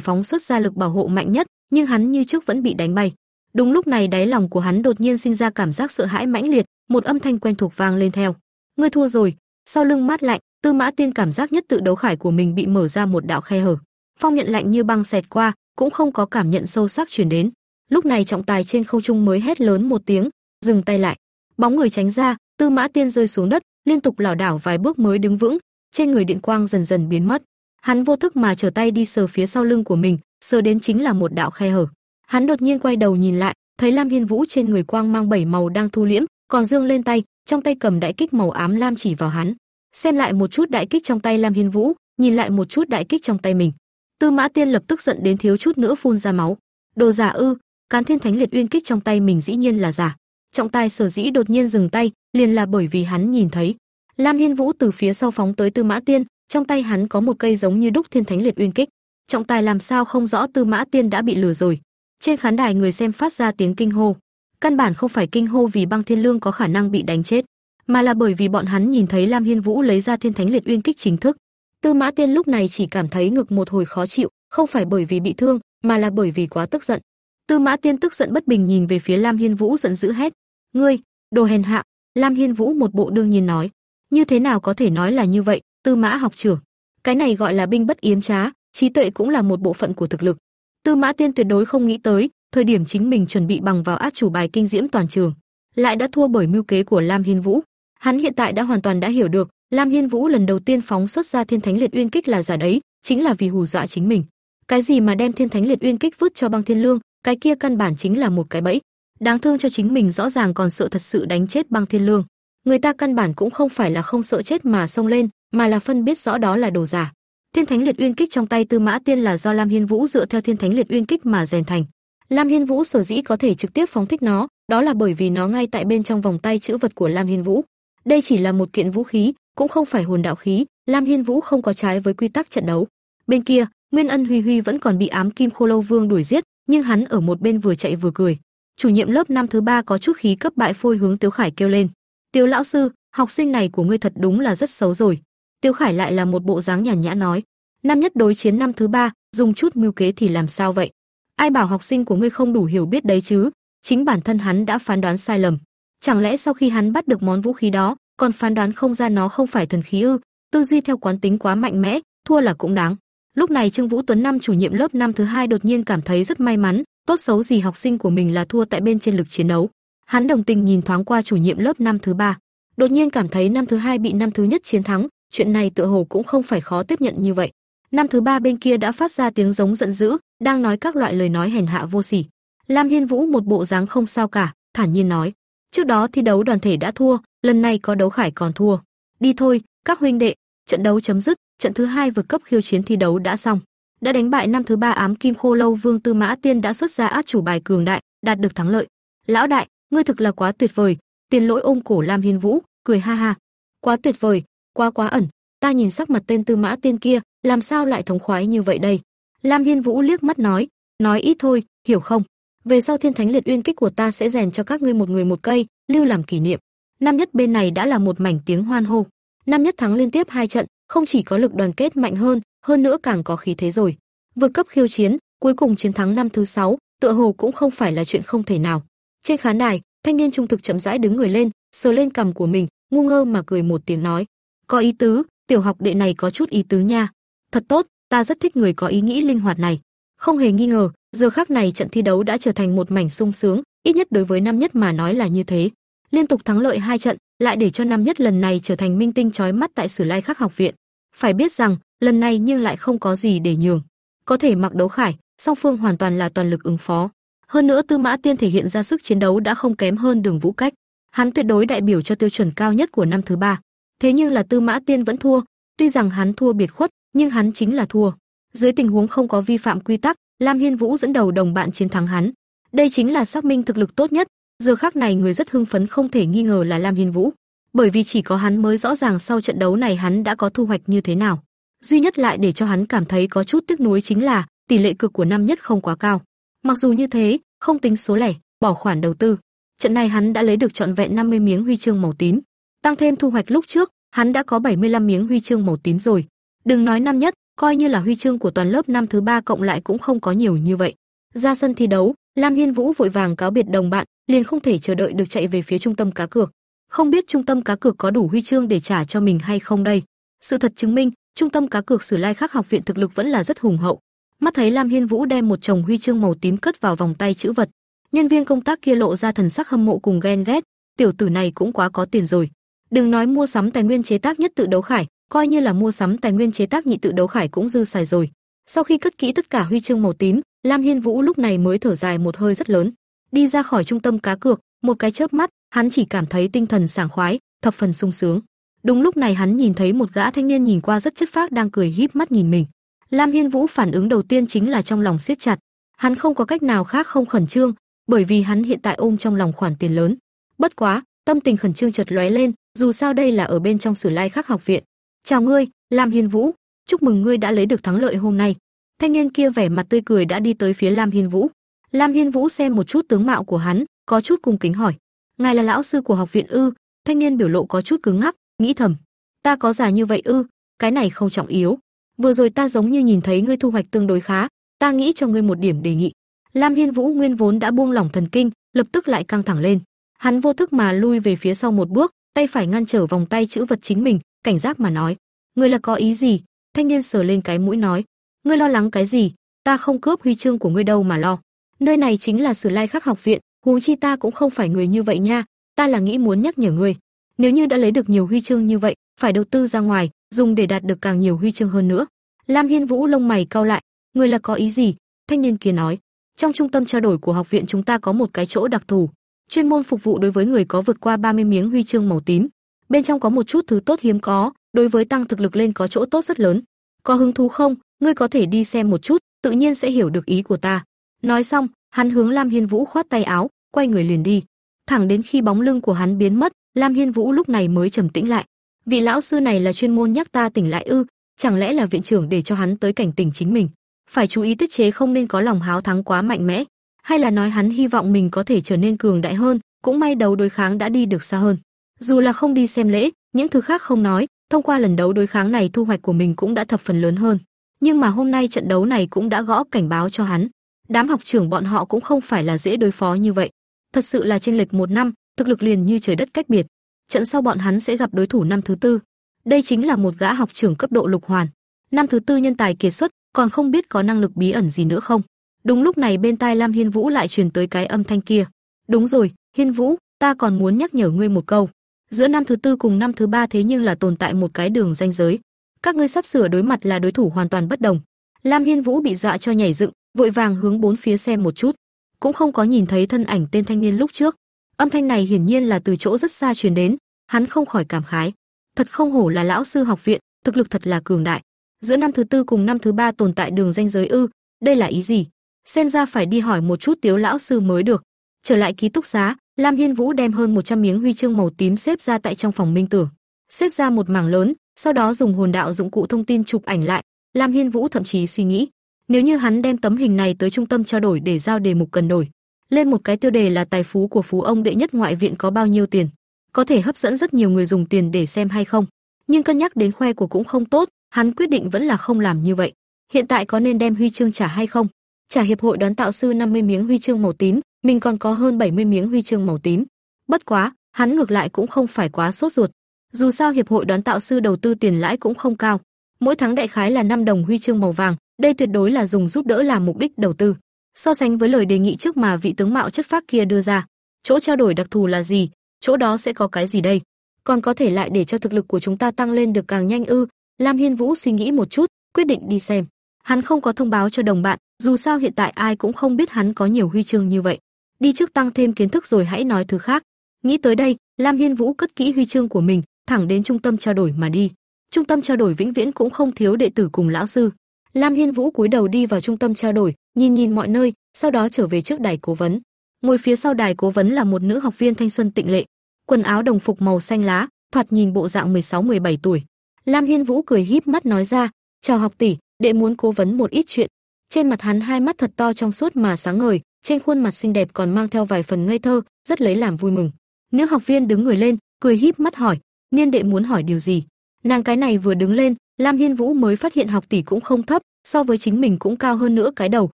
phóng xuất ra lực bảo hộ mạnh nhất, nhưng hắn như trước vẫn bị đánh bay. Đúng lúc này đáy lòng của hắn đột nhiên sinh ra cảm giác sợ hãi mãnh liệt, một âm thanh quen thuộc vang lên theo. Ngươi thua rồi. Sau lưng mát lạnh, Tư Mã Tiên cảm giác nhất tự đấu khải của mình bị mở ra một đạo khe hở. Phong nhận lạnh như băng xẹt qua, cũng không có cảm nhận sâu sắc truyền đến. Lúc này trọng tài trên không trung mới hét lớn một tiếng, dừng tay lại. Bóng người tránh ra, Tư Mã Tiên rơi xuống đất, liên tục lảo đảo vài bước mới đứng vững, trên người điện quang dần dần biến mất. Hắn vô thức mà trở tay đi sờ phía sau lưng của mình, sờ đến chính là một đạo khe hở. Hắn đột nhiên quay đầu nhìn lại, thấy Lam Hiên Vũ trên người quang mang bảy màu đang thu liễm, còn dương lên tay, trong tay cầm đại kích màu ám lam chỉ vào hắn. Xem lại một chút đại kích trong tay Lam Hiên Vũ, nhìn lại một chút đại kích trong tay mình. Tư Mã Tiên lập tức giận đến thiếu chút nữa phun ra máu. Đồ giả ư? cán Thiên Thánh Liệt Uyên kích trong tay mình dĩ nhiên là giả. Trọng tài sở dĩ đột nhiên dừng tay, liền là bởi vì hắn nhìn thấy Lam Hiên Vũ từ phía sau phóng tới Tư Mã Tiên, trong tay hắn có một cây giống như đúc Thiên Thánh Liệt Uyên kích. Trọng tài làm sao không rõ Tư Mã Tiên đã bị lừa rồi. Trên khán đài người xem phát ra tiếng kinh hô. Căn bản không phải kinh hô vì Băng Thiên Lương có khả năng bị đánh chết, mà là bởi vì bọn hắn nhìn thấy Lam Hiên Vũ lấy ra Thiên Thánh Liệt Uyên kích chính thức. Tư Mã Tiên lúc này chỉ cảm thấy ngực một hồi khó chịu, không phải bởi vì bị thương, mà là bởi vì quá tức giận. Tư Mã Tiên tức giận bất bình nhìn về phía Lam Hiên Vũ giận dữ hét: "Ngươi, đồ hèn hạ!" Lam Hiên Vũ một bộ đương nhiên nói: "Như thế nào có thể nói là như vậy, Tư Mã học trưởng? Cái này gọi là binh bất yếm trá, trí tuệ cũng là một bộ phận của thực lực." Tư Mã Tiên tuyệt đối không nghĩ tới, thời điểm chính mình chuẩn bị bằng vào át chủ bài kinh diễm toàn trường, lại đã thua bởi mưu kế của Lam Hiên Vũ. Hắn hiện tại đã hoàn toàn đã hiểu được, Lam Hiên Vũ lần đầu tiên phóng xuất ra Thiên Thánh Liệt Uyên kích là giả đấy, chính là vì hù dọa chính mình. Cái gì mà đem Thiên Thánh Liệt Uyên kích vứt cho Băng Thiên Lương, cái kia căn bản chính là một cái bẫy. Đáng thương cho chính mình rõ ràng còn sợ thật sự đánh chết Băng Thiên Lương. Người ta căn bản cũng không phải là không sợ chết mà xông lên, mà là phân biết rõ đó là đồ giả. Thiên Thánh Liệt Uyên kích trong tay Tư Mã Tiên là do Lam Hiên Vũ dựa theo Thiên Thánh Liệt Uyên kích mà rèn thành. Lam Hiên Vũ sở dĩ có thể trực tiếp phóng thích nó, đó là bởi vì nó ngay tại bên trong vòng tay chữ vật của Lam Hiên Vũ. Đây chỉ là một kiện vũ khí, cũng không phải hồn đạo khí, Lam Hiên Vũ không có trái với quy tắc trận đấu. Bên kia, Nguyên Ân Huy Huy vẫn còn bị ám kim khô lâu vương đuổi giết, nhưng hắn ở một bên vừa chạy vừa cười. Chủ nhiệm lớp năm thứ ba có chút khí cấp bại phôi hướng Tiếu Khải kêu lên: "Tiếu lão sư, học sinh này của ngươi thật đúng là rất xấu rồi." Tiếu Khải lại là một bộ dáng nhàn nhã nói: "Năm nhất đối chiến năm thứ ba, dùng chút mưu kế thì làm sao vậy? Ai bảo học sinh của ngươi không đủ hiểu biết đấy chứ? Chính bản thân hắn đã phán đoán sai lầm. Chẳng lẽ sau khi hắn bắt được món vũ khí đó, còn phán đoán không ra nó không phải thần khí ư? Tư duy theo quán tính quá mạnh mẽ, thua là cũng đáng." Lúc này Trương Vũ Tuấn năm chủ nhiệm lớp năm thứ hai đột nhiên cảm thấy rất may mắn, tốt xấu gì học sinh của mình là thua tại bên trên lực chiến đấu. Hắn đồng tình nhìn thoáng qua chủ nhiệm lớp năm thứ ba, đột nhiên cảm thấy năm thứ hai bị năm thứ nhất chiến thắng, chuyện này tựa hồ cũng không phải khó tiếp nhận như vậy. Năm thứ ba bên kia đã phát ra tiếng giống giận dữ, đang nói các loại lời nói hèn hạ vô sỉ. Lam Hiên Vũ một bộ dáng không sao cả, thản nhiên nói: "Trước đó thi đấu đoàn thể đã thua, lần này có đấu khải còn thua. Đi thôi, các huynh đệ, trận đấu chấm dứt, trận thứ hai vượt cấp khiêu chiến thi đấu đã xong. Đã đánh bại năm thứ ba ám kim khô lâu Vương Tư Mã Tiên đã xuất ra át chủ bài cường đại, đạt được thắng lợi. Lão đại, ngươi thực là quá tuyệt vời. Tiền lỗi ôm cổ Lam Hiên Vũ, cười ha ha. Quá tuyệt vời, quá quá ẩn. Ta nhìn sắc mặt tên Tư Mã Tiên kia, làm sao lại thống khoái như vậy đây? Lam Hiên Vũ liếc mắt nói, nói ít thôi, hiểu không? Về sau Thiên Thánh Liệt Uyên kích của ta sẽ rèn cho các ngươi một người một cây, lưu làm kỷ niệm. Năm nhất bên này đã là một mảnh tiếng hoan hô. Năm nhất thắng liên tiếp hai trận, không chỉ có lực đoàn kết mạnh hơn, hơn nữa càng có khí thế rồi. Vượt cấp khiêu chiến, cuối cùng chiến thắng năm thứ sáu, tựa hồ cũng không phải là chuyện không thể nào. Trên khán đài, thanh niên trung thực chậm rãi đứng người lên, sờ lên cằm của mình, ngu ngơ mà cười một tiếng nói: "Có ý tứ, tiểu học đệ này có chút ý tứ nha. Thật tốt, ta rất thích người có ý nghĩ linh hoạt này." Không hề nghi ngờ, giờ khắc này trận thi đấu đã trở thành một mảnh sung sướng, ít nhất đối với năm nhất mà nói là như thế. Liên tục thắng lợi hai trận, lại để cho năm nhất lần này trở thành minh tinh chói mắt tại Sử Lai Khắc học viện. Phải biết rằng, lần này nhưng lại không có gì để nhường. Có thể mặc đấu khải, song phương hoàn toàn là toàn lực ứng phó. Hơn nữa Tư Mã Tiên thể hiện ra sức chiến đấu đã không kém hơn Đường Vũ Cách. Hắn tuyệt đối đại biểu cho tiêu chuẩn cao nhất của năm thứ ba. Thế nhưng là Tư Mã Tiên vẫn thua, tuy rằng hắn thua biệt khuất, nhưng hắn chính là thua. Dưới tình huống không có vi phạm quy tắc, Lam Hiên Vũ dẫn đầu đồng bạn chiến thắng hắn. Đây chính là xác minh thực lực tốt nhất, giờ khắc này người rất hưng phấn không thể nghi ngờ là Lam Hiên Vũ bởi vì chỉ có hắn mới rõ ràng sau trận đấu này hắn đã có thu hoạch như thế nào. Duy nhất lại để cho hắn cảm thấy có chút tiếc nuối chính là tỷ lệ cực của năm nhất không quá cao. Mặc dù như thế, không tính số lẻ, bỏ khoản đầu tư, trận này hắn đã lấy được trọn vẹn 50 miếng huy chương màu tím, tăng thêm thu hoạch lúc trước, hắn đã có 75 miếng huy chương màu tím rồi. Đừng nói năm nhất, coi như là huy chương của toàn lớp năm thứ ba cộng lại cũng không có nhiều như vậy. Ra sân thi đấu, Lam Hiên Vũ vội vàng cáo biệt đồng bạn, liền không thể chờ đợi được chạy về phía trung tâm cá cược. Không biết trung tâm cá cược có đủ huy chương để trả cho mình hay không đây. Sự thật chứng minh, trung tâm cá cược Sử Lai Khắc học viện thực lực vẫn là rất hùng hậu. Mắt thấy Lam Hiên Vũ đem một chồng huy chương màu tím cất vào vòng tay chữ vật, nhân viên công tác kia lộ ra thần sắc hâm mộ cùng ghen ghét, tiểu tử này cũng quá có tiền rồi. Đừng nói mua sắm tài nguyên chế tác nhất tự đấu khải, coi như là mua sắm tài nguyên chế tác nhị tự đấu khải cũng dư xài rồi. Sau khi cất kỹ tất cả huy chương màu tím, Lam Hiên Vũ lúc này mới thở dài một hơi rất lớn. Đi ra khỏi trung tâm cá cược, một cái chớp mắt, hắn chỉ cảm thấy tinh thần sảng khoái, thập phần sung sướng. Đúng lúc này hắn nhìn thấy một gã thanh niên nhìn qua rất chất phác đang cười híp mắt nhìn mình. Lam Hiên Vũ phản ứng đầu tiên chính là trong lòng siết chặt. Hắn không có cách nào khác không khẩn trương, bởi vì hắn hiện tại ôm trong lòng khoản tiền lớn. Bất quá, tâm tình khẩn trương chợt lóe lên, dù sao đây là ở bên trong Sử Lai Khắc học viện. "Chào ngươi, Lam Hiên Vũ, chúc mừng ngươi đã lấy được thắng lợi hôm nay." Thanh niên kia vẻ mặt tươi cười đã đi tới phía Lam Hiên Vũ. Lam Hiên Vũ xem một chút tướng mạo của hắn, có chút cung kính hỏi: "Ngài là lão sư của học viện ư?" Thanh niên biểu lộ có chút cứng ngắc, nghĩ thầm: "Ta có già như vậy ư? Cái này không trọng yếu. Vừa rồi ta giống như nhìn thấy ngươi thu hoạch tương đối khá, ta nghĩ cho ngươi một điểm đề nghị." Lam Hiên Vũ nguyên vốn đã buông lỏng thần kinh, lập tức lại căng thẳng lên. Hắn vô thức mà lui về phía sau một bước, tay phải ngăn trở vòng tay chữ vật chính mình, cảnh giác mà nói: "Ngươi là có ý gì?" Thanh niên sờ lên cái mũi nói: "Ngươi lo lắng cái gì? Ta không cướp huy chương của ngươi đâu mà lo. Nơi này chính là Sử Lai Khắc học viện, huống chi ta cũng không phải người như vậy nha, ta là nghĩ muốn nhắc nhở ngươi, nếu như đã lấy được nhiều huy chương như vậy, phải đầu tư ra ngoài, dùng để đạt được càng nhiều huy chương hơn nữa." Lam Hiên Vũ lông mày cau lại, "Ngươi là có ý gì?" Thanh niên kia nói: "Trong trung tâm trao đổi của học viện chúng ta có một cái chỗ đặc thù, chuyên môn phục vụ đối với người có vượt qua 30 miếng huy chương màu tím. Bên trong có một chút thứ tốt hiếm có, đối với tăng thực lực lên có chỗ tốt rất lớn. Có hứng thú không? Ngươi có thể đi xem một chút, tự nhiên sẽ hiểu được ý của ta." Nói xong, hắn hướng Lam Hiên Vũ khoát tay áo, quay người liền đi. Thẳng đến khi bóng lưng của hắn biến mất, Lam Hiên Vũ lúc này mới trầm tĩnh lại. Vị lão sư này là chuyên môn nhắc ta tỉnh lại ư? Chẳng lẽ là viện trưởng để cho hắn tới cảnh tỉnh chính mình? Phải chú ý tiết chế không nên có lòng háo thắng quá mạnh mẽ, hay là nói hắn hy vọng mình có thể trở nên cường đại hơn, cũng may đấu đối kháng đã đi được xa hơn. Dù là không đi xem lễ, những thứ khác không nói, thông qua lần đấu đối kháng này thu hoạch của mình cũng đã thập phần lớn hơn. Nhưng mà hôm nay trận đấu này cũng đã gõ cảnh báo cho hắn. Đám học trưởng bọn họ cũng không phải là dễ đối phó như vậy. Thật sự là chênh lệch một năm, thực lực liền như trời đất cách biệt. Trận sau bọn hắn sẽ gặp đối thủ năm thứ tư. Đây chính là một gã học trưởng cấp độ lục hoàn. Năm thứ tư nhân tài kiệt xuất, còn không biết có năng lực bí ẩn gì nữa không. Đúng lúc này bên tai Lam Hiên Vũ lại truyền tới cái âm thanh kia. Đúng rồi, Hiên Vũ, ta còn muốn nhắc nhở ngươi một câu. Giữa năm thứ tư cùng năm thứ ba thế nhưng là tồn tại một cái đường ranh giới. Các ngươi sắp sửa đối mặt là đối thủ hoàn toàn bất đồng. Lam Hiên Vũ bị dọa cho nhảy dựng, vội vàng hướng bốn phía xem một chút, cũng không có nhìn thấy thân ảnh tên thanh niên lúc trước. Âm thanh này hiển nhiên là từ chỗ rất xa truyền đến, hắn không khỏi cảm khái, thật không hổ là lão sư học viện, thực lực thật là cường đại. Giữa năm thứ tư cùng năm thứ ba tồn tại đường ranh giới ư? Đây là ý gì? Xem ra phải đi hỏi một chút Tiếu lão sư mới được. Trở lại ký túc xá, Lam Hiên Vũ đem hơn 100 miếng huy chương màu tím xếp ra tại trong phòng minh tưởng, xếp ra một mảng lớn, sau đó dùng hồn đạo dụng cụ thông tin chụp ảnh lại. Lam Hiên Vũ thậm chí suy nghĩ, nếu như hắn đem tấm hình này tới trung tâm trao đổi để giao đề mục cần đổi, lên một cái tiêu đề là tài phú của phú ông đệ nhất ngoại viện có bao nhiêu tiền, có thể hấp dẫn rất nhiều người dùng tiền để xem hay không. Nhưng cân nhắc đến khoe của cũng không tốt, hắn quyết định vẫn là không làm như vậy. Hiện tại có nên đem huy chương trả hay không? Trả hiệp hội đoán tạo sư 50 miếng huy chương màu tím, mình còn có hơn 70 miếng huy chương màu tím. Bất quá, hắn ngược lại cũng không phải quá sốt ruột. Dù sao hiệp hội đoán tạo sư đầu tư tiền lãi cũng không cao, mỗi tháng đại khái là 5 đồng huy chương màu vàng, đây tuyệt đối là dùng giúp đỡ làm mục đích đầu tư. So sánh với lời đề nghị trước mà vị tướng mạo chất phác kia đưa ra, chỗ trao đổi đặc thù là gì, chỗ đó sẽ có cái gì đây? Còn có thể lại để cho thực lực của chúng ta tăng lên được càng nhanh ư? Lam Hiên Vũ suy nghĩ một chút, quyết định đi xem. Hắn không có thông báo cho đồng bạn, dù sao hiện tại ai cũng không biết hắn có nhiều huy chương như vậy. Đi trước tăng thêm kiến thức rồi hãy nói thứ khác. Nghĩ tới đây, Lam Hiên Vũ cất kỹ huy chương của mình, thẳng đến trung tâm trao đổi mà đi. Trung tâm trao đổi vĩnh viễn cũng không thiếu đệ tử cùng lão sư. Lam Hiên Vũ cúi đầu đi vào trung tâm trao đổi, nhìn nhìn mọi nơi, sau đó trở về trước đài cố vấn. Ngồi phía sau đài cố vấn là một nữ học viên thanh xuân tịnh lệ, quần áo đồng phục màu xanh lá, thoạt nhìn bộ dạng 16-17 tuổi. Lam Hiên Vũ cười híp mắt nói ra, "Chào học tỷ, đệ muốn cố vấn một ít chuyện." Trên mặt hắn hai mắt thật to trong suốt mà sáng ngời, trên khuôn mặt xinh đẹp còn mang theo vài phần ngây thơ, rất lấy làm vui mừng. Nữ học viên đứng người lên, cười híp mắt hỏi, "Niên đệ muốn hỏi điều gì?" Nàng cái này vừa đứng lên, Lam Hiên Vũ mới phát hiện học tỷ cũng không thấp, so với chính mình cũng cao hơn nữa cái đầu,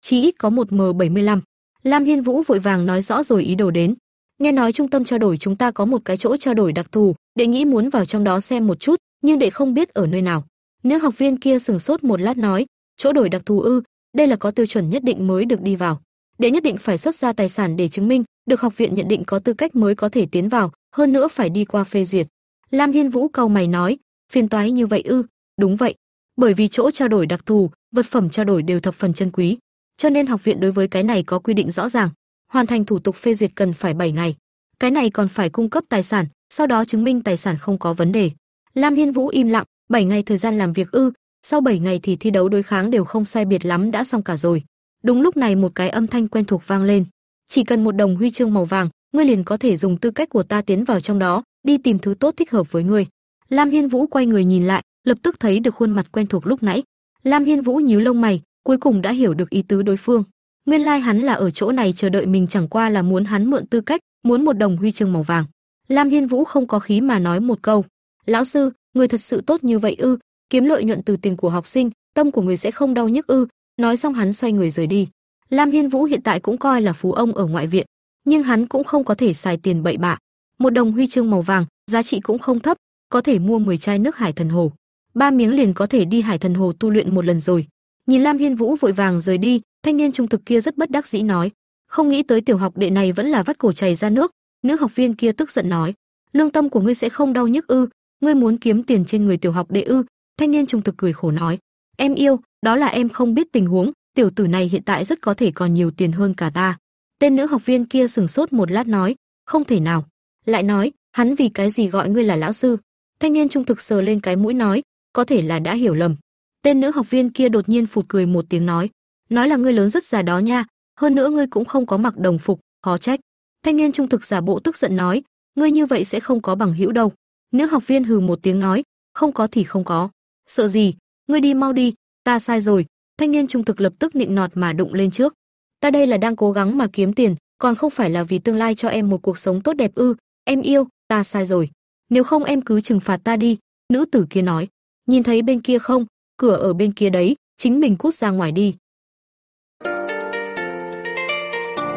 chí ít có một M75. Lam Hiên Vũ vội vàng nói rõ rồi ý đồ đến. Nghe nói trung tâm trao đổi chúng ta có một cái chỗ trao đổi đặc thù, đệ nghĩ muốn vào trong đó xem một chút, nhưng đệ không biết ở nơi nào. Nữ học viên kia sừng sốt một lát nói, chỗ đổi đặc thù ư? đây là có tiêu chuẩn nhất định mới được đi vào. Đệ nhất định phải xuất ra tài sản để chứng minh, được học viện nhận định có tư cách mới có thể tiến vào, hơn nữa phải đi qua phê duyệt. Lam Hiên Vũ cau mày nói, phiền toái như vậy ư? Đúng vậy, bởi vì chỗ trao đổi đặc thù, vật phẩm trao đổi đều thập phần chân quý, cho nên học viện đối với cái này có quy định rõ ràng, hoàn thành thủ tục phê duyệt cần phải 7 ngày. Cái này còn phải cung cấp tài sản, sau đó chứng minh tài sản không có vấn đề. Lam Hiên Vũ im lặng, 7 ngày thời gian làm việc ư? Sau 7 ngày thì thi đấu đối kháng đều không sai biệt lắm đã xong cả rồi. Đúng lúc này một cái âm thanh quen thuộc vang lên. Chỉ cần một đồng huy chương màu vàng, ngươi liền có thể dùng tư cách của ta tiến vào trong đó, đi tìm thứ tốt thích hợp với ngươi. Lam Hiên Vũ quay người nhìn lại, lập tức thấy được khuôn mặt quen thuộc lúc nãy. Lam Hiên Vũ nhíu lông mày, cuối cùng đã hiểu được ý tứ đối phương. Nguyên lai like hắn là ở chỗ này chờ đợi mình chẳng qua là muốn hắn mượn tư cách, muốn một đồng huy chương màu vàng. Lam Hiên Vũ không có khí mà nói một câu, "Lão sư, người thật sự tốt như vậy ư? Kiếm lợi nhuận từ tiền của học sinh, tâm của người sẽ không đau nhức ư?" Nói xong hắn xoay người rời đi. Lam Hiên Vũ hiện tại cũng coi là phú ông ở ngoại viện, nhưng hắn cũng không có thể xài tiền bậy bạ. Một đồng huy chương màu vàng, giá trị cũng không thấp, có thể mua 10 chai nước Hải Thần Hồ. Ba miếng liền có thể đi Hải Thần Hồ tu luyện một lần rồi. Nhìn Lam Hiên Vũ vội vàng rời đi, thanh niên trung thực kia rất bất đắc dĩ nói, không nghĩ tới tiểu học đệ này vẫn là vắt cổ chảy ra nước. Nữ học viên kia tức giận nói, lương tâm của ngươi sẽ không đau nhức ư? Ngươi muốn kiếm tiền trên người tiểu học đệ ư? Thanh niên trung thực cười khổ nói, em yêu, đó là em không biết tình huống, tiểu tử này hiện tại rất có thể còn nhiều tiền hơn cả ta. Tên nữ học viên kia sừng sốt một lát nói, không thể nào. Lại nói, hắn vì cái gì gọi ngươi là lão sư? Thanh niên trung thực sờ lên cái mũi nói, có thể là đã hiểu lầm. Tên nữ học viên kia đột nhiên phụt cười một tiếng nói, nói là ngươi lớn rất già đó nha, hơn nữa ngươi cũng không có mặc đồng phục, khó trách. Thanh niên trung thực giả bộ tức giận nói, ngươi như vậy sẽ không có bằng hữu đâu. Nữ học viên hừ một tiếng nói, không có thì không có. Sợ gì, ngươi đi mau đi, ta sai rồi. Thanh niên trung thực lập tức nịnh nọt mà đụng lên trước. Ta đây là đang cố gắng mà kiếm tiền, còn không phải là vì tương lai cho em một cuộc sống tốt đẹp ư? Em yêu, ta sai rồi. Nếu không em cứ trừng phạt ta đi." Nữ tử kia nói. "Nhìn thấy bên kia không? Cửa ở bên kia đấy, chính mình cút ra ngoài đi."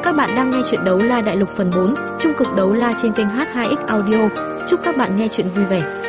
Các bạn đang nghe chuyện đấu la đại lục phần 4, trung cực đấu la trên kênh H2X Audio. Chúc các bạn nghe chuyện vui vẻ.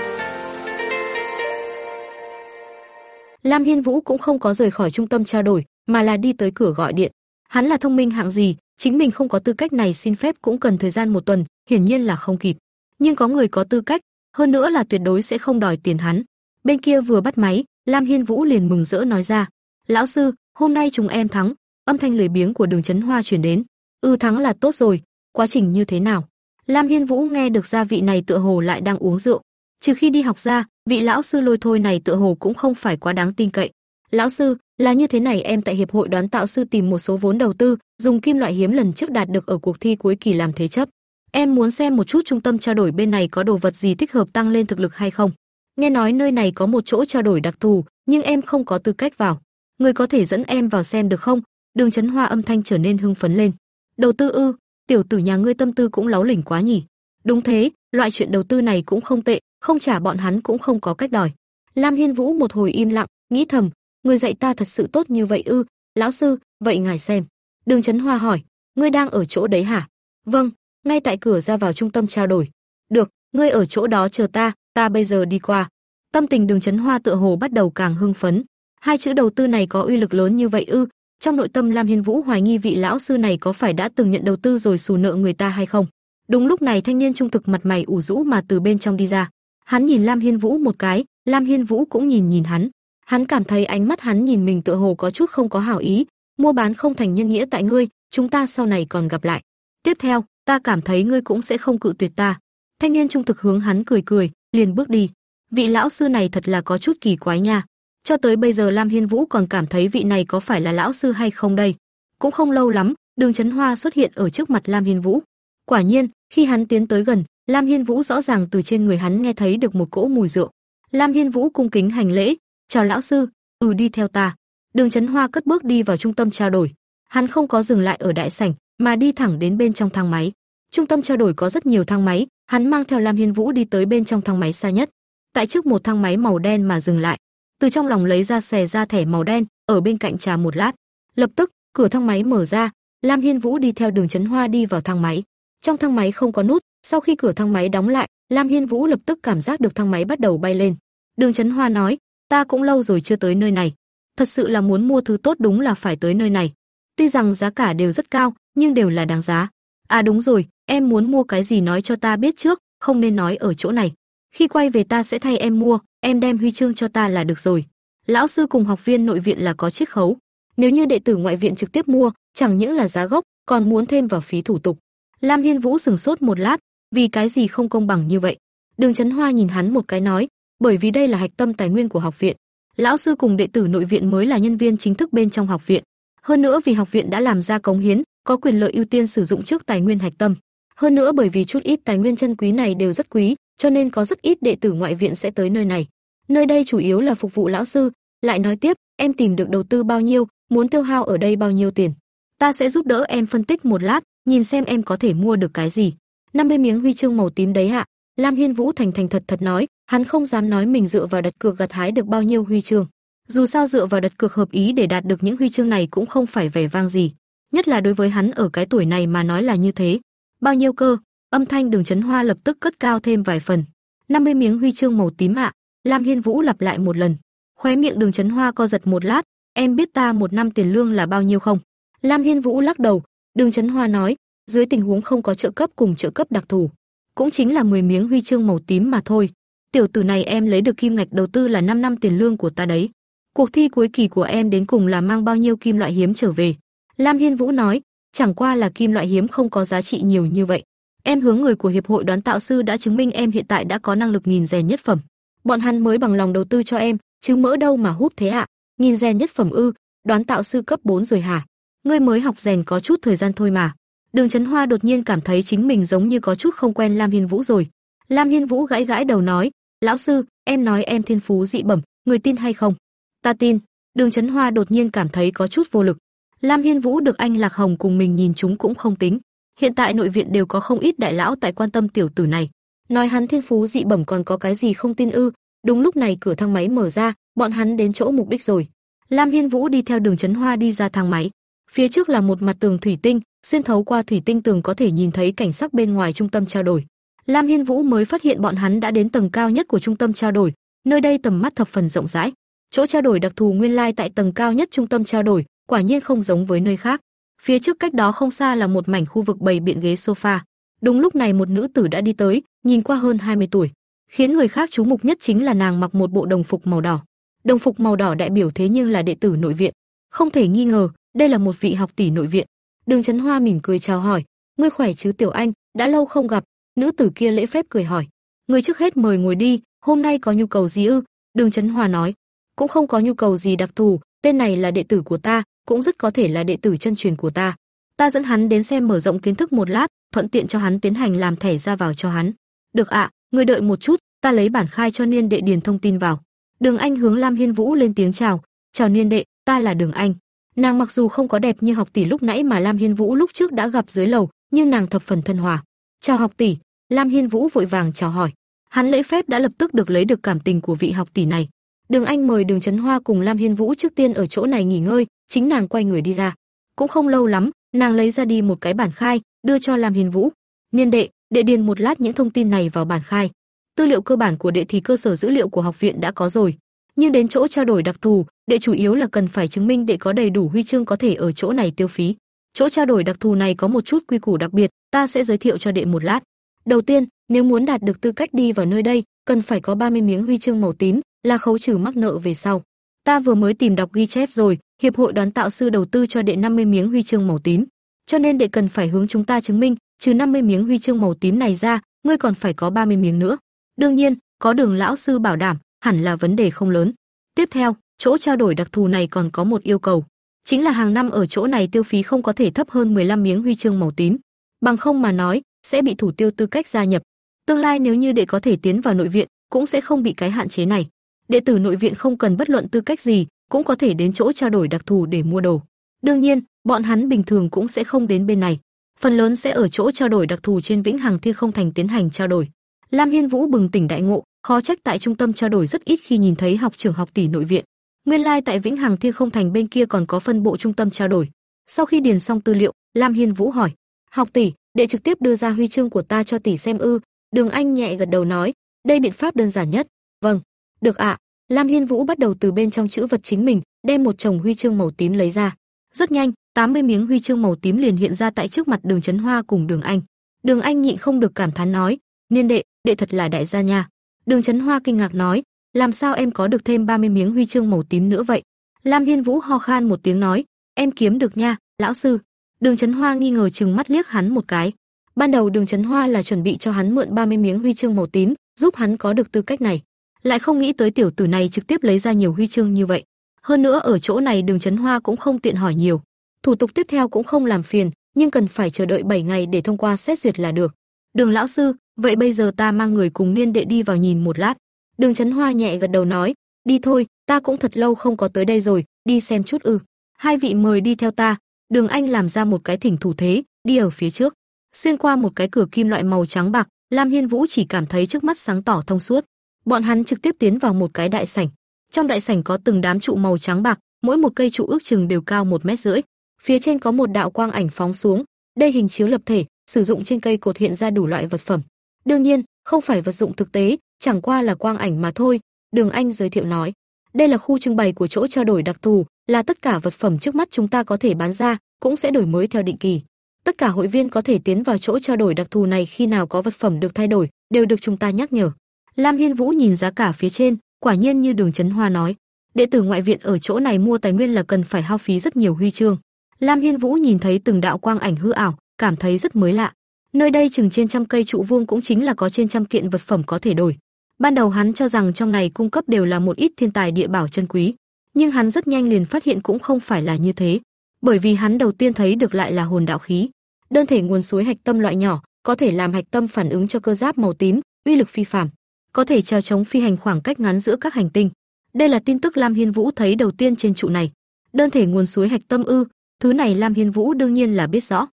Lam Hiên Vũ cũng không có rời khỏi trung tâm trao đổi, mà là đi tới cửa gọi điện. Hắn là thông minh hạng gì, chính mình không có tư cách này xin phép cũng cần thời gian một tuần, hiển nhiên là không kịp. Nhưng có người có tư cách, hơn nữa là tuyệt đối sẽ không đòi tiền hắn. Bên kia vừa bắt máy, Lam Hiên Vũ liền mừng rỡ nói ra: "Lão sư, hôm nay chúng em thắng." Âm thanh lười biếng của Đường Chấn Hoa truyền đến. "Ư thắng là tốt rồi, quá trình như thế nào?" Lam Hiên Vũ nghe được gia vị này tựa hồ lại đang uống rượu, trừ khi đi học ra, vị lão sư lôi thôi này tựa hồ cũng không phải quá đáng tin cậy. "Lão sư, là như thế này em tại hiệp hội đoán tạo sư tìm một số vốn đầu tư, dùng kim loại hiếm lần trước đạt được ở cuộc thi cuối kỳ làm thế chấp. Em muốn xem một chút trung tâm trao đổi bên này có đồ vật gì thích hợp tăng lên thực lực hay không. Nghe nói nơi này có một chỗ trao đổi đặc thù, nhưng em không có tư cách vào. Người có thể dẫn em vào xem được không? Đường Chấn Hoa âm thanh trở nên hưng phấn lên. Đầu tư ư? Tiểu tử nhà ngươi tâm tư cũng láo lỉnh quá nhỉ. Đúng thế, loại chuyện đầu tư này cũng không tệ, không trả bọn hắn cũng không có cách đòi. Lam Hiên Vũ một hồi im lặng, nghĩ thầm, người dạy ta thật sự tốt như vậy ư? Lão sư, vậy ngài xem. Đường Chấn Hoa hỏi, ngươi đang ở chỗ đấy hả? Vâng, ngay tại cửa ra vào trung tâm trao đổi. Được, ngươi ở chỗ đó chờ ta, ta bây giờ đi qua. Tâm tình Đường Chấn Hoa tựa hồ bắt đầu càng hưng phấn. Hai chữ đầu tư này có uy lực lớn như vậy ư? Trong nội tâm Lam Hiên Vũ hoài nghi vị lão sư này có phải đã từng nhận đầu tư rồi xù nợ người ta hay không. Đúng lúc này thanh niên trung thực mặt mày ủ rũ mà từ bên trong đi ra. Hắn nhìn Lam Hiên Vũ một cái, Lam Hiên Vũ cũng nhìn nhìn hắn. Hắn cảm thấy ánh mắt hắn nhìn mình tựa hồ có chút không có hảo ý, mua bán không thành nhân nghĩa tại ngươi, chúng ta sau này còn gặp lại. Tiếp theo, ta cảm thấy ngươi cũng sẽ không cự tuyệt ta. Thanh niên trung thực hướng hắn cười cười, liền bước đi. Vị lão sư này thật là có chút kỳ quái nha. Cho tới bây giờ Lam Hiên Vũ còn cảm thấy vị này có phải là lão sư hay không đây. Cũng không lâu lắm, Đường Chấn Hoa xuất hiện ở trước mặt Lam Hiên Vũ. Quả nhiên, khi hắn tiến tới gần, Lam Hiên Vũ rõ ràng từ trên người hắn nghe thấy được một cỗ mùi rượu. Lam Hiên Vũ cung kính hành lễ, "Chào lão sư, ừ đi theo ta." Đường Chấn Hoa cất bước đi vào trung tâm trao đổi. Hắn không có dừng lại ở đại sảnh, mà đi thẳng đến bên trong thang máy. Trung tâm trao đổi có rất nhiều thang máy, hắn mang theo Lam Hiên Vũ đi tới bên trong thang máy xa nhất. Tại trước một thang máy màu đen mà dừng lại, từ trong lòng lấy ra xòe ra thẻ màu đen, ở bên cạnh trà một lát. Lập tức, cửa thang máy mở ra, Lam Hiên Vũ đi theo Đường Chấn Hoa đi vào thang máy. Trong thang máy không có nút, sau khi cửa thang máy đóng lại, Lam Hiên Vũ lập tức cảm giác được thang máy bắt đầu bay lên. Đường Chấn Hoa nói, ta cũng lâu rồi chưa tới nơi này. thật sự là muốn mua thứ tốt đúng là phải tới nơi này. Tuy rằng giá cả đều rất cao, nhưng đều là đáng giá. À đúng rồi, em muốn mua cái gì nói cho ta biết trước, không nên nói ở chỗ này. Khi quay về ta sẽ thay em mua, em đem huy chương cho ta là được rồi. Lão sư cùng học viên nội viện là có chiết khấu. Nếu như đệ tử ngoại viện trực tiếp mua, chẳng những là giá gốc, còn muốn thêm vào phí thủ tục. Lam Hiên Vũ sừng sốt một lát, vì cái gì không công bằng như vậy? Đường Chấn Hoa nhìn hắn một cái nói, bởi vì đây là hạch tâm tài nguyên của học viện. Lão sư cùng đệ tử nội viện mới là nhân viên chính thức bên trong học viện. Hơn nữa vì học viện đã làm ra cống hiến, có quyền lợi ưu tiên sử dụng trước tài nguyên hạch tâm. Hơn nữa bởi vì chút ít tài nguyên chân quý này đều rất quý, cho nên có rất ít đệ tử ngoại viện sẽ tới nơi này. Nơi đây chủ yếu là phục vụ lão sư, lại nói tiếp, em tìm được đầu tư bao nhiêu, muốn tiêu hao ở đây bao nhiêu tiền. Ta sẽ giúp đỡ em phân tích một lát, nhìn xem em có thể mua được cái gì. 50 miếng huy chương màu tím đấy ạ. Lam Hiên Vũ thành thành thật thật nói, hắn không dám nói mình dựa vào đặt cược gặt hái được bao nhiêu huy chương. Dù sao dựa vào đặt cược hợp ý để đạt được những huy chương này cũng không phải vẻ vang gì, nhất là đối với hắn ở cái tuổi này mà nói là như thế. Bao nhiêu cơ? Âm thanh Đường Chấn Hoa lập tức cất cao thêm vài phần. 50 miếng huy chương màu tím ạ. Lam Hiên Vũ lặp lại một lần. Khóe miệng Đường Chấn Hoa co giật một lát, em biết ta một năm tiền lương là bao nhiêu không? Lam Hiên Vũ lắc đầu, Đường Chấn Hoa nói, dưới tình huống không có trợ cấp cùng trợ cấp đặc thù, cũng chính là 10 miếng huy chương màu tím mà thôi. Tiểu tử này em lấy được kim ngạch đầu tư là 5 năm tiền lương của ta đấy. Cuộc thi cuối kỳ của em đến cùng là mang bao nhiêu kim loại hiếm trở về? Lam Hiên Vũ nói, chẳng qua là kim loại hiếm không có giá trị nhiều như vậy. Em hướng người của hiệp hội đoán tạo sư đã chứng minh em hiện tại đã có năng lực nghìn rèn nhất phẩm. Bọn hắn mới bằng lòng đầu tư cho em, chứ mỡ đâu mà hút thế ạ. À? Nghìn rèn nhất phẩm ư? Đoán tạo sư cấp 4 rồi hả? Ngươi mới học rèn có chút thời gian thôi mà. Đường Chấn Hoa đột nhiên cảm thấy chính mình giống như có chút không quen Lam Hiên Vũ rồi. Lam Hiên Vũ gãi gãi đầu nói, "Lão sư, em nói em thiên phú dị bẩm, người tin hay không?" "Ta tin." Đường Chấn Hoa đột nhiên cảm thấy có chút vô lực. Lam Hiên Vũ được anh Lạc Hồng cùng mình nhìn chúng cũng không tính. Hiện tại nội viện đều có không ít đại lão tại quan tâm tiểu tử này. Nói hắn thiên phú dị bẩm còn có cái gì không tin ư? Đúng lúc này cửa thang máy mở ra, bọn hắn đến chỗ mục đích rồi. Lam Hiên Vũ đi theo đường chấn hoa đi ra thang máy. Phía trước là một mặt tường thủy tinh, xuyên thấu qua thủy tinh tường có thể nhìn thấy cảnh sắc bên ngoài trung tâm trao đổi. Lam Hiên Vũ mới phát hiện bọn hắn đã đến tầng cao nhất của trung tâm trao đổi, nơi đây tầm mắt thập phần rộng rãi. Chỗ trao đổi đặc thù nguyên lai tại tầng cao nhất trung tâm trao đổi, quả nhiên không giống với nơi khác. Phía trước cách đó không xa là một mảnh khu vực bày biện ghế sofa. Đúng lúc này một nữ tử đã đi tới, nhìn qua hơn 20 tuổi, khiến người khác chú mục nhất chính là nàng mặc một bộ đồng phục màu đỏ. Đồng phục màu đỏ đại biểu thế nhưng là đệ tử nội viện, không thể nghi ngờ, đây là một vị học tỷ nội viện. Đường Chấn Hoa mỉm cười chào hỏi, "Ngươi khỏe chứ tiểu anh, đã lâu không gặp." Nữ tử kia lễ phép cười hỏi, "Ngươi trước hết mời ngồi đi, hôm nay có nhu cầu gì ư?" Đường Chấn Hoa nói, "Cũng không có nhu cầu gì đặc thù, tên này là đệ tử của ta, cũng rất có thể là đệ tử chân truyền của ta. Ta dẫn hắn đến xem mở rộng kiến thức một lát, thuận tiện cho hắn tiến hành làm thẻ ra vào cho hắn." "Được ạ, ngươi đợi một chút, ta lấy bản khai cho niên đệ điền thông tin vào." Đường Anh hướng Lam Hiên Vũ lên tiếng chào, "Chào niên đệ, ta là Đường Anh." Nàng mặc dù không có đẹp như học tỷ lúc nãy mà Lam Hiên Vũ lúc trước đã gặp dưới lầu, nhưng nàng thập phần thân hòa. "Chào học tỷ." Lam Hiên Vũ vội vàng chào hỏi. Hắn lễ phép đã lập tức được lấy được cảm tình của vị học tỷ này. Đường Anh mời Đường Chấn Hoa cùng Lam Hiên Vũ trước tiên ở chỗ này nghỉ ngơi, chính nàng quay người đi ra. Cũng không lâu lắm, nàng lấy ra đi một cái bản khai, đưa cho Lam Hiên Vũ. "Niên đệ, đệ điền một lát những thông tin này vào bản khai. Tư liệu cơ bản của đệ thì cơ sở dữ liệu của học viện đã có rồi, nhưng đến chỗ trao đổi đặc thù, đệ chủ yếu là cần phải chứng minh đệ có đầy đủ huy chương có thể ở chỗ này tiêu phí. Chỗ trao đổi đặc thù này có một chút quy củ đặc biệt, ta sẽ giới thiệu cho đệ một lát. Đầu tiên, nếu muốn đạt được tư cách đi vào nơi đây, cần phải có 30 miếng huy chương màu tím, là khấu trừ mắc nợ về sau. Ta vừa mới tìm đọc ghi chép rồi, hiệp hội đoán tạo sư đầu tư cho đệ 50 miếng huy chương màu tím, cho nên đệ cần phải hướng chúng ta chứng minh, trừ 50 miếng huy chương màu tím này ra, ngươi còn phải có 30 miếng nữa. Đương nhiên, có Đường lão sư bảo đảm, hẳn là vấn đề không lớn. Tiếp theo, chỗ trao đổi đặc thù này còn có một yêu cầu, chính là hàng năm ở chỗ này tiêu phí không có thể thấp hơn 15 miếng huy chương màu tím, bằng không mà nói sẽ bị thủ tiêu tư cách gia nhập. Tương lai nếu như đệ có thể tiến vào nội viện, cũng sẽ không bị cái hạn chế này. Đệ tử nội viện không cần bất luận tư cách gì, cũng có thể đến chỗ trao đổi đặc thù để mua đồ. Đương nhiên, bọn hắn bình thường cũng sẽ không đến bên này, phần lớn sẽ ở chỗ trao đổi đặc thù trên Vĩnh Hằng Thiên Không Thành tiến hành trao đổi. Lam Hiên Vũ bừng tỉnh đại ngộ, khó trách tại trung tâm trao đổi rất ít khi nhìn thấy học trưởng học tỷ nội viện. Nguyên lai like tại Vĩnh Hằng Thiên Không Thành bên kia còn có phân bộ trung tâm trao đổi. Sau khi điền xong tư liệu, Lam Hiên Vũ hỏi: "Học tỷ, đệ trực tiếp đưa ra huy chương của ta cho tỷ xem ư?" Đường Anh nhẹ gật đầu nói: "Đây biện pháp đơn giản nhất." "Vâng, được ạ." Lam Hiên Vũ bắt đầu từ bên trong chữ vật chính mình, đem một chồng huy chương màu tím lấy ra. Rất nhanh, 80 miếng huy chương màu tím liền hiện ra tại trước mặt Đường Chấn Hoa cùng Đường Anh. Đường Anh nhịn không được cảm thán nói, "Niên đệ, đệ thật là đại gia nha." Đường Chấn Hoa kinh ngạc nói, "Làm sao em có được thêm 30 miếng huy chương màu tím nữa vậy?" Lam Hiên Vũ ho khan một tiếng nói, "Em kiếm được nha, lão sư." Đường Chấn Hoa nghi ngờ trừng mắt liếc hắn một cái. Ban đầu Đường Chấn Hoa là chuẩn bị cho hắn mượn 30 miếng huy chương màu tím, giúp hắn có được tư cách này, lại không nghĩ tới tiểu tử này trực tiếp lấy ra nhiều huy chương như vậy. Hơn nữa ở chỗ này Đường Chấn Hoa cũng không tiện hỏi nhiều, thủ tục tiếp theo cũng không làm phiền, nhưng cần phải chờ đợi 7 ngày để thông qua xét duyệt là được. Đường lão sư, vậy bây giờ ta mang người cùng Niên đệ đi vào nhìn một lát. Đường Chấn Hoa nhẹ gật đầu nói, đi thôi, ta cũng thật lâu không có tới đây rồi, đi xem chút ư. Hai vị mời đi theo ta. Đường Anh làm ra một cái thỉnh thủ thế, đi ở phía trước. Xuyên qua một cái cửa kim loại màu trắng bạc, Lam Hiên Vũ chỉ cảm thấy trước mắt sáng tỏ thông suốt. Bọn hắn trực tiếp tiến vào một cái đại sảnh. Trong đại sảnh có từng đám trụ màu trắng bạc, mỗi một cây trụ ước chừng đều cao một mét rưỡi. Phía trên có một đạo quang ảnh phóng xuống, đây hình chiếu lập thể, sử dụng trên cây cột hiện ra đủ loại vật phẩm. Đương nhiên, không phải vật dụng thực tế, chẳng qua là quang ảnh mà thôi, Đường Anh giới thiệu nói. Đây là khu trưng bày của chỗ trao đổi đặc thù, là tất cả vật phẩm trước mắt chúng ta có thể bán ra, cũng sẽ đổi mới theo định kỳ. Tất cả hội viên có thể tiến vào chỗ trao đổi đặc thù này khi nào có vật phẩm được thay đổi, đều được chúng ta nhắc nhở. Lam Hiên Vũ nhìn giá cả phía trên, quả nhiên như Đường Chấn Hoa nói, đệ tử ngoại viện ở chỗ này mua tài nguyên là cần phải hao phí rất nhiều huy chương. Lam Hiên Vũ nhìn thấy từng đạo quang ảnh hư ảo, cảm thấy rất mới lạ. Nơi đây chừng trên trăm cây trụ vuông cũng chính là có trên trăm kiện vật phẩm có thể đổi. Ban đầu hắn cho rằng trong này cung cấp đều là một ít thiên tài địa bảo chân quý, nhưng hắn rất nhanh liền phát hiện cũng không phải là như thế, bởi vì hắn đầu tiên thấy được lại là hồn đạo khí. Đơn thể nguồn suối hạch tâm loại nhỏ, có thể làm hạch tâm phản ứng cho cơ giáp màu tím, uy lực phi phàm, có thể treo chống phi hành khoảng cách ngắn giữa các hành tinh. Đây là tin tức Lam Hiên Vũ thấy đầu tiên trên trụ này. Đơn thể nguồn suối hạch tâm ư, thứ này Lam Hiên Vũ đương nhiên là biết rõ.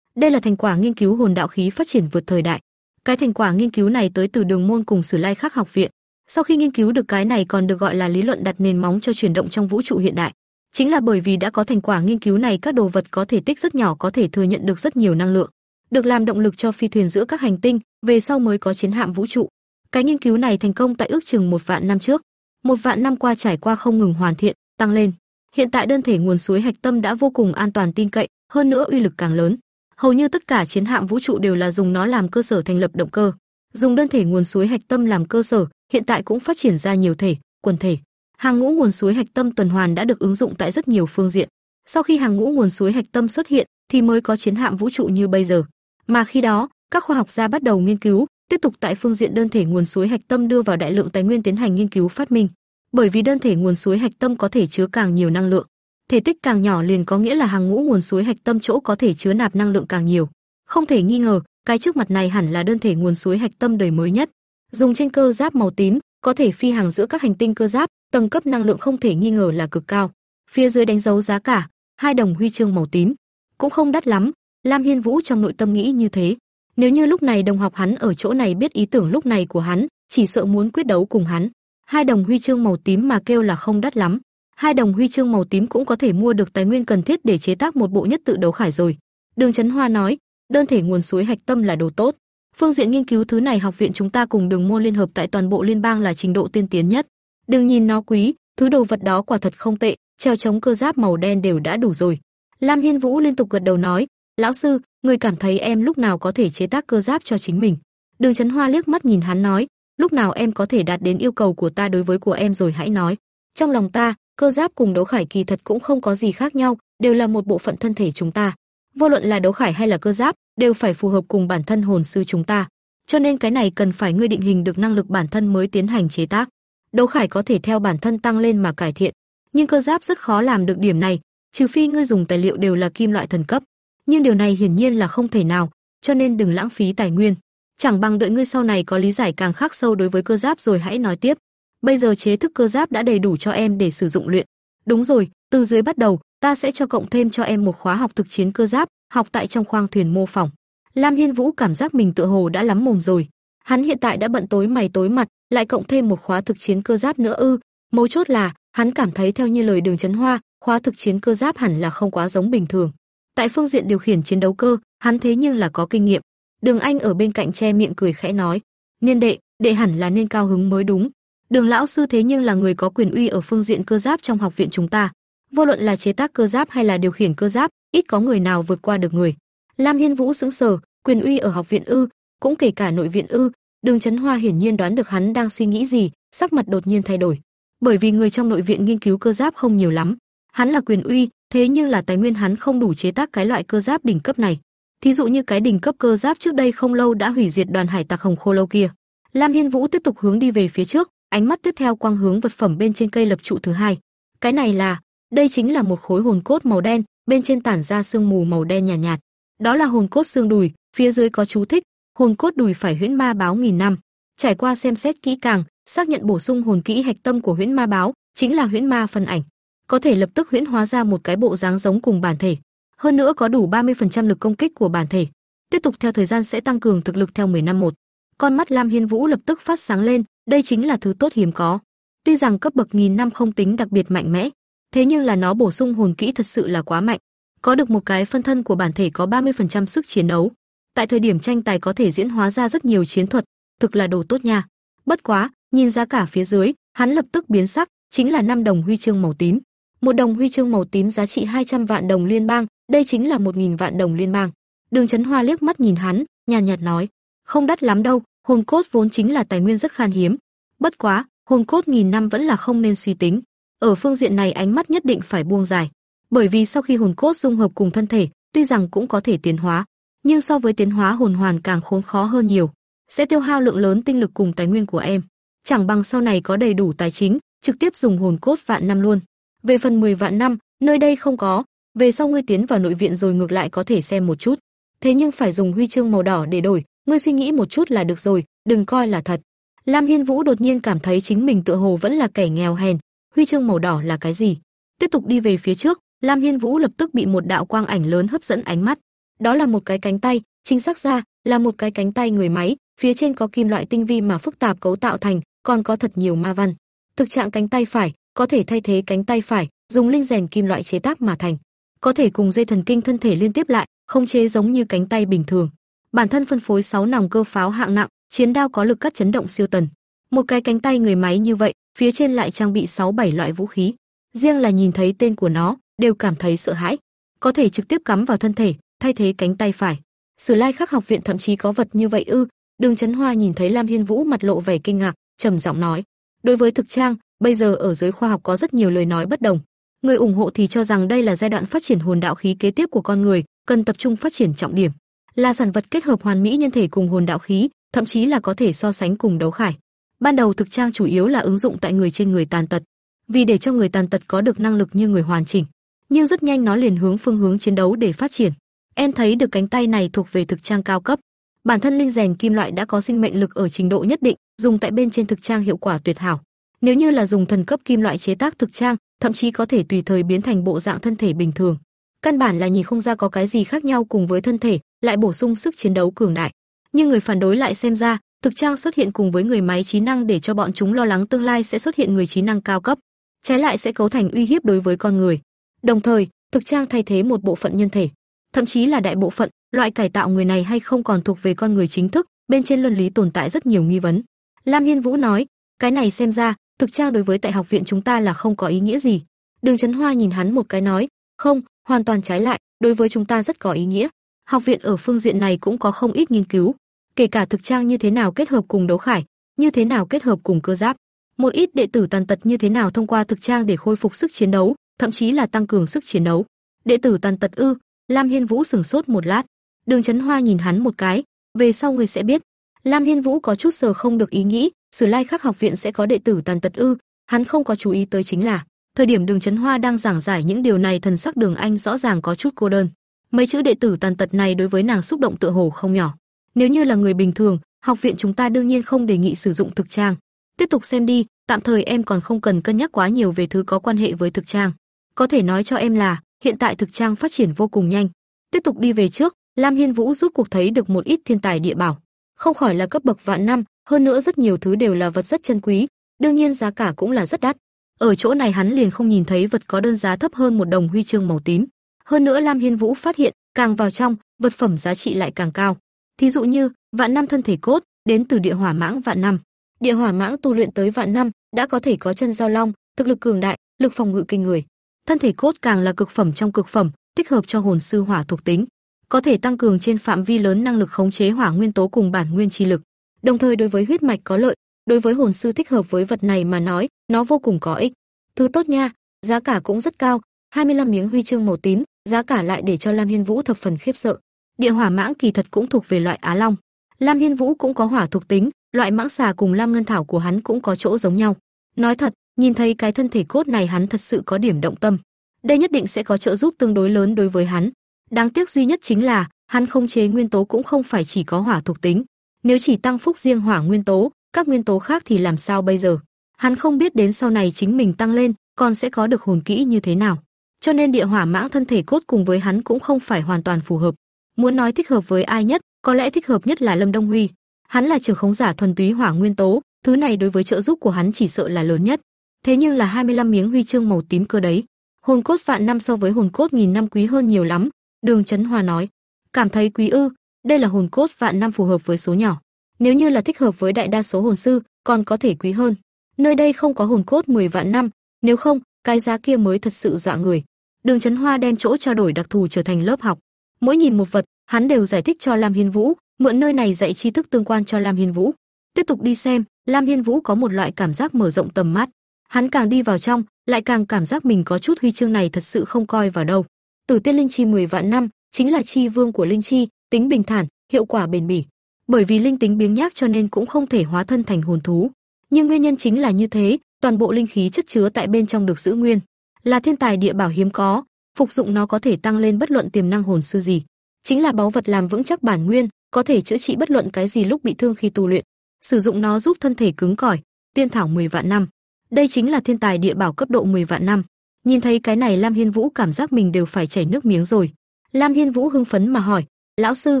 Đây là thành quả nghiên cứu hồn đạo khí phát triển vượt thời đại. Cái thành quả nghiên cứu này tới từ Đường môn cùng Sử Lai Khắc học viện. Sau khi nghiên cứu được cái này còn được gọi là lý luận đặt nền móng cho chuyển động trong vũ trụ hiện đại. Chính là bởi vì đã có thành quả nghiên cứu này các đồ vật có thể tích rất nhỏ có thể thừa nhận được rất nhiều năng lượng, được làm động lực cho phi thuyền giữa các hành tinh, về sau mới có chiến hạm vũ trụ. Cái nghiên cứu này thành công tại ước chừng một vạn năm trước. Một vạn năm qua trải qua không ngừng hoàn thiện, tăng lên. Hiện tại đơn thể nguồn suối hạch tâm đã vô cùng an toàn tin cậy, hơn nữa uy lực càng lớn. Hầu như tất cả chiến hạm vũ trụ đều là dùng nó làm cơ sở thành lập động cơ. Dùng đơn thể nguồn suối hạch tâm làm cơ sở, hiện tại cũng phát triển ra nhiều thể, quần thể. Hàng ngũ nguồn suối hạch tâm tuần hoàn đã được ứng dụng tại rất nhiều phương diện. Sau khi hàng ngũ nguồn suối hạch tâm xuất hiện, thì mới có chiến hạm vũ trụ như bây giờ. Mà khi đó, các khoa học gia bắt đầu nghiên cứu, tiếp tục tại phương diện đơn thể nguồn suối hạch tâm đưa vào đại lượng tài nguyên tiến hành nghiên cứu phát minh. Bởi vì đơn thể nguồn suối hạch tâm có thể chứa càng nhiều năng lượng, thể tích càng nhỏ liền có nghĩa là hàng ngũ nguồn suối hạch tâm chỗ có thể chứa nạp năng lượng càng nhiều. Không thể nghi ngờ, cái trước mặt này hẳn là đơn thể nguồn suối hạch tâm đời mới nhất. Dùng trên cơ giáp màu tím, có thể phi hàng giữa các hành tinh cơ giáp, tầng cấp năng lượng không thể nghi ngờ là cực cao. Phía dưới đánh dấu giá cả, hai đồng huy chương màu tím, cũng không đắt lắm. Lam Hiên Vũ trong nội tâm nghĩ như thế. Nếu như lúc này đồng học hắn ở chỗ này biết ý tưởng lúc này của hắn, chỉ sợ muốn quyết đấu cùng hắn. Hai đồng huy chương màu tím mà kêu là không đắt lắm. Hai đồng huy chương màu tím cũng có thể mua được tài nguyên cần thiết để chế tác một bộ nhất tự đấu khải rồi. Đường Chấn Hoa nói, đơn thể nguồn suối hạch tâm là đồ tốt. Phương diện nghiên cứu thứ này học viện chúng ta cùng Đường môn liên hợp tại toàn bộ liên bang là trình độ tiên tiến nhất. Đừng nhìn nó quý, thứ đồ vật đó quả thật không tệ, treo chống cơ giáp màu đen đều đã đủ rồi. Lam Hiên Vũ liên tục gật đầu nói, "Lão sư, người cảm thấy em lúc nào có thể chế tác cơ giáp cho chính mình?" Đường Chấn Hoa liếc mắt nhìn hắn nói, "Lúc nào em có thể đạt đến yêu cầu của ta đối với của em rồi hãy nói." Trong lòng ta, cơ giáp cùng đấu khải kỳ thật cũng không có gì khác nhau, đều là một bộ phận thân thể chúng ta. Vô luận là đấu khải hay là cơ giáp, đều phải phù hợp cùng bản thân hồn sư chúng ta. Cho nên cái này cần phải ngươi định hình được năng lực bản thân mới tiến hành chế tác. Đấu khải có thể theo bản thân tăng lên mà cải thiện, nhưng cơ giáp rất khó làm được điểm này, trừ phi ngươi dùng tài liệu đều là kim loại thần cấp. Nhưng điều này hiển nhiên là không thể nào, cho nên đừng lãng phí tài nguyên. Chẳng bằng đợi ngươi sau này có lý giải càng khắc sâu đối với cơ giáp rồi hãy nói tiếp. Bây giờ chế thức cơ giáp đã đầy đủ cho em để sử dụng luyện. Đúng rồi, từ dưới bắt đầu, ta sẽ cho cộng thêm cho em một khóa học thực chiến cơ giáp, học tại trong khoang thuyền mô phỏng. Lam Hiên Vũ cảm giác mình tựa hồ đã lắm mồm rồi. Hắn hiện tại đã bận tối mày tối mặt, lại cộng thêm một khóa thực chiến cơ giáp nữa ư? Mấu chốt là, hắn cảm thấy theo như lời Đường Chấn Hoa, khóa thực chiến cơ giáp hẳn là không quá giống bình thường. Tại phương diện điều khiển chiến đấu cơ, hắn thế nhưng là có kinh nghiệm. Đường Anh ở bên cạnh che miệng cười khẽ nói, "Niên đệ, đệ hẳn là nên cao hứng mới đúng." Đường lão sư thế nhưng là người có quyền uy ở phương diện cơ giáp trong học viện chúng ta. Vô luận là chế tác cơ giáp hay là điều khiển cơ giáp, ít có người nào vượt qua được người. Lam Hiên Vũ sững sờ, quyền uy ở học viện ư, cũng kể cả nội viện ư, Đường Chấn Hoa hiển nhiên đoán được hắn đang suy nghĩ gì, sắc mặt đột nhiên thay đổi. Bởi vì người trong nội viện nghiên cứu cơ giáp không nhiều lắm, hắn là quyền uy, thế nhưng là tài nguyên hắn không đủ chế tác cái loại cơ giáp đỉnh cấp này. Thí dụ như cái đỉnh cấp cơ giáp trước đây không lâu đã hủy diệt đoàn hải tặc Hồng Khô lâu kia. Lam Hiên Vũ tiếp tục hướng đi về phía trước, ánh mắt tiếp theo quang hướng vật phẩm bên trên cây lập trụ thứ hai. Cái này là, đây chính là một khối hồn cốt màu đen, bên trên tản ra sương mù màu đen nhàn nhạt, nhạt. Đó là hồn cốt xương đùi, phía dưới có chú thích, hồn cốt đùi phải huyễn ma báo nghìn năm. Trải qua xem xét kỹ càng, xác nhận bổ sung hồn kỹ hạch tâm của huyễn ma báo, chính là huyễn ma phân ảnh, có thể lập tức huyễn hóa ra một cái bộ dáng giống cùng bản thể. Hơn nữa có đủ 30% lực công kích của bản thể. Tiếp tục theo thời gian sẽ tăng cường thực lực theo 10 năm một. Con mắt Lam Hiên Vũ lập tức phát sáng lên, đây chính là thứ tốt hiếm có. Tuy rằng cấp bậc nghìn năm không tính đặc biệt mạnh mẽ, thế nhưng là nó bổ sung hồn kỹ thật sự là quá mạnh. Có được một cái phân thân của bản thể có 30% sức chiến đấu. Tại thời điểm tranh tài có thể diễn hóa ra rất nhiều chiến thuật, thực là đồ tốt nha. Bất quá, nhìn giá cả phía dưới, hắn lập tức biến sắc, chính là năm đồng huy chương màu tím. Một đồng huy chương màu tím giá trị 200 vạn đồng liên bang, đây chính là 1000 vạn đồng liên bang. Đường Chấn Hoa liếc mắt nhìn hắn, nhàn nhạt nói, không đắt lắm đâu, hồn cốt vốn chính là tài nguyên rất khan hiếm. Bất quá, hồn cốt nghìn năm vẫn là không nên suy tính. Ở phương diện này ánh mắt nhất định phải buông dài, bởi vì sau khi hồn cốt dung hợp cùng thân thể, tuy rằng cũng có thể tiến hóa, nhưng so với tiến hóa hồn hoàn càng khốn khó hơn nhiều, sẽ tiêu hao lượng lớn tinh lực cùng tài nguyên của em. Chẳng bằng sau này có đầy đủ tài chính, trực tiếp dùng hồn cốt vạn năm luôn. Về phần 10 vạn năm, nơi đây không có, về sau ngươi tiến vào nội viện rồi ngược lại có thể xem một chút. Thế nhưng phải dùng huy chương màu đỏ để đổi, ngươi suy nghĩ một chút là được rồi, đừng coi là thật. Lam Hiên Vũ đột nhiên cảm thấy chính mình tựa hồ vẫn là kẻ nghèo hèn, huy chương màu đỏ là cái gì? Tiếp tục đi về phía trước, Lam Hiên Vũ lập tức bị một đạo quang ảnh lớn hấp dẫn ánh mắt. Đó là một cái cánh tay, chính xác ra là một cái cánh tay người máy, phía trên có kim loại tinh vi mà phức tạp cấu tạo thành, còn có thật nhiều ma văn. Thực trạng cánh tay phải có thể thay thế cánh tay phải, dùng linh rèn kim loại chế tác mà thành, có thể cùng dây thần kinh thân thể liên tiếp lại, không chế giống như cánh tay bình thường. Bản thân phân phối 6 nòng cơ pháo hạng nặng, chiến đao có lực cắt chấn động siêu tần. Một cái cánh tay người máy như vậy, phía trên lại trang bị 6 7 loại vũ khí. Riêng là nhìn thấy tên của nó, đều cảm thấy sợ hãi. Có thể trực tiếp cắm vào thân thể, thay thế cánh tay phải. Sử Lai Khắc học viện thậm chí có vật như vậy ư? Đường Chấn Hoa nhìn thấy Lam Hiên Vũ mặt lộ vẻ kinh ngạc, trầm giọng nói: "Đối với thực trang, bây giờ ở giới khoa học có rất nhiều lời nói bất đồng. Người ủng hộ thì cho rằng đây là giai đoạn phát triển hồn đạo khí kế tiếp của con người, cần tập trung phát triển trọng điểm, là sản vật kết hợp hoàn mỹ nhân thể cùng hồn đạo khí, thậm chí là có thể so sánh cùng đấu khải. Ban đầu thực trang chủ yếu là ứng dụng tại người trên người tàn tật, vì để cho người tàn tật có được năng lực như người hoàn chỉnh, nhưng rất nhanh nó liền hướng phương hướng chiến đấu để phát triển. Em thấy được cánh tay này thuộc về thực trang cao cấp. Bản thân linh rèn kim loại đã có sinh mệnh lực ở trình độ nhất định, dùng tại bên trên thực trang hiệu quả tuyệt hảo. Nếu như là dùng thần cấp kim loại chế tác thực trang, thậm chí có thể tùy thời biến thành bộ dạng thân thể bình thường. Căn bản là nhìn không ra có cái gì khác nhau cùng với thân thể, lại bổ sung sức chiến đấu cường đại. Nhưng người phản đối lại xem ra, thực trang xuất hiện cùng với người máy trí năng để cho bọn chúng lo lắng tương lai sẽ xuất hiện người trí năng cao cấp, trái lại sẽ cấu thành uy hiếp đối với con người. Đồng thời, thực trang thay thế một bộ phận nhân thể, thậm chí là đại bộ phận, loại cải tạo người này hay không còn thuộc về con người chính thức, bên trên luân lý tồn tại rất nhiều nghi vấn. Lam Hiên Vũ nói, cái này xem ra, thực trang đối với tại học viện chúng ta là không có ý nghĩa gì. Đường Chấn Hoa nhìn hắn một cái nói, không, hoàn toàn trái lại, đối với chúng ta rất có ý nghĩa. Học viện ở phương diện này cũng có không ít nghiên cứu, kể cả thực trang như thế nào kết hợp cùng đấu khải, như thế nào kết hợp cùng cơ giáp. Một ít đệ tử tàn tật như thế nào thông qua thực trang để khôi phục sức chiến đấu, thậm chí là tăng cường sức chiến đấu. Đệ tử tàn tật ư? Lam Hiên Vũ sững sốt một lát. Đường Chấn Hoa nhìn hắn một cái, về sau người sẽ biết. Lam Hiên Vũ có chút sờ không được ý nghĩ, Sử Lai Khắc học viện sẽ có đệ tử tàn tật ư? Hắn không có chú ý tới chính là, thời điểm Đường Chấn Hoa đang giảng giải những điều này thần sắc Đường Anh rõ ràng có chút cô đơn. Mấy chữ đệ tử tàn tật này đối với nàng xúc động tựa hồ không nhỏ. Nếu như là người bình thường, học viện chúng ta đương nhiên không đề nghị sử dụng thực trang. Tiếp tục xem đi, tạm thời em còn không cần cân nhắc quá nhiều về thứ có quan hệ với thực trang. Có thể nói cho em là, hiện tại thực trang phát triển vô cùng nhanh. Tiếp tục đi về trước, Lam Hiên Vũ rút cuộc thấy được một ít thiên tài địa bảo, không khỏi là cấp bậc vạn năm, hơn nữa rất nhiều thứ đều là vật rất chân quý, đương nhiên giá cả cũng là rất đắt. Ở chỗ này hắn liền không nhìn thấy vật có đơn giá thấp hơn một đồng huy chương màu tím. Hơn nữa Lam Hiên Vũ phát hiện, càng vào trong, vật phẩm giá trị lại càng cao. Thí dụ như, vạn năm thân thể cốt, đến từ địa hỏa mãng vạn năm. Địa hỏa mãng tu luyện tới vạn năm, đã có thể có chân giao long, thực lực cường đại, lực phòng ngự kinh người. Thân thể cốt càng là cực phẩm trong cực phẩm, thích hợp cho hồn sư hỏa thuộc tính, có thể tăng cường trên phạm vi lớn năng lực khống chế hỏa nguyên tố cùng bản nguyên chi lực. Đồng thời đối với huyết mạch có lợi, đối với hồn sư thích hợp với vật này mà nói, nó vô cùng có ích. Thứ tốt nha, giá cả cũng rất cao, 25 miếng huy chương màu tím, giá cả lại để cho Lam Hiên Vũ thập phần khiếp sợ. Địa hỏa mãng kỳ thật cũng thuộc về loại Á Long. Lam Hiên Vũ cũng có hỏa thuộc tính, loại mãng xà cùng Lam Ngân Thảo của hắn cũng có chỗ giống nhau. Nói thật, nhìn thấy cái thân thể cốt này hắn thật sự có điểm động tâm. Đây nhất định sẽ có trợ giúp tương đối lớn đối với hắn. Đáng tiếc duy nhất chính là, hắn không chế nguyên tố cũng không phải chỉ có hỏa thuộc tính. Nếu chỉ tăng phúc riêng hỏa nguyên tố, các nguyên tố khác thì làm sao bây giờ? Hắn không biết đến sau này chính mình tăng lên, còn sẽ có được hồn kỹ như thế nào. Cho nên địa hỏa mãng thân thể cốt cùng với hắn cũng không phải hoàn toàn phù hợp. Muốn nói thích hợp với ai nhất, có lẽ thích hợp nhất là Lâm Đông Huy. Hắn là trưởng khống giả thuần túy hỏa nguyên tố, thứ này đối với trợ giúp của hắn chỉ sợ là lớn nhất. Thế nhưng là 25 miếng huy chương màu tím cơ đấy. Hồn cốt vạn năm so với hồn cốt nghìn năm quý hơn nhiều lắm, Đường Chấn Hòa nói. Cảm thấy quý ư? Đây là hồn cốt vạn năm phù hợp với số nhỏ. Nếu như là thích hợp với đại đa số hồn sư, còn có thể quý hơn. Nơi đây không có hồn cốt 10 vạn năm, nếu không, cái giá kia mới thật sự dọa người. Đường Chấn Hoa đem chỗ trao đổi đặc thù trở thành lớp học. Mỗi nhìn một vật, hắn đều giải thích cho Lam Hiên Vũ, mượn nơi này dạy tri thức tương quan cho Lam Hiên Vũ. Tiếp tục đi xem, Lam Hiên Vũ có một loại cảm giác mở rộng tầm mắt. Hắn càng đi vào trong, lại càng cảm giác mình có chút huy chương này thật sự không coi vào đâu. Tử Tiên Linh Chi 10 vạn năm, chính là chi vương của linh chi, tính bình thản, hiệu quả bền bỉ. Bởi vì linh tính biếng nhác cho nên cũng không thể hóa thân thành hồn thú. Nhưng nguyên nhân chính là như thế, toàn bộ linh khí chất chứa tại bên trong được giữ nguyên, là thiên tài địa bảo hiếm có, phục dụng nó có thể tăng lên bất luận tiềm năng hồn sư gì. Chính là báu vật làm vững chắc bản nguyên, có thể chữa trị bất luận cái gì lúc bị thương khi tu luyện. Sử dụng nó giúp thân thể cứng cỏi, tiên thảo 10 vạn năm. Đây chính là thiên tài địa bảo cấp độ 10 vạn năm. Nhìn thấy cái này Lam Hiên Vũ cảm giác mình đều phải chảy nước miếng rồi. Lam Hiên Vũ hưng phấn mà hỏi, "Lão sư,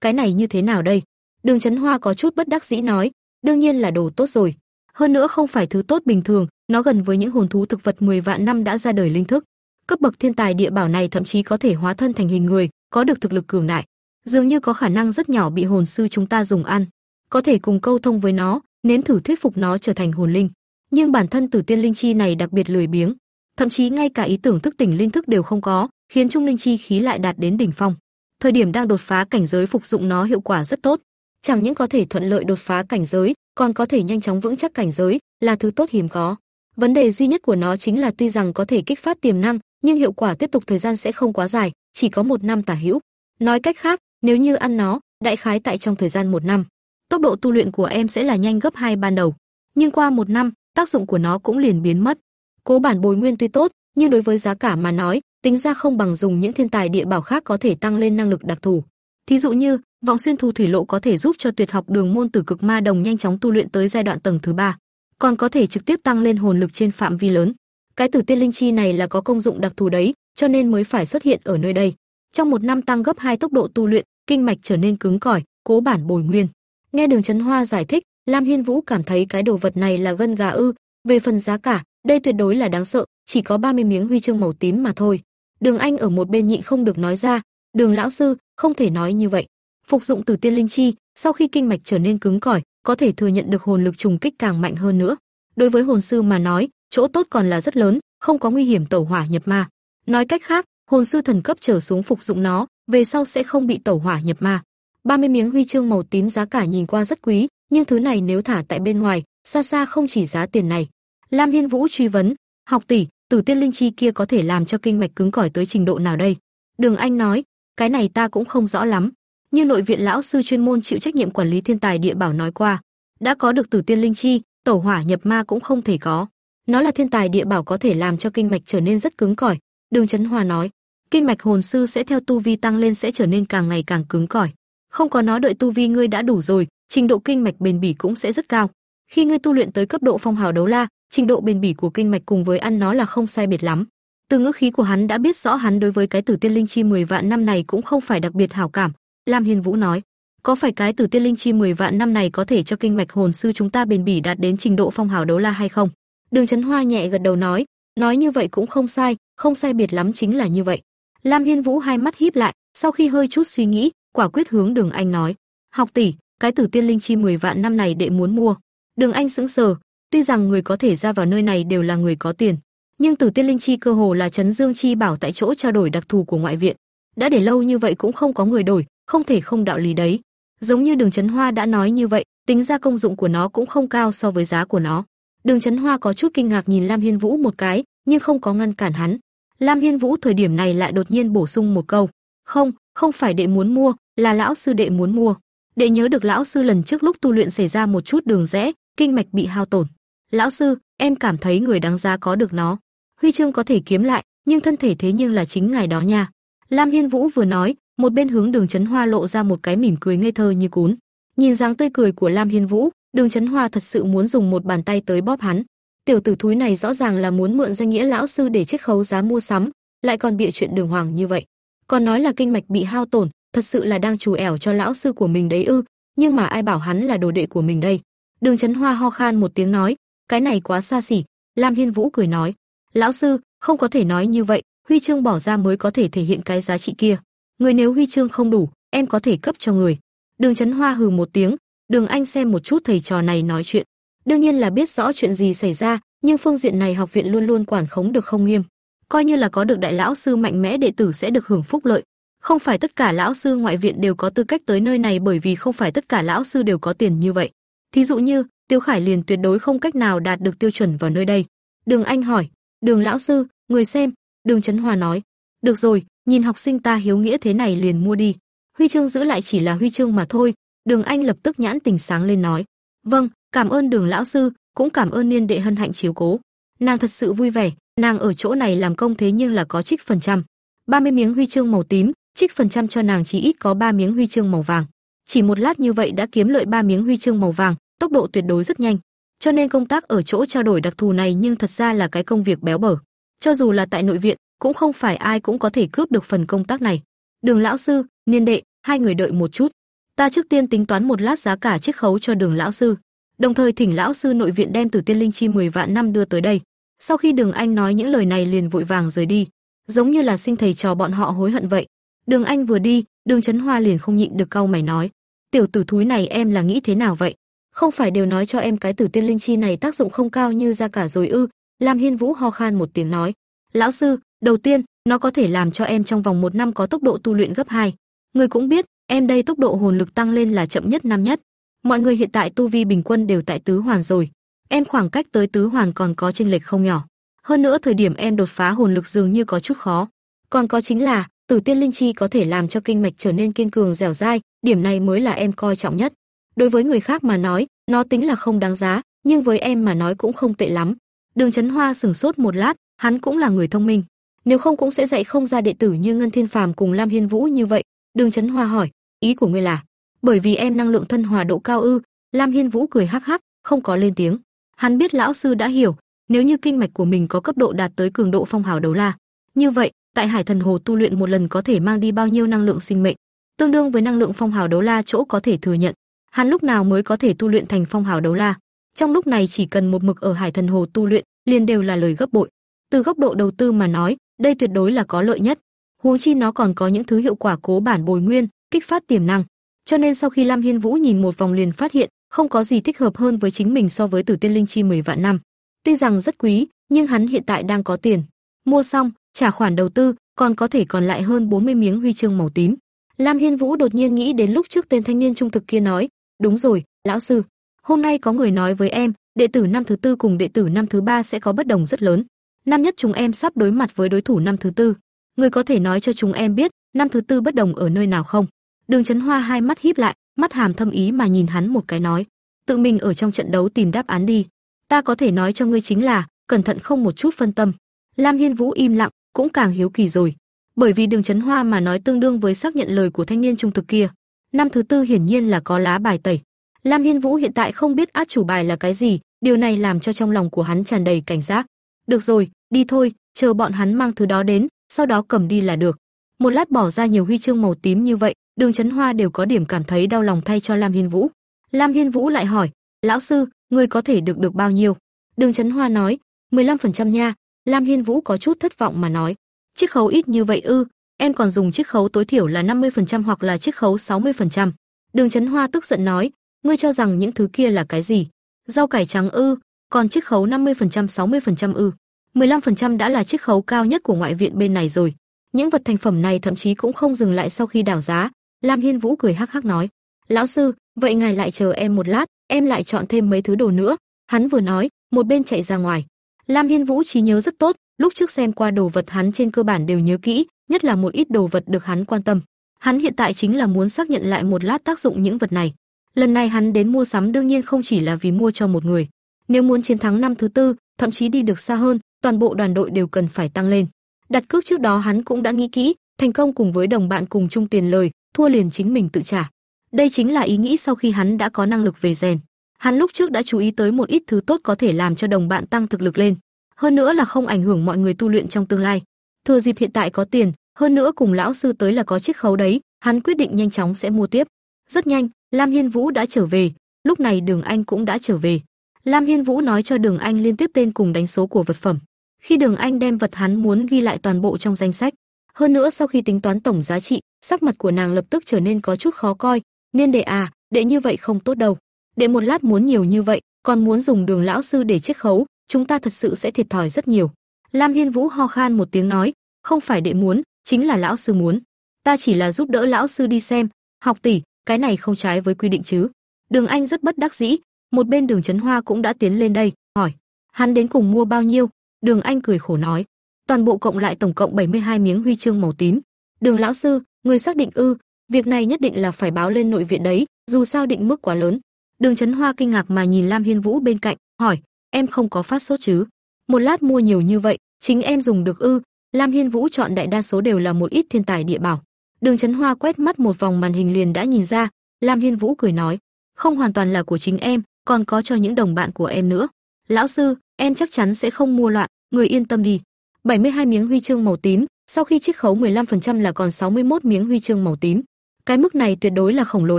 cái này như thế nào đây?" Đường Chấn Hoa có chút bất đắc dĩ nói, "Đương nhiên là đồ tốt rồi. Hơn nữa không phải thứ tốt bình thường, nó gần với những hồn thú thực vật 10 vạn năm đã ra đời linh thức. Cấp bậc thiên tài địa bảo này thậm chí có thể hóa thân thành hình người, có được thực lực cường đại. Dường như có khả năng rất nhỏ bị hồn sư chúng ta dùng ăn, có thể cùng câu thông với nó, nếm thử thuyết phục nó trở thành hồn linh. Nhưng bản thân Tử Tiên linh chi này đặc biệt lười biếng, thậm chí ngay cả ý tưởng thức tỉnh linh thức đều không có, khiến trung linh chi khí lại đạt đến đỉnh phong. Thời điểm đang đột phá cảnh giới phục dụng nó hiệu quả rất tốt, chẳng những có thể thuận lợi đột phá cảnh giới, còn có thể nhanh chóng vững chắc cảnh giới, là thứ tốt hiếm có. Vấn đề duy nhất của nó chính là tuy rằng có thể kích phát tiềm năng, nhưng hiệu quả tiếp tục thời gian sẽ không quá dài, chỉ có một năm tả hữu. Nói cách khác, nếu như ăn nó, đại khái tại trong thời gian một năm, tốc độ tu luyện của em sẽ là nhanh gấp hai ban đầu. Nhưng qua một năm, tác dụng của nó cũng liền biến mất. Cố bản bồi nguyên tuy tốt, nhưng đối với giá cả mà nói, tính ra không bằng dùng những thiên tài địa bảo khác có thể tăng lên năng lực đặc thù. Thí dụ như, vọng xuyên thu thủy lộ có thể giúp cho tuyệt học đường môn tử cực ma đồng nhanh chóng tu luyện tới giai đoạn tầng thứ ba, còn có thể trực tiếp tăng lên hồn lực trên phạm vi lớn. Cái tử tiên linh chi này là có công dụng đặc thù đấy, cho nên mới phải xuất hiện ở nơi đây. Trong một năm tăng gấp hai tốc độ tu luyện, kinh mạch trở nên cứng cỏi, cố bản bồi nguyên. Nghe Đường Chấn Hoa giải thích, Lam Hiên Vũ cảm thấy cái đồ vật này là gân gà ư, về phần giá cả, đây tuyệt đối là đáng sợ, chỉ có 30 miếng huy chương màu tím mà thôi. Đường Anh ở một bên nhịn không được nói ra, "Đường lão sư, không thể nói như vậy. Phục dụng Tử Tiên Linh Chi, sau khi kinh mạch trở nên cứng cỏi, có thể thừa nhận được hồn lực trùng kích càng mạnh hơn nữa. Đối với hồn sư mà nói, chỗ tốt còn là rất lớn, không có nguy hiểm tẩu hỏa nhập ma. Nói cách khác, hồn sư thần cấp trở xuống phục dụng nó, về sau sẽ không bị tẩu hỏa nhập ma. 30 miếng huy chương màu tím giá cả nhìn qua rất quý, nhưng thứ này nếu thả tại bên ngoài, xa xa không chỉ giá tiền này. Lam Hiên Vũ truy vấn, "Học tỷ, Tử Tiên Linh Chi kia có thể làm cho kinh mạch cứng cỏi tới trình độ nào đây?" Đường Anh nói, "Cái này ta cũng không rõ lắm, như nội viện lão sư chuyên môn chịu trách nhiệm quản lý thiên tài địa bảo nói qua, đã có được Tử Tiên Linh Chi, tẩu hỏa nhập ma cũng không thể có. Nó là thiên tài địa bảo có thể làm cho kinh mạch trở nên rất cứng cỏi." Đường Chấn Hòa nói, "Kinh mạch hồn sư sẽ theo tu vi tăng lên sẽ trở nên càng ngày càng cứng cỏi. Không có nó đợi tu vi ngươi đã đủ rồi, trình độ kinh mạch bền bỉ cũng sẽ rất cao. Khi ngươi tu luyện tới cấp độ phong hào đấu la, trình độ bền bỉ của kinh mạch cùng với ăn nó là không sai biệt lắm." Từ ngữ khí của hắn đã biết rõ hắn đối với cái Tử Tiên Linh Chi 10 vạn năm này cũng không phải đặc biệt hảo cảm. Lam Hiên Vũ nói, có phải cái Tử Tiên Linh Chi 10 vạn năm này có thể cho kinh mạch hồn sư chúng ta bền bỉ đạt đến trình độ phong hào đấu la hay không? Đường Chấn Hoa nhẹ gật đầu nói, nói như vậy cũng không sai, không sai biệt lắm chính là như vậy. Lam Hiên Vũ hai mắt híp lại, sau khi hơi chút suy nghĩ, quả quyết hướng Đường Anh nói, "Học tỷ, cái Tử Tiên Linh Chi 10 vạn năm này đệ muốn mua." Đường Anh sững sờ, Tuy rằng người có thể ra vào nơi này đều là người có tiền, nhưng Tử Tiên Linh Chi cơ hồ là chấn dương chi bảo tại chỗ trao đổi đặc thù của ngoại viện. Đã để lâu như vậy cũng không có người đổi, không thể không đạo lý đấy. Giống như Đường Chấn Hoa đã nói như vậy, tính ra công dụng của nó cũng không cao so với giá của nó. Đường Chấn Hoa có chút kinh ngạc nhìn Lam Hiên Vũ một cái, nhưng không có ngăn cản hắn. Lam Hiên Vũ thời điểm này lại đột nhiên bổ sung một câu, "Không, không phải đệ muốn mua, là lão sư đệ muốn mua." Đệ nhớ được lão sư lần trước lúc tu luyện xảy ra một chút đường rẽ, kinh mạch bị hao tổn. "Lão sư, em cảm thấy người đáng giá có được nó. Huy chương có thể kiếm lại, nhưng thân thể thế nhưng là chính ngài đó nha." Lam Hiên Vũ vừa nói, một bên hướng Đường Chấn Hoa lộ ra một cái mỉm cười ngây thơ như cún. Nhìn dáng tươi cười của Lam Hiên Vũ, Đường Chấn Hoa thật sự muốn dùng một bàn tay tới bóp hắn. Tiểu tử thúi này rõ ràng là muốn mượn danh nghĩa lão sư để chiết khấu giá mua sắm, lại còn bịa chuyện đường hoàng như vậy. Còn nói là kinh mạch bị hao tổn, thật sự là đang trù ẻo cho lão sư của mình đấy ư? Nhưng mà ai bảo hắn là đồ đệ của mình đây? Đường Chấn Hoa ho khan một tiếng nói, cái này quá xa xỉ. Lam Hiên Vũ cười nói, lão sư, không có thể nói như vậy, huy chương bỏ ra mới có thể thể hiện cái giá trị kia. Người nếu huy chương không đủ, em có thể cấp cho người. Đường Chấn Hoa hừ một tiếng, Đường Anh xem một chút thầy trò này nói chuyện, đương nhiên là biết rõ chuyện gì xảy ra, nhưng phương diện này học viện luôn luôn quản khống được không nghiêm. Coi như là có được đại lão sư mạnh mẽ đệ tử sẽ được hưởng phúc lợi. Không phải tất cả lão sư ngoại viện đều có tư cách tới nơi này bởi vì không phải tất cả lão sư đều có tiền như vậy. Thí dụ như, Tiêu Khải liền tuyệt đối không cách nào đạt được tiêu chuẩn vào nơi đây. Đường Anh hỏi, "Đường lão sư, người xem?" Đường Chấn Hòa nói, "Được rồi, nhìn học sinh ta hiếu nghĩa thế này liền mua đi. Huy chương giữ lại chỉ là huy chương mà thôi." Đường Anh lập tức nhãn tình sáng lên nói, "Vâng, cảm ơn Đường lão sư, cũng cảm ơn Niên đệ hân hạnh chiếu cố." Nàng thật sự vui vẻ, nàng ở chỗ này làm công thế nhưng là có trích phần trăm. 30 miếng huy chương màu tím, trích phần trăm cho nàng chỉ ít có 3 miếng huy chương màu vàng. Chỉ một lát như vậy đã kiếm lợi 3 miếng huy chương màu vàng, tốc độ tuyệt đối rất nhanh. Cho nên công tác ở chỗ trao đổi đặc thù này nhưng thật ra là cái công việc béo bở. Cho dù là tại nội viện, cũng không phải ai cũng có thể cướp được phần công tác này. Đường lão sư, Niên đệ, hai người đợi một chút. Ta trước tiên tính toán một lát giá cả chiếc khấu cho Đường lão sư, đồng thời thỉnh lão sư nội viện đem từ Tiên Linh chi 10 vạn năm đưa tới đây. Sau khi Đường Anh nói những lời này liền vội vàng rời đi, giống như là sinh thầy trò bọn họ hối hận vậy. Đường Anh vừa đi, Đường Chấn Hoa liền không nhịn được cau mày nói: "Tiểu tử thúi này em là nghĩ thế nào vậy? Không phải đều nói cho em cái Tử Tiên Linh chi này tác dụng không cao như ra cả rồi ư?" Lam Hiên Vũ ho khan một tiếng nói: "Lão sư, đầu tiên, nó có thể làm cho em trong vòng một năm có tốc độ tu luyện gấp 2. Người cũng biết, em đây tốc độ hồn lực tăng lên là chậm nhất năm nhất. Mọi người hiện tại tu vi bình quân đều tại tứ hoàn rồi, em khoảng cách tới tứ hoàn còn có chênh lệch không nhỏ. Hơn nữa thời điểm em đột phá hồn lực dường như có chút khó. Còn có chính là, Tử Tiên Linh Chi có thể làm cho kinh mạch trở nên kiên cường dẻo dai, điểm này mới là em coi trọng nhất. Đối với người khác mà nói, nó tính là không đáng giá, nhưng với em mà nói cũng không tệ lắm. Đường Chấn Hoa sững sốt một lát, hắn cũng là người thông minh, nếu không cũng sẽ dạy không ra đệ tử như Ngân Thiên Phàm cùng Lam Hiên Vũ như vậy. Đường Chấn Hoa hỏi, ý của ngươi là, bởi vì em năng lượng thân hòa độ cao ư? Lam Hiên Vũ cười hắc hắc, không có lên tiếng. Hắn biết lão sư đã hiểu, nếu như kinh mạch của mình có cấp độ đạt tới cường độ phong hào đấu la, như vậy, tại Hải Thần Hồ tu luyện một lần có thể mang đi bao nhiêu năng lượng sinh mệnh, tương đương với năng lượng phong hào đấu la chỗ có thể thừa nhận. Hắn lúc nào mới có thể tu luyện thành phong hào đấu la? Trong lúc này chỉ cần một mực ở Hải Thần Hồ tu luyện, liền đều là lời gấp bội. Từ góc độ đầu tư mà nói, đây tuyệt đối là có lợi nhất. Huống chi nó còn có những thứ hiệu quả cố bản bồi nguyên, kích phát tiềm năng. Cho nên sau khi Lam Hiên Vũ nhìn một vòng liền phát hiện, không có gì thích hợp hơn với chính mình so với Tử Tiên Linh Chi 10 vạn năm. Tuy rằng rất quý, nhưng hắn hiện tại đang có tiền. Mua xong, trả khoản đầu tư, còn có thể còn lại hơn 40 miếng huy chương màu tím. Lam Hiên Vũ đột nhiên nghĩ đến lúc trước tên thanh niên trung thực kia nói, "Đúng rồi, lão sư, hôm nay có người nói với em, đệ tử năm thứ tư cùng đệ tử năm thứ ba sẽ có bất đồng rất lớn. Năm nhất chúng em sắp đối mặt với đối thủ năm thứ tư. Người có thể nói cho chúng em biết, năm thứ tư bất đồng ở nơi nào không?" Đường Chấn Hoa hai mắt híp lại, mắt hàm thâm ý mà nhìn hắn một cái nói, "Tự mình ở trong trận đấu tìm đáp án đi. Ta có thể nói cho ngươi chính là, cẩn thận không một chút phân tâm." Lam Hiên Vũ im lặng, cũng càng hiếu kỳ rồi, bởi vì Đường Chấn Hoa mà nói tương đương với xác nhận lời của thanh niên trung thực kia. Năm thứ tư hiển nhiên là có lá bài tẩy. Lam Hiên Vũ hiện tại không biết át chủ bài là cái gì, điều này làm cho trong lòng của hắn tràn đầy cảnh giác. Được rồi, đi thôi, chờ bọn hắn mang thứ đó đến, sau đó cầm đi là được. Một lát bỏ ra nhiều huy chương màu tím như vậy, Đường Chấn Hoa đều có điểm cảm thấy đau lòng thay cho Lam Hiên Vũ. Lam Hiên Vũ lại hỏi, "Lão sư, người có thể được được bao nhiêu?" Đường Chấn Hoa nói, "15% nha." Lam Hiên Vũ có chút thất vọng mà nói, "Chiếc khấu ít như vậy ư? Em còn dùng chiếc khấu tối thiểu là 50% hoặc là chiếc khấu 60%." Đường Chấn Hoa tức giận nói, "Ngươi cho rằng những thứ kia là cái gì? Rau cải trắng ư? còn chiết khấu 50% 60% ư? 15% đã là chiết khấu cao nhất của ngoại viện bên này rồi. Những vật thành phẩm này thậm chí cũng không dừng lại sau khi đảo giá. Lam Hiên Vũ cười hắc hắc nói: "Lão sư, vậy ngài lại chờ em một lát, em lại chọn thêm mấy thứ đồ nữa." Hắn vừa nói, một bên chạy ra ngoài. Lam Hiên Vũ trí nhớ rất tốt, lúc trước xem qua đồ vật hắn trên cơ bản đều nhớ kỹ, nhất là một ít đồ vật được hắn quan tâm. Hắn hiện tại chính là muốn xác nhận lại một lát tác dụng những vật này. Lần này hắn đến mua sắm đương nhiên không chỉ là vì mua cho một người. Nếu muốn chiến thắng năm thứ tư, thậm chí đi được xa hơn, toàn bộ đoàn đội đều cần phải tăng lên. Đặt cước trước đó hắn cũng đã nghĩ kỹ, thành công cùng với đồng bạn cùng chung tiền lời, thua liền chính mình tự trả. Đây chính là ý nghĩ sau khi hắn đã có năng lực về rèn. Hắn lúc trước đã chú ý tới một ít thứ tốt có thể làm cho đồng bạn tăng thực lực lên, hơn nữa là không ảnh hưởng mọi người tu luyện trong tương lai. Thừa dịp hiện tại có tiền, hơn nữa cùng lão sư tới là có chiếc khấu đấy, hắn quyết định nhanh chóng sẽ mua tiếp. Rất nhanh, Lam Hiên Vũ đã trở về, lúc này Đường Anh cũng đã trở về. Lam Hiên Vũ nói cho Đường Anh liên tiếp tên cùng đánh số của vật phẩm. Khi Đường Anh đem vật hắn muốn ghi lại toàn bộ trong danh sách, hơn nữa sau khi tính toán tổng giá trị, sắc mặt của nàng lập tức trở nên có chút khó coi, nên đệ à, đệ như vậy không tốt đâu. Đệ một lát muốn nhiều như vậy, còn muốn dùng Đường lão sư để chiết khấu, chúng ta thật sự sẽ thiệt thòi rất nhiều. Lam Hiên Vũ ho khan một tiếng nói, không phải đệ muốn, chính là lão sư muốn. Ta chỉ là giúp đỡ lão sư đi xem, học tỷ, cái này không trái với quy định chứ? Đường Anh rất bất đắc dĩ, một bên Đường Chấn Hoa cũng đã tiến lên đây, hỏi, hắn đến cùng mua bao nhiêu? Đường Anh cười khổ nói, toàn bộ cộng lại tổng cộng 72 miếng huy chương màu tím. Đường lão sư, người xác định ư? Việc này nhất định là phải báo lên nội viện đấy, dù sao định mức quá lớn. Đường Chấn Hoa kinh ngạc mà nhìn Lam Hiên Vũ bên cạnh, hỏi, em không có phát sốt chứ? Một lát mua nhiều như vậy, chính em dùng được ư? Lam Hiên Vũ chọn đại đa số đều là một ít thiên tài địa bảo. Đường Chấn Hoa quét mắt một vòng màn hình liền đã nhìn ra, Lam Hiên Vũ cười nói, không hoàn toàn là của chính em, còn có cho những đồng bạn của em nữa. Lão sư, em chắc chắn sẽ không mua loạn, người yên tâm đi. 72 miếng huy chương màu tím, sau khi chiết khấu 15% là còn 61 miếng huy chương màu tím. Cái mức này tuyệt đối là khổng lồ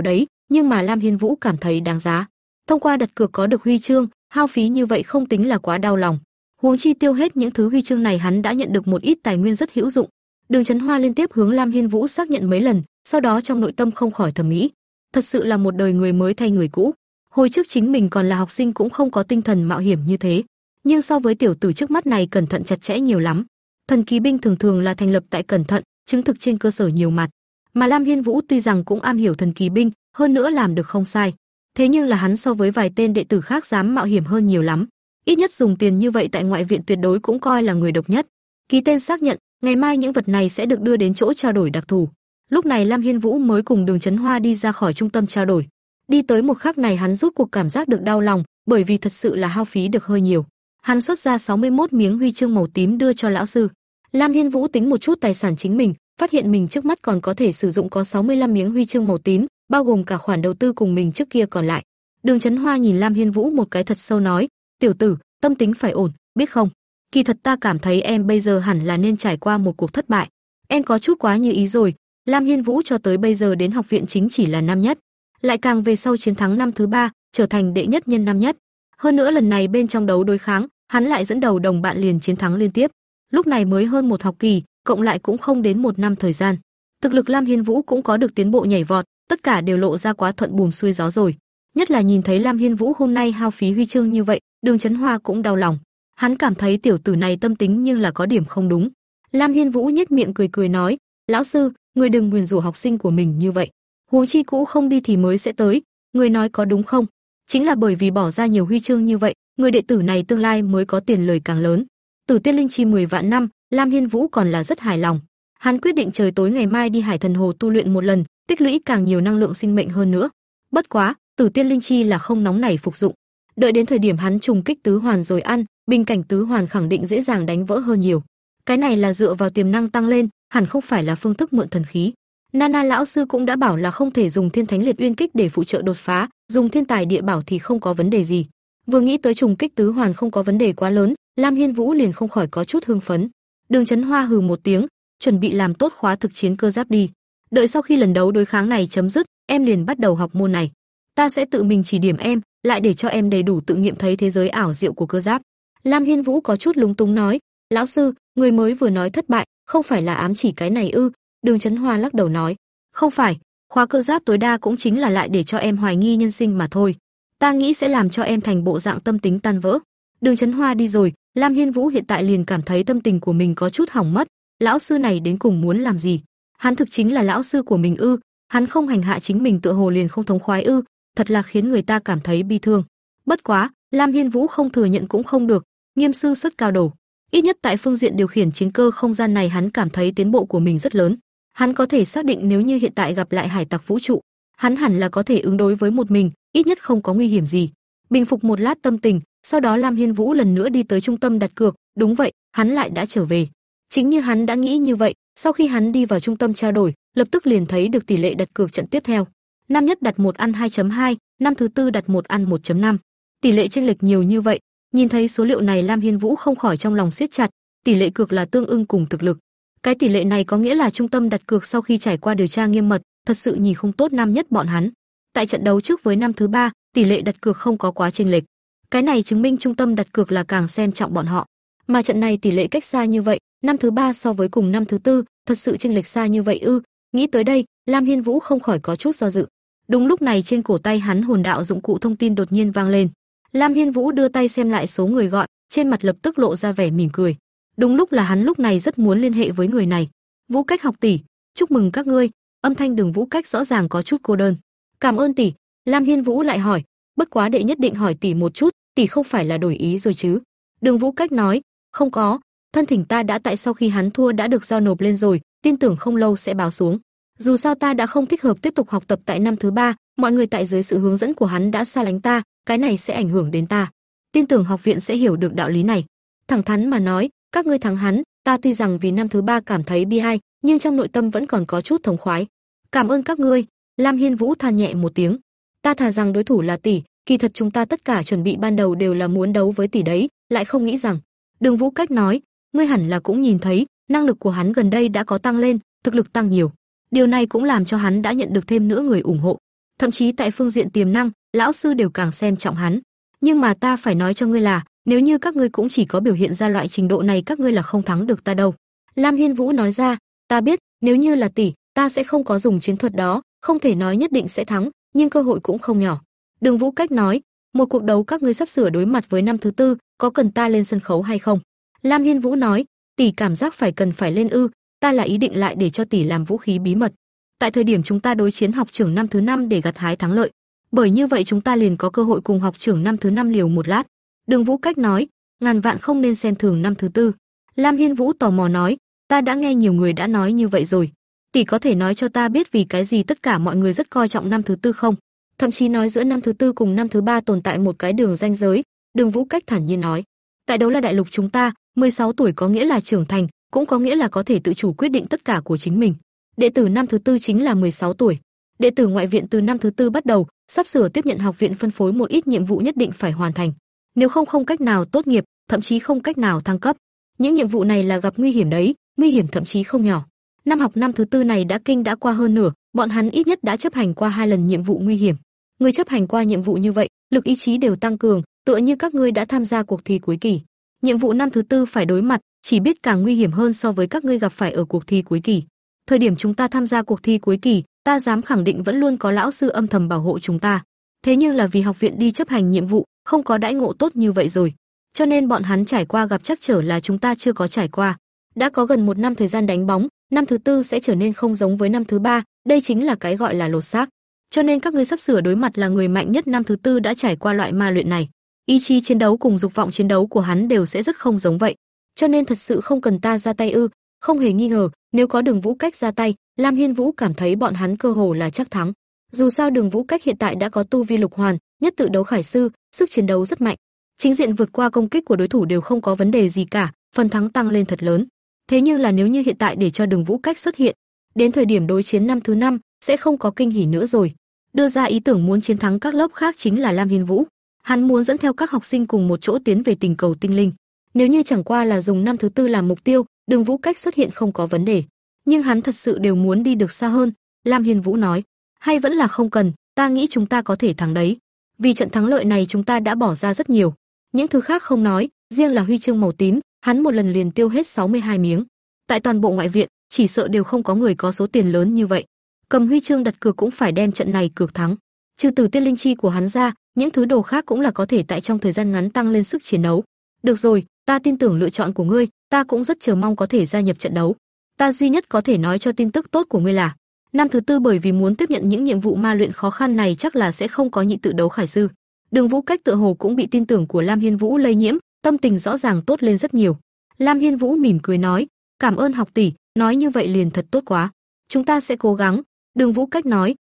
đấy, nhưng mà Lam Hiên Vũ cảm thấy đáng giá. Thông qua đặt cược có được huy chương, hao phí như vậy không tính là quá đau lòng. Huống chi tiêu hết những thứ huy chương này hắn đã nhận được một ít tài nguyên rất hữu dụng. Đường Chấn Hoa liên tiếp hướng Lam Hiên Vũ xác nhận mấy lần, sau đó trong nội tâm không khỏi thầm nghĩ, thật sự là một đời người mới thay người cũ. Hồi trước chính mình còn là học sinh cũng không có tinh thần mạo hiểm như thế, nhưng so với tiểu tử trước mắt này cẩn thận chặt chẽ nhiều lắm. Thần kỳ binh thường thường là thành lập tại cẩn thận, chứng thực trên cơ sở nhiều mặt. Mà Lam Hiên Vũ tuy rằng cũng am hiểu thần kỳ binh, hơn nữa làm được không sai, thế nhưng là hắn so với vài tên đệ tử khác dám mạo hiểm hơn nhiều lắm. Ít nhất dùng tiền như vậy tại ngoại viện tuyệt đối cũng coi là người độc nhất. Ký tên xác nhận, ngày mai những vật này sẽ được đưa đến chỗ trao đổi đặc thù. Lúc này Lam Hiên Vũ mới cùng Đường Chấn Hoa đi ra khỏi trung tâm trao đổi. Đi tới một khắc này hắn rút cuộc cảm giác được đau lòng, bởi vì thật sự là hao phí được hơi nhiều. Hắn xuất ra 61 miếng huy chương màu tím đưa cho lão sư. Lam Hiên Vũ tính một chút tài sản chính mình, phát hiện mình trước mắt còn có thể sử dụng có 65 miếng huy chương màu tím, bao gồm cả khoản đầu tư cùng mình trước kia còn lại. Đường Chấn Hoa nhìn Lam Hiên Vũ một cái thật sâu nói, "Tiểu tử, tâm tính phải ổn, biết không? Kỳ thật ta cảm thấy em bây giờ hẳn là nên trải qua một cuộc thất bại. Em có chút quá như ý rồi, Lam Hiên Vũ cho tới bây giờ đến học viện chính chỉ là năm nhất, lại càng về sau chiến thắng năm thứ ba, trở thành đệ nhất nhân năm nhất. Hơn nữa lần này bên trong đấu đối kháng, hắn lại dẫn đầu đồng bạn liền chiến thắng liên tiếp. Lúc này mới hơn một học kỳ, cộng lại cũng không đến một năm thời gian. Thực lực Lam Hiên Vũ cũng có được tiến bộ nhảy vọt, tất cả đều lộ ra quá thuận buồm xuôi gió rồi. Nhất là nhìn thấy Lam Hiên Vũ hôm nay hao phí huy chương như vậy, Đường Chấn Hoa cũng đau lòng. Hắn cảm thấy tiểu tử này tâm tính nhưng là có điểm không đúng. Lam Hiên Vũ nhếch miệng cười cười nói, "Lão sư, người đừng nguyền rủa học sinh của mình như vậy. Huống chi cũ không đi thì mới sẽ tới, người nói có đúng không? Chính là bởi vì bỏ ra nhiều huy chương như vậy, người đệ tử này tương lai mới có tiền lời càng lớn." Tử Tiên Linh Chi 10 vạn năm, Lam Hiên Vũ còn là rất hài lòng. Hắn quyết định trời tối ngày mai đi Hải Thần Hồ tu luyện một lần, tích lũy càng nhiều năng lượng sinh mệnh hơn nữa. Bất quá, Tử Tiên Linh Chi là không nóng nảy phục dụng. Đợi đến thời điểm hắn trùng kích tứ hoàn rồi ăn, bình cảnh tứ hoàn khẳng định dễ dàng đánh vỡ hơn nhiều. Cái này là dựa vào tiềm năng tăng lên, hẳn không phải là phương thức mượn thần khí. Nana lão sư cũng đã bảo là không thể dùng Thiên Thánh Liệt Uyên kích để phụ trợ đột phá, dùng Thiên Tài Địa Bảo thì không có vấn đề gì. Vừa nghĩ tới trùng kích tứ hoàn không có vấn đề quá lớn, Lam Hiên Vũ liền không khỏi có chút hưng phấn. Đường Chấn Hoa hừ một tiếng, chuẩn bị làm tốt khóa thực chiến cơ giáp đi. Đợi sau khi lần đấu đối kháng này chấm dứt, em liền bắt đầu học môn này. Ta sẽ tự mình chỉ điểm em, lại để cho em đầy đủ tự nghiệm thấy thế giới ảo diệu của cơ giáp. Lam Hiên Vũ có chút lúng túng nói, lão sư, người mới vừa nói thất bại, không phải là ám chỉ cái này ư? Đường Chấn Hoa lắc đầu nói, không phải, khóa cơ giáp tối đa cũng chính là lại để cho em hoài nghi nhân sinh mà thôi. Ta nghĩ sẽ làm cho em thành bộ dạng tâm tính tan vỡ. Đường Chấn Hoa đi rồi, Lam Hiên Vũ hiện tại liền cảm thấy tâm tình của mình có chút hỏng mất, lão sư này đến cùng muốn làm gì? Hắn thực chính là lão sư của mình ư? Hắn không hành hạ chính mình tựa hồ liền không thống khoái ư? Thật là khiến người ta cảm thấy bi thương. Bất quá, Lam Hiên Vũ không thừa nhận cũng không được, nghiêm sư xuất cao đồ. Ít nhất tại phương diện điều khiển chiến cơ không gian này hắn cảm thấy tiến bộ của mình rất lớn. Hắn có thể xác định nếu như hiện tại gặp lại hải tặc vũ trụ, hắn hẳn là có thể ứng đối với một mình, ít nhất không có nguy hiểm gì. Bình phục một lát tâm tình, sau đó Lam Hiên Vũ lần nữa đi tới trung tâm đặt cược, đúng vậy, hắn lại đã trở về. Chính như hắn đã nghĩ như vậy, sau khi hắn đi vào trung tâm trao đổi, lập tức liền thấy được tỷ lệ đặt cược trận tiếp theo. Năm nhất đặt một ăn 2.2, năm thứ tư đặt một ăn 1.5. Tỷ lệ chênh lệch nhiều như vậy, nhìn thấy số liệu này Lam Hiên Vũ không khỏi trong lòng siết chặt, tỷ lệ cược là tương ưng cùng thực lực. Cái tỷ lệ này có nghĩa là trung tâm đặt cược sau khi trải qua điều tra nghiêm mật, thật sự nhìn không tốt năm nhất bọn hắn. Tại trận đấu trước với năm thứ ba, tỷ lệ đặt cược không có quá chênh lệch. Cái này chứng minh trung tâm đặt cược là càng xem trọng bọn họ. Mà trận này tỷ lệ cách xa như vậy, năm thứ ba so với cùng năm thứ tư, thật sự chênh lệch xa như vậy ư? Nghĩ tới đây, Lam Hiên Vũ không khỏi có chút do dự. Đúng lúc này trên cổ tay hắn hồn đạo dụng cụ thông tin đột nhiên vang lên. Lam Hiên Vũ đưa tay xem lại số người gọi, trên mặt lập tức lộ ra vẻ mỉm cười. Đúng lúc là hắn lúc này rất muốn liên hệ với người này. Vũ Cách học tỷ, chúc mừng các ngươi. Âm thanh Đường Vũ Cách rõ ràng có chút cô đơn. Cảm ơn tỷ. Lam Hiên Vũ lại hỏi, bất quá đệ nhất định hỏi tỷ một chút, tỷ không phải là đổi ý rồi chứ? Đường Vũ Cách nói, không có, thân thỉnh ta đã tại sau khi hắn thua đã được giao nộp lên rồi, tin tưởng không lâu sẽ báo xuống. Dù sao ta đã không thích hợp tiếp tục học tập tại năm thứ ba, mọi người tại dưới sự hướng dẫn của hắn đã xa lánh ta, cái này sẽ ảnh hưởng đến ta. Tin tưởng học viện sẽ hiểu được đạo lý này. Thẳng thắn mà nói, các ngươi thắng hắn, ta tuy rằng vì năm thứ ba cảm thấy bi ai, nhưng trong nội tâm vẫn còn có chút thống khoái. Cảm ơn các ngươi, Lam Hiên Vũ than nhẹ một tiếng. Ta thà rằng đối thủ là tỷ, kỳ thật chúng ta tất cả chuẩn bị ban đầu đều là muốn đấu với tỷ đấy, lại không nghĩ rằng. Đường Vũ cách nói, ngươi hẳn là cũng nhìn thấy, năng lực của hắn gần đây đã có tăng lên, thực lực tăng nhiều. Điều này cũng làm cho hắn đã nhận được thêm nữa người ủng hộ. Thậm chí tại phương diện tiềm năng, lão sư đều càng xem trọng hắn. Nhưng mà ta phải nói cho ngươi là, nếu như các ngươi cũng chỉ có biểu hiện ra loại trình độ này các ngươi là không thắng được ta đâu. Lam Hiên Vũ nói ra, ta biết, nếu như là tỷ, ta sẽ không có dùng chiến thuật đó, không thể nói nhất định sẽ thắng, nhưng cơ hội cũng không nhỏ. Đường Vũ Cách nói, một cuộc đấu các ngươi sắp sửa đối mặt với năm thứ tư, có cần ta lên sân khấu hay không? Lam Hiên Vũ nói, tỷ cảm giác phải cần phải lên ư, ta là ý định lại để cho tỷ làm vũ khí bí mật. Tại thời điểm chúng ta đối chiến học trưởng năm thứ năm để gặt hái thắng lợi, bởi như vậy chúng ta liền có cơ hội cùng học trưởng năm thứ năm liều một lát. Đường Vũ Cách nói, ngàn vạn không nên xem thường năm thứ tư. Lam Hiên Vũ tò mò nói, ta đã nghe nhiều người đã nói như vậy rồi. Tỷ có thể nói cho ta biết vì cái gì tất cả mọi người rất coi trọng năm thứ tư không? Thậm chí nói giữa năm thứ tư cùng năm thứ ba tồn tại một cái đường ranh giới. Đường Vũ Cách thản nhiên nói, tại đấu là đại lục chúng ta, 16 tuổi có nghĩa là trưởng thành, cũng có nghĩa là có thể tự chủ quyết định tất cả của chính mình. Đệ tử năm thứ tư chính là 16 tuổi. Đệ tử ngoại viện từ năm thứ tư bắt đầu, sắp sửa tiếp nhận học viện phân phối một ít nhiệm vụ nhất định phải hoàn thành. Nếu không không cách nào tốt nghiệp, thậm chí không cách nào thăng cấp. Những nhiệm vụ này là gặp nguy hiểm đấy, nguy hiểm thậm chí không nhỏ. Năm học năm thứ tư này đã kinh đã qua hơn nửa, bọn hắn ít nhất đã chấp hành qua hai lần nhiệm vụ nguy hiểm. Người chấp hành qua nhiệm vụ như vậy, lực ý chí đều tăng cường, tựa như các ngươi đã tham gia cuộc thi cuối kỳ. Nhiệm vụ năm thứ tư phải đối mặt, chỉ biết càng nguy hiểm hơn so với các ngươi gặp phải ở cuộc thi cuối kỳ. Thời điểm chúng ta tham gia cuộc thi cuối kỳ, ta dám khẳng định vẫn luôn có lão sư âm thầm bảo hộ chúng ta. Thế nhưng là vì học viện đi chấp hành nhiệm vụ, không có đãi ngộ tốt như vậy rồi. Cho nên bọn hắn trải qua gặp chắc trở là chúng ta chưa có trải qua. Đã có gần một năm thời gian đánh bóng, năm thứ tư sẽ trở nên không giống với năm thứ ba, đây chính là cái gọi là lột xác. Cho nên các ngươi sắp sửa đối mặt là người mạnh nhất năm thứ tư đã trải qua loại ma luyện này. Ý chí chiến đấu cùng dục vọng chiến đấu của hắn đều sẽ rất không giống vậy. Cho nên thật sự không cần ta ra tay ư? Không hề nghi ngờ, nếu có Đường Vũ Cách ra tay, Lam Hiên Vũ cảm thấy bọn hắn cơ hồ là chắc thắng. Dù sao Đường Vũ Cách hiện tại đã có tu vi lục hoàn, nhất tự đấu khải sư, sức chiến đấu rất mạnh. Chính diện vượt qua công kích của đối thủ đều không có vấn đề gì cả, phần thắng tăng lên thật lớn. Thế nhưng là nếu như hiện tại để cho Đường Vũ Cách xuất hiện, đến thời điểm đối chiến năm thứ năm sẽ không có kinh hỉ nữa rồi. Đưa ra ý tưởng muốn chiến thắng các lớp khác chính là Lam Hiên Vũ. Hắn muốn dẫn theo các học sinh cùng một chỗ tiến về tình cầu tinh linh. Nếu như chẳng qua là dùng năm thứ tư làm mục tiêu, Đường Vũ Cách xuất hiện không có vấn đề. Nhưng hắn thật sự đều muốn đi được xa hơn, Lam Hiên Vũ nói, hay vẫn là không cần, ta nghĩ chúng ta có thể thắng đấy. Vì trận thắng lợi này chúng ta đã bỏ ra rất nhiều. Những thứ khác không nói, riêng là huy chương màu tím, hắn một lần liền tiêu hết 62 miếng. Tại toàn bộ ngoại viện, chỉ sợ đều không có người có số tiền lớn như vậy. Cầm huy chương đặt cược cũng phải đem trận này cược thắng. Trừ từ tiên linh chi của hắn ra, những thứ đồ khác cũng là có thể tại trong thời gian ngắn tăng lên sức chiến đấu. Được rồi, ta tin tưởng lựa chọn của ngươi, ta cũng rất chờ mong có thể gia nhập trận đấu. Ta duy nhất có thể nói cho tin tức tốt của ngươi là, năm thứ tư bởi vì muốn tiếp nhận những nhiệm vụ ma luyện khó khăn này chắc là sẽ không có nhị tự đấu khải sư. Đường Vũ Cách tựa hồ cũng bị tin tưởng của Lam Hiên Vũ lây nhiễm, tâm tình rõ ràng tốt lên rất nhiều. Lam Hiên Vũ mỉm cười nói, "Cảm ơn học tỷ, nói như vậy liền thật tốt quá. Chúng ta sẽ cố gắng." Đường Vũ Cách nói,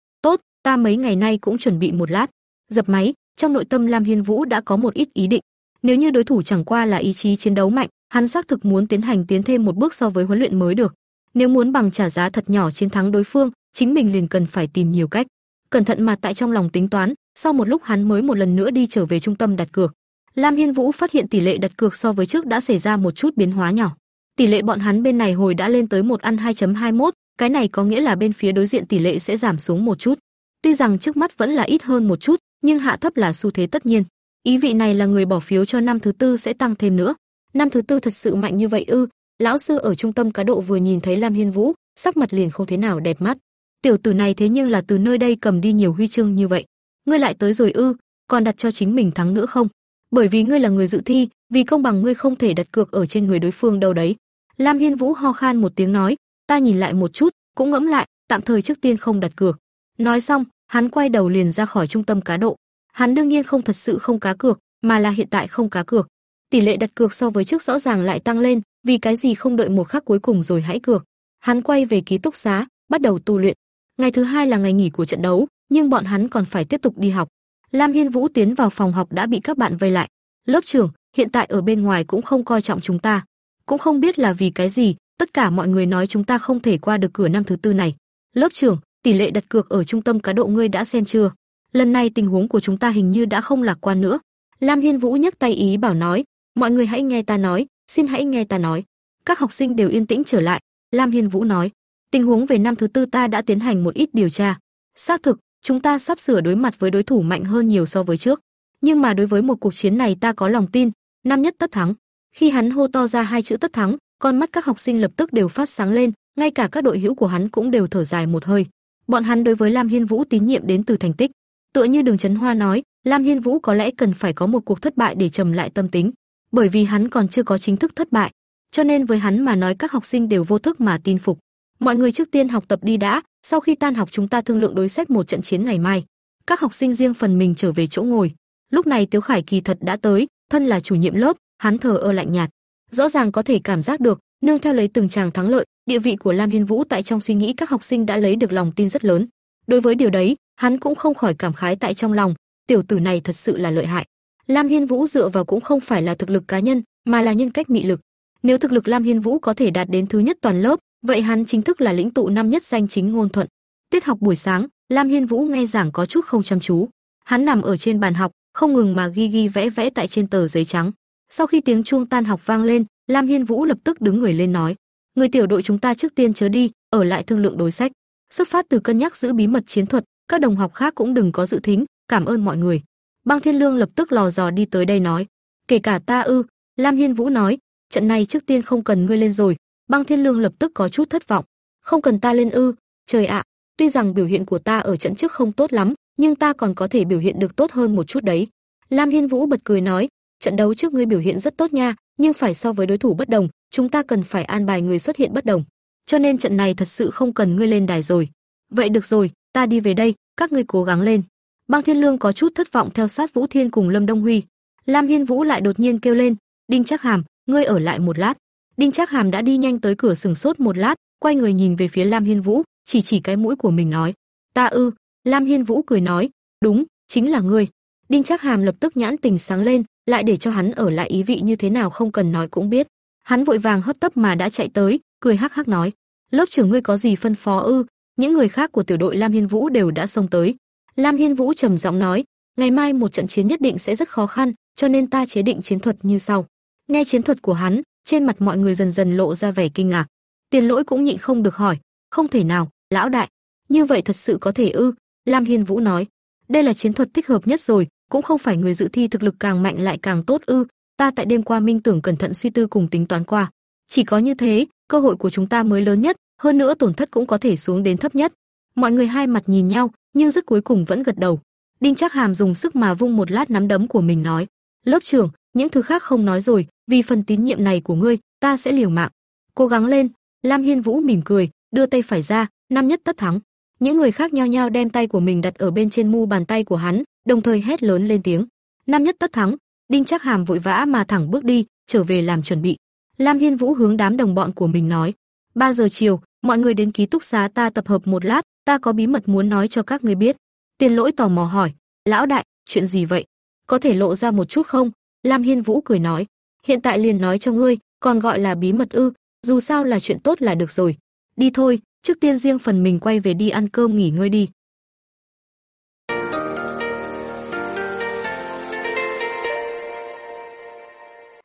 ta mấy ngày nay cũng chuẩn bị một lát." Dập máy, trong nội tâm Lam Hiên Vũ đã có một ít ý định. Nếu như đối thủ chẳng qua là ý chí chiến đấu mạnh, hắn xác thực muốn tiến hành tiến thêm một bước so với huấn luyện mới được. Nếu muốn bằng trả giá thật nhỏ chiến thắng đối phương, chính mình liền cần phải tìm nhiều cách. Cẩn thận mà tại trong lòng tính toán, sau một lúc hắn mới một lần nữa đi trở về trung tâm đặt cược. Lam Hiên Vũ phát hiện tỷ lệ đặt cược so với trước đã xảy ra một chút biến hóa nhỏ. Tỷ lệ bọn hắn bên này hồi đã lên tới một ăn 2.21, cái này có nghĩa là bên phía đối diện tỷ lệ sẽ giảm xuống một chút. Tuy rằng trước mắt vẫn là ít hơn một chút, nhưng hạ thấp là xu thế tất nhiên. Ý vị này là người bỏ phiếu cho năm thứ tư sẽ tăng thêm nữa. Năm thứ tư thật sự mạnh như vậy ư? Lão sư ở trung tâm cá độ vừa nhìn thấy Lam Hiên Vũ, sắc mặt liền không thế nào đẹp mắt. Tiểu tử này thế nhưng là từ nơi đây cầm đi nhiều huy chương như vậy. Ngươi lại tới rồi ư? Còn đặt cho chính mình thắng nữa không? Bởi vì ngươi là người dự thi, vì công bằng ngươi không thể đặt cược ở trên người đối phương đâu đấy. Lam Hiên Vũ ho khan một tiếng nói, ta nhìn lại một chút, cũng ngẫm lại, tạm thời trước tiên không đặt cược. Nói xong, hắn quay đầu liền ra khỏi trung tâm cá độ. Hắn đương nhiên không thật sự không cá cược, mà là hiện tại không cá cược. Tỷ lệ đặt cược so với trước rõ ràng lại tăng lên, vì cái gì không đợi một khắc cuối cùng rồi hãy cược. Hắn quay về ký túc xá, bắt đầu tu luyện. Ngày thứ hai là ngày nghỉ của trận đấu, nhưng bọn hắn còn phải tiếp tục đi học. Lam Hiên Vũ tiến vào phòng học đã bị các bạn vây lại. Lớp trưởng, hiện tại ở bên ngoài cũng không coi trọng chúng ta, cũng không biết là vì cái gì, tất cả mọi người nói chúng ta không thể qua được cửa năm thứ tư này. Lớp trưởng, tỷ lệ đặt cược ở trung tâm cá độ ngươi đã xem chưa? Lần này tình huống của chúng ta hình như đã không lạc quan nữa. Lam Hiên Vũ nhấc tay ý bảo nói, mọi người hãy nghe ta nói, xin hãy nghe ta nói. Các học sinh đều yên tĩnh trở lại. Lam Hiên Vũ nói, tình huống về năm thứ tư ta đã tiến hành một ít điều tra. Xác thực, chúng ta sắp sửa đối mặt với đối thủ mạnh hơn nhiều so với trước. Nhưng mà đối với một cuộc chiến này ta có lòng tin, năm nhất tất thắng. Khi hắn hô to ra hai chữ tất thắng, con mắt các học sinh lập tức đều phát sáng lên, ngay cả các đội hữu của hắn cũng đều thở dài một hơi. Bọn hắn đối với Lam Hiên Vũ tín nhiệm đến từ thành tích. Tựa như Đường Chấn Hoa nói, Lam Hiên Vũ có lẽ cần phải có một cuộc thất bại để trầm lại tâm tính, bởi vì hắn còn chưa có chính thức thất bại, cho nên với hắn mà nói các học sinh đều vô thức mà tin phục. Mọi người trước tiên học tập đi đã, sau khi tan học chúng ta thương lượng đối sách một trận chiến ngày mai. Các học sinh riêng phần mình trở về chỗ ngồi. Lúc này Tiếu Khải kỳ thật đã tới, thân là chủ nhiệm lớp, hắn thờ ơ lạnh nhạt. Rõ ràng có thể cảm giác được, nương theo lấy từng tràng thắng lợi, địa vị của Lam Hiên Vũ tại trong suy nghĩ các học sinh đã lấy được lòng tin rất lớn. Đối với điều đấy, hắn cũng không khỏi cảm khái tại trong lòng, tiểu tử này thật sự là lợi hại. Lam Hiên Vũ dựa vào cũng không phải là thực lực cá nhân, mà là nhân cách mị lực. Nếu thực lực Lam Hiên Vũ có thể đạt đến thứ nhất toàn lớp, vậy hắn chính thức là lĩnh tụ năm nhất danh chính ngôn thuận. Tiết học buổi sáng, Lam Hiên Vũ nghe giảng có chút không chăm chú. Hắn nằm ở trên bàn học, không ngừng mà ghi ghi vẽ vẽ tại trên tờ giấy trắng. Sau khi tiếng chuông tan học vang lên, Lam Hiên Vũ lập tức đứng người lên nói: "Người tiểu đội chúng ta trước tiên chớ đi, ở lại thương lượng đối sách." Xuất phát từ cân nhắc giữ bí mật chiến thuật, các đồng học khác cũng đừng có dự thính, cảm ơn mọi người. Băng Thiên Lương lập tức lò dò đi tới đây nói: "Kể cả ta ư?" Lam Hiên Vũ nói: "Trận này trước tiên không cần ngươi lên rồi." Băng Thiên Lương lập tức có chút thất vọng: "Không cần ta lên ư? Trời ạ, tuy rằng biểu hiện của ta ở trận trước không tốt lắm, nhưng ta còn có thể biểu hiện được tốt hơn một chút đấy." Lam Hiên Vũ bật cười nói: "Trận đấu trước ngươi biểu hiện rất tốt nha, nhưng phải so với đối thủ bất đồng, chúng ta cần phải an bài người xuất hiện bất đồng. Cho nên trận này thật sự không cần ngươi lên đài rồi. Vậy được rồi, ta đi về đây, các ngươi cố gắng lên." Băng Thiên Lương có chút thất vọng theo sát Vũ Thiên cùng Lâm Đông Huy. Lam Hiên Vũ lại đột nhiên kêu lên, "Đinh Trác Hàm, ngươi ở lại một lát." Đinh Trác Hàm đã đi nhanh tới cửa sừng sốt một lát, quay người nhìn về phía Lam Hiên Vũ, chỉ chỉ cái mũi của mình nói, "Ta ư?" Lam Hiên Vũ cười nói, "Đúng, chính là ngươi." Đinh Trác Hàm lập tức nhãn tình sáng lên, lại để cho hắn ở lại ý vị như thế nào không cần nói cũng biết. Hắn vội vàng hấp tấp mà đã chạy tới, cười hắc hắc nói: "Lớp trưởng ngươi có gì phân phó ư?" Những người khác của tiểu đội Lam Hiên Vũ đều đã xông tới. Lam Hiên Vũ trầm giọng nói: "Ngày mai một trận chiến nhất định sẽ rất khó khăn, cho nên ta chế định chiến thuật như sau." Nghe chiến thuật của hắn, trên mặt mọi người dần dần lộ ra vẻ kinh ngạc. Tiền Lỗi cũng nhịn không được hỏi: "Không thể nào, lão đại, như vậy thật sự có thể ư?" Lam Hiên Vũ nói: "Đây là chiến thuật thích hợp nhất rồi, cũng không phải người dự thi thực lực càng mạnh lại càng tốt ư? Ta tại đêm qua minh tưởng cẩn thận suy tư cùng tính toán qua, chỉ có như thế, cơ hội của chúng ta mới lớn nhất, hơn nữa tổn thất cũng có thể xuống đến thấp nhất." Mọi người hai mặt nhìn nhau, nhưng rất cuối cùng vẫn gật đầu. Đinh Trác Hàm dùng sức mà vung một lát nắm đấm của mình nói: "Lớp trưởng, những thứ khác không nói rồi, vì phần tín nhiệm này của ngươi, ta sẽ liều mạng." Cố gắng lên, Lam Hiên Vũ mỉm cười, đưa tay phải ra, năm nhất tất thắng. Những người khác nhao nhao đem tay của mình đặt ở bên trên mu bàn tay của hắn, đồng thời hét lớn lên tiếng. Nam nhất tất thắng, Đinh Trác Hàm vội vã mà thẳng bước đi, trở về làm chuẩn bị. Lam Hiên Vũ hướng đám đồng bọn của mình nói: "3 giờ chiều, mọi người đến ký túc xá ta tập hợp một lát, ta có bí mật muốn nói cho các ngươi biết." Tiền Lỗi tò mò hỏi: "Lão đại, chuyện gì vậy? Có thể lộ ra một chút không?" Lam Hiên Vũ cười nói: "Hiện tại liền nói cho ngươi, còn gọi là bí mật ư? Dù sao là chuyện tốt là được rồi. Đi thôi, trước tiên riêng phần mình quay về đi ăn cơm nghỉ ngơi đi."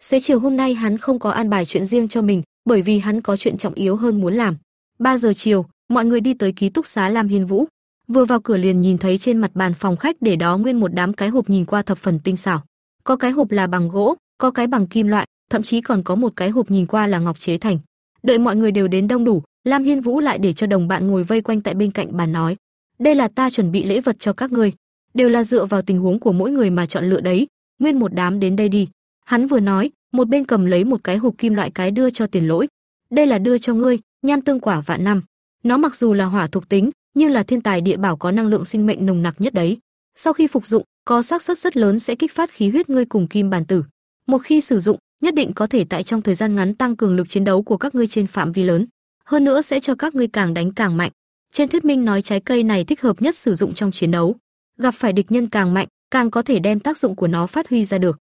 Xế chiều hôm nay hắn không có an bài chuyện riêng cho mình, bởi vì hắn có chuyện trọng yếu hơn muốn làm. 3 giờ chiều, mọi người đi tới ký túc xá Lam Hiên Vũ. Vừa vào cửa liền nhìn thấy trên mặt bàn phòng khách để đó nguyên một đám cái hộp nhìn qua thập phần tinh xảo. Có cái hộp là bằng gỗ, có cái bằng kim loại, thậm chí còn có một cái hộp nhìn qua là ngọc chế thành. Đợi mọi người đều đến đông đủ, Lam Hiên Vũ lại để cho đồng bạn ngồi vây quanh tại bên cạnh bàn nói: "Đây là ta chuẩn bị lễ vật cho các ngươi, đều là dựa vào tình huống của mỗi người mà chọn lựa đấy, nguyên một đám đến đây đi." Hắn vừa nói, một bên cầm lấy một cái hộp kim loại cái đưa cho Tiền Lỗi. "Đây là đưa cho ngươi, nham tương quả vạn năm. Nó mặc dù là hỏa thuộc tính, nhưng là thiên tài địa bảo có năng lượng sinh mệnh nồng nặc nhất đấy. Sau khi phục dụng, có xác suất rất lớn sẽ kích phát khí huyết ngươi cùng kim bản tử. Một khi sử dụng, nhất định có thể tại trong thời gian ngắn tăng cường lực chiến đấu của các ngươi trên phạm vi lớn, hơn nữa sẽ cho các ngươi càng đánh càng mạnh. Trên thuyết minh nói trái cây này thích hợp nhất sử dụng trong chiến đấu. Gặp phải địch nhân càng mạnh, càng có thể đem tác dụng của nó phát huy ra được.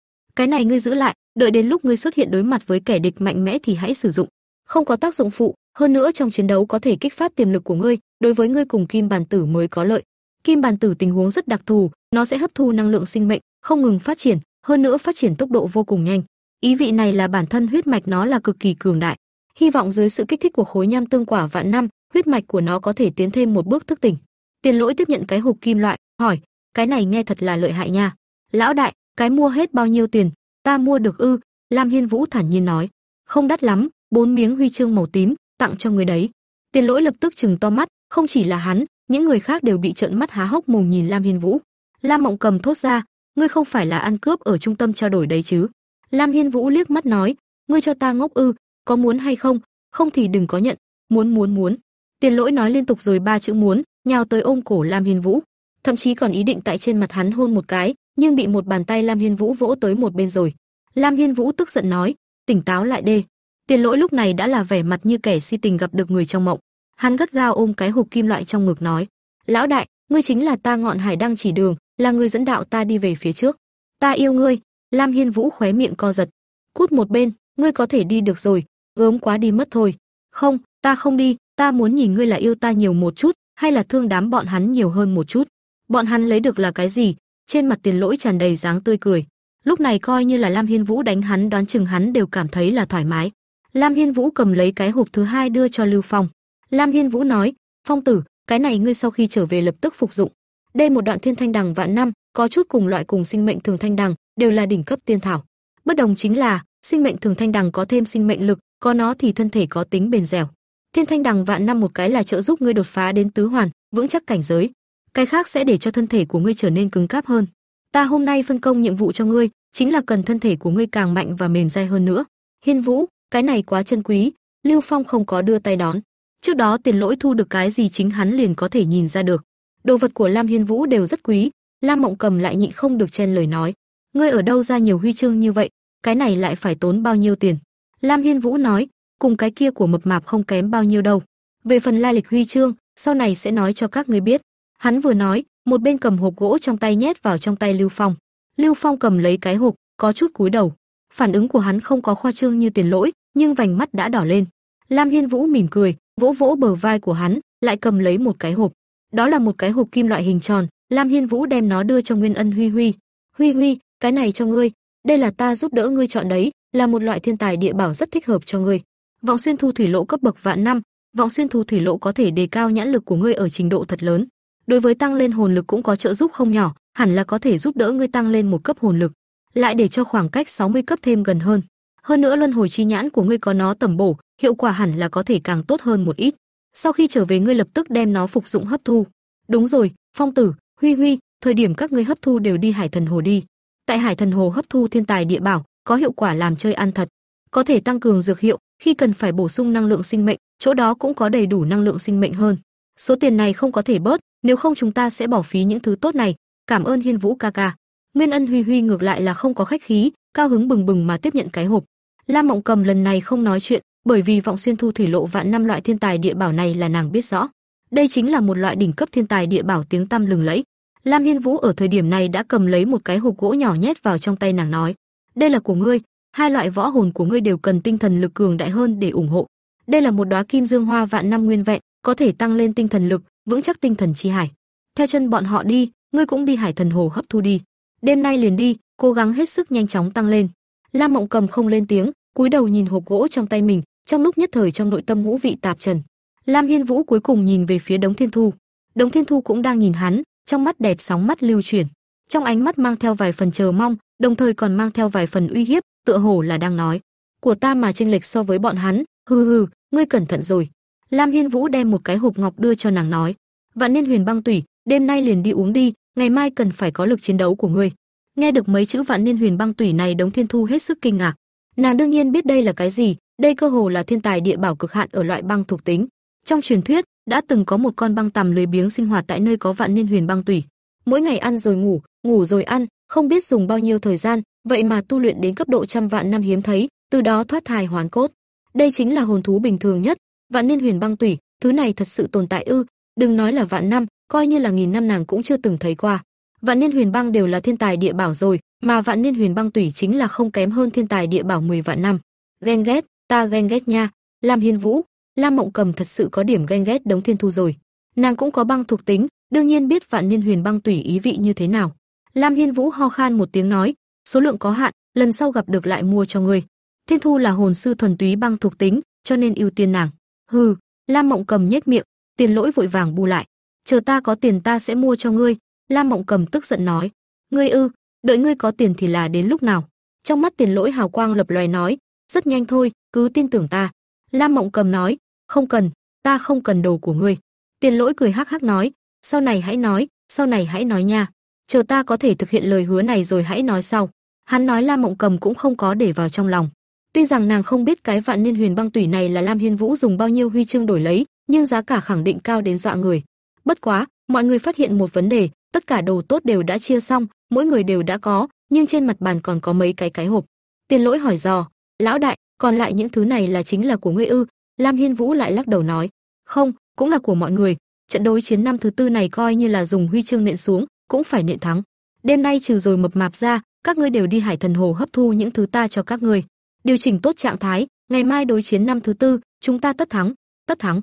Cái này ngươi giữ lại, đợi đến lúc ngươi xuất hiện đối mặt với kẻ địch mạnh mẽ thì hãy sử dụng. Không có tác dụng phụ, hơn nữa trong chiến đấu có thể kích phát tiềm lực của ngươi, đối với ngươi cùng kim bàn tử mới có lợi. Kim bàn tử tình huống rất đặc thù, nó sẽ hấp thu năng lượng sinh mệnh, không ngừng phát triển, hơn nữa phát triển tốc độ vô cùng nhanh. Ý vị này là bản thân huyết mạch nó là cực kỳ cường đại. Hy vọng dưới sự kích thích của khối nham tương quả vạn năm, huyết mạch của nó có thể tiến thêm một bước thức tỉnh. Tiền Lỗi tiếp nhận cái hộp kim loại, hỏi: "Cái này nghe thật là lợi hại nha. Lão đại, cái mua hết bao nhiêu tiền? Ta mua được ư?" Lam Hiên Vũ thản nhiên nói: "Không đắt lắm, bốn miếng huy chương màu tím, tặng cho người đấy." Tiền Lỗi lập tức trừng to mắt, không chỉ là hắn, những người khác đều bị trợn mắt há hốc mồm nhìn Lam Hiên Vũ. Lam Mộng Cầm thốt ra, ngươi không phải là ăn cướp ở trung tâm trao đổi đấy chứ? Lam Hiên Vũ liếc mắt nói, ngươi cho ta ngốc ư, có muốn hay không, không thì đừng có nhận, muốn muốn muốn. Tiền Lỗi nói liên tục rồi ba chữ muốn, nhào tới ôm cổ Lam Hiên Vũ, thậm chí còn ý định tại trên mặt hắn hôn một cái, nhưng bị một bàn tay Lam Hiên Vũ vỗ tới một bên rồi. Lam Hiên Vũ tức giận nói, tỉnh táo lại đi Tiền Lỗi lúc này đã là vẻ mặt như kẻ si tình gặp được người trong mộng. Hắn gắt gao ôm cái hộp kim loại trong ngực nói: "Lão đại, ngươi chính là ta ngọn hải đăng chỉ đường, là người dẫn đạo ta đi về phía trước. Ta yêu ngươi." Lam Hiên Vũ khóe miệng co giật. "Cút một bên, ngươi có thể đi được rồi, gớm quá đi mất thôi." "Không, ta không đi, ta muốn nhìn ngươi là yêu ta nhiều một chút, hay là thương đám bọn hắn nhiều hơn một chút." Bọn hắn lấy được là cái gì? Trên mặt Tiền Lỗi tràn đầy dáng tươi cười. Lúc này coi như là Lam Hiên Vũ đánh hắn đoán chừng hắn đều cảm thấy là thoải mái. Lam Hiên Vũ cầm lấy cái hộp thứ hai đưa cho Lưu Phong. Lam Hiên Vũ nói, "Phong tử, cái này ngươi sau khi trở về lập tức phục dụng. Đây một đoạn thiên thanh đằng vạn năm, có chút cùng loại cùng sinh mệnh thường thanh đằng, đều là đỉnh cấp tiên thảo. Bất đồng chính là, sinh mệnh thường thanh đằng có thêm sinh mệnh lực, có nó thì thân thể có tính bền dẻo. Thiên thanh đằng vạn năm một cái là trợ giúp ngươi đột phá đến tứ hoàn, vững chắc cảnh giới. Cái khác sẽ để cho thân thể của ngươi trở nên cứng cáp hơn. Ta hôm nay phân công nhiệm vụ cho ngươi, chính là cần thân thể của ngươi càng mạnh và mềm dai hơn nữa. Hiên Vũ, cái này quá chân quý." Lưu Phong không có đưa tay đón. Trước đó tiền lỗi thu được cái gì chính hắn liền có thể nhìn ra được. Đồ vật của Lam Hiên Vũ đều rất quý, Lam Mộng Cầm lại nhịn không được chen lời nói, ngươi ở đâu ra nhiều huy chương như vậy, cái này lại phải tốn bao nhiêu tiền? Lam Hiên Vũ nói, cùng cái kia của mập mạp không kém bao nhiêu đâu. Về phần lai lịch huy chương, sau này sẽ nói cho các ngươi biết. Hắn vừa nói, một bên cầm hộp gỗ trong tay nhét vào trong tay Lưu Phong. Lưu Phong cầm lấy cái hộp, có chút cúi đầu. Phản ứng của hắn không có khoa trương như tiền lỗi, nhưng vành mắt đã đỏ lên. Lam Hiên Vũ mỉm cười, vỗ vỗ bờ vai của hắn, lại cầm lấy một cái hộp. Đó là một cái hộp kim loại hình tròn, Lam Hiên Vũ đem nó đưa cho Nguyên Ân Huy Huy. "Huy Huy, cái này cho ngươi, đây là ta giúp đỡ ngươi chọn đấy, là một loại thiên tài địa bảo rất thích hợp cho ngươi. Vọng xuyên thu thủy lộ cấp bậc vạn năm, vọng xuyên thu thủy lộ có thể đề cao nhãn lực của ngươi ở trình độ thật lớn. Đối với tăng lên hồn lực cũng có trợ giúp không nhỏ, hẳn là có thể giúp đỡ ngươi tăng lên một cấp hồn lực, lại để cho khoảng cách 60 cấp thêm gần hơn. Hơn nữa luân hồi chi nhãn của ngươi có nó tầm bổ, hiệu quả hẳn là có thể càng tốt hơn một ít. Sau khi trở về ngươi lập tức đem nó phục dụng hấp thu. Đúng rồi, Phong tử, Huy Huy, thời điểm các ngươi hấp thu đều đi Hải Thần Hồ đi. Tại Hải Thần Hồ hấp thu thiên tài địa bảo, có hiệu quả làm chơi ăn thật, có thể tăng cường dược hiệu, khi cần phải bổ sung năng lượng sinh mệnh, chỗ đó cũng có đầy đủ năng lượng sinh mệnh hơn. Số tiền này không có thể bớt, nếu không chúng ta sẽ bỏ phí những thứ tốt này. Cảm ơn Hiên Vũ ca ca. Nguyên Ân Huy Huy ngược lại là không có khách khí, cao hứng bừng bừng mà tiếp nhận cái hộp. Lam Mộng Cầm lần này không nói chuyện, bởi vì vọng xuyên thu thủy lộ vạn năm loại thiên tài địa bảo này là nàng biết rõ. Đây chính là một loại đỉnh cấp thiên tài địa bảo tiếng tăm lừng lẫy. Lam Hiên Vũ ở thời điểm này đã cầm lấy một cái hộp gỗ nhỏ nhét vào trong tay nàng nói: "Đây là của ngươi, hai loại võ hồn của ngươi đều cần tinh thần lực cường đại hơn để ủng hộ. Đây là một đóa kim dương hoa vạn năm nguyên vẹn, có thể tăng lên tinh thần lực, vững chắc tinh thần chi hải. Theo chân bọn họ đi, ngươi cũng đi hải thần hồ hấp thu đi. Đêm nay liền đi, cố gắng hết sức nhanh chóng tăng lên." Lam Mộng Cầm không lên tiếng, cúi đầu nhìn hộp gỗ trong tay mình, trong lúc nhất thời trong nội tâm ngũ vị tạp trần. Lam Hiên Vũ cuối cùng nhìn về phía Đống Thiên Thu. Đống Thiên Thu cũng đang nhìn hắn, trong mắt đẹp sóng mắt lưu chuyển, trong ánh mắt mang theo vài phần chờ mong, đồng thời còn mang theo vài phần uy hiếp, tựa hồ là đang nói: "Của ta mà chênh lệch so với bọn hắn, hừ hừ, ngươi cẩn thận rồi." Lam Hiên Vũ đem một cái hộp ngọc đưa cho nàng nói: "Vạn Niên Huyền Băng Tủy, đêm nay liền đi uống đi, ngày mai cần phải có lực chiến đấu của ngươi." Nghe được mấy chữ Vạn Niên Huyền Băng Tủy này, Đống Thiên Thu hết sức kinh ngạc. Nàng đương nhiên biết đây là cái gì, đây cơ hồ là thiên tài địa bảo cực hạn ở loại băng thuộc tính. Trong truyền thuyết, đã từng có một con băng tằm lười biếng sinh hoạt tại nơi có vạn niên huyền băng tủy. Mỗi ngày ăn rồi ngủ, ngủ rồi ăn, không biết dùng bao nhiêu thời gian, vậy mà tu luyện đến cấp độ trăm vạn năm hiếm thấy, từ đó thoát thai hoàn cốt. Đây chính là hồn thú bình thường nhất, vạn niên huyền băng tủy, thứ này thật sự tồn tại ư? Đừng nói là vạn năm, coi như là nghìn năm nàng cũng chưa từng thấy qua. Vạn niên huyền băng đều là thiên tài địa bảo rồi, mà vạn niên huyền băng tủy chính là không kém hơn thiên tài địa bảo 10 vạn năm. Ghen ghét, ta ghen ghét nha. Lam Hiên Vũ, Lam Mộng Cầm thật sự có điểm ghen ghét Đống Thiên Thu rồi. Nàng cũng có băng thuộc tính, đương nhiên biết vạn niên huyền băng tủy ý vị như thế nào. Lam Hiên Vũ ho khan một tiếng nói, số lượng có hạn, lần sau gặp được lại mua cho ngươi. Thiên Thu là hồn sư thuần túy băng thuộc tính, cho nên ưu tiên nàng. Hừ, Lam Mộng Cầm nhếch miệng, tiền lỗi vội vàng bù lại. Chờ ta có tiền ta sẽ mua cho ngươi. Lam Mộng Cầm tức giận nói, ngươi ư, đợi ngươi có tiền thì là đến lúc nào? Trong mắt tiền lỗi hào quang lập loè nói, rất nhanh thôi, cứ tin tưởng ta. Lam Mộng Cầm nói, không cần, ta không cần đồ của ngươi. Tiền lỗi cười hắc hắc nói, sau này hãy nói, sau này hãy nói nha. Chờ ta có thể thực hiện lời hứa này rồi hãy nói sau. Hắn nói Lam Mộng Cầm cũng không có để vào trong lòng. Tuy rằng nàng không biết cái vạn niên huyền băng tủy này là Lam Hiên Vũ dùng bao nhiêu huy chương đổi lấy, nhưng giá cả khẳng định cao đến dọa người. Bất quá, mọi người phát hiện một vấn đề, tất cả đồ tốt đều đã chia xong, mỗi người đều đã có, nhưng trên mặt bàn còn có mấy cái cái hộp. Tiền Lỗi hỏi dò, "Lão đại, còn lại những thứ này là chính là của ngươi ư?" Lam Hiên Vũ lại lắc đầu nói, "Không, cũng là của mọi người, trận đối chiến năm thứ tư này coi như là dùng huy chương nện xuống, cũng phải nện thắng. Đêm nay trừ rồi mập mạp ra, các ngươi đều đi Hải Thần Hồ hấp thu những thứ ta cho các ngươi, điều chỉnh tốt trạng thái, ngày mai đối chiến năm thứ tư, chúng ta tất thắng, tất thắng."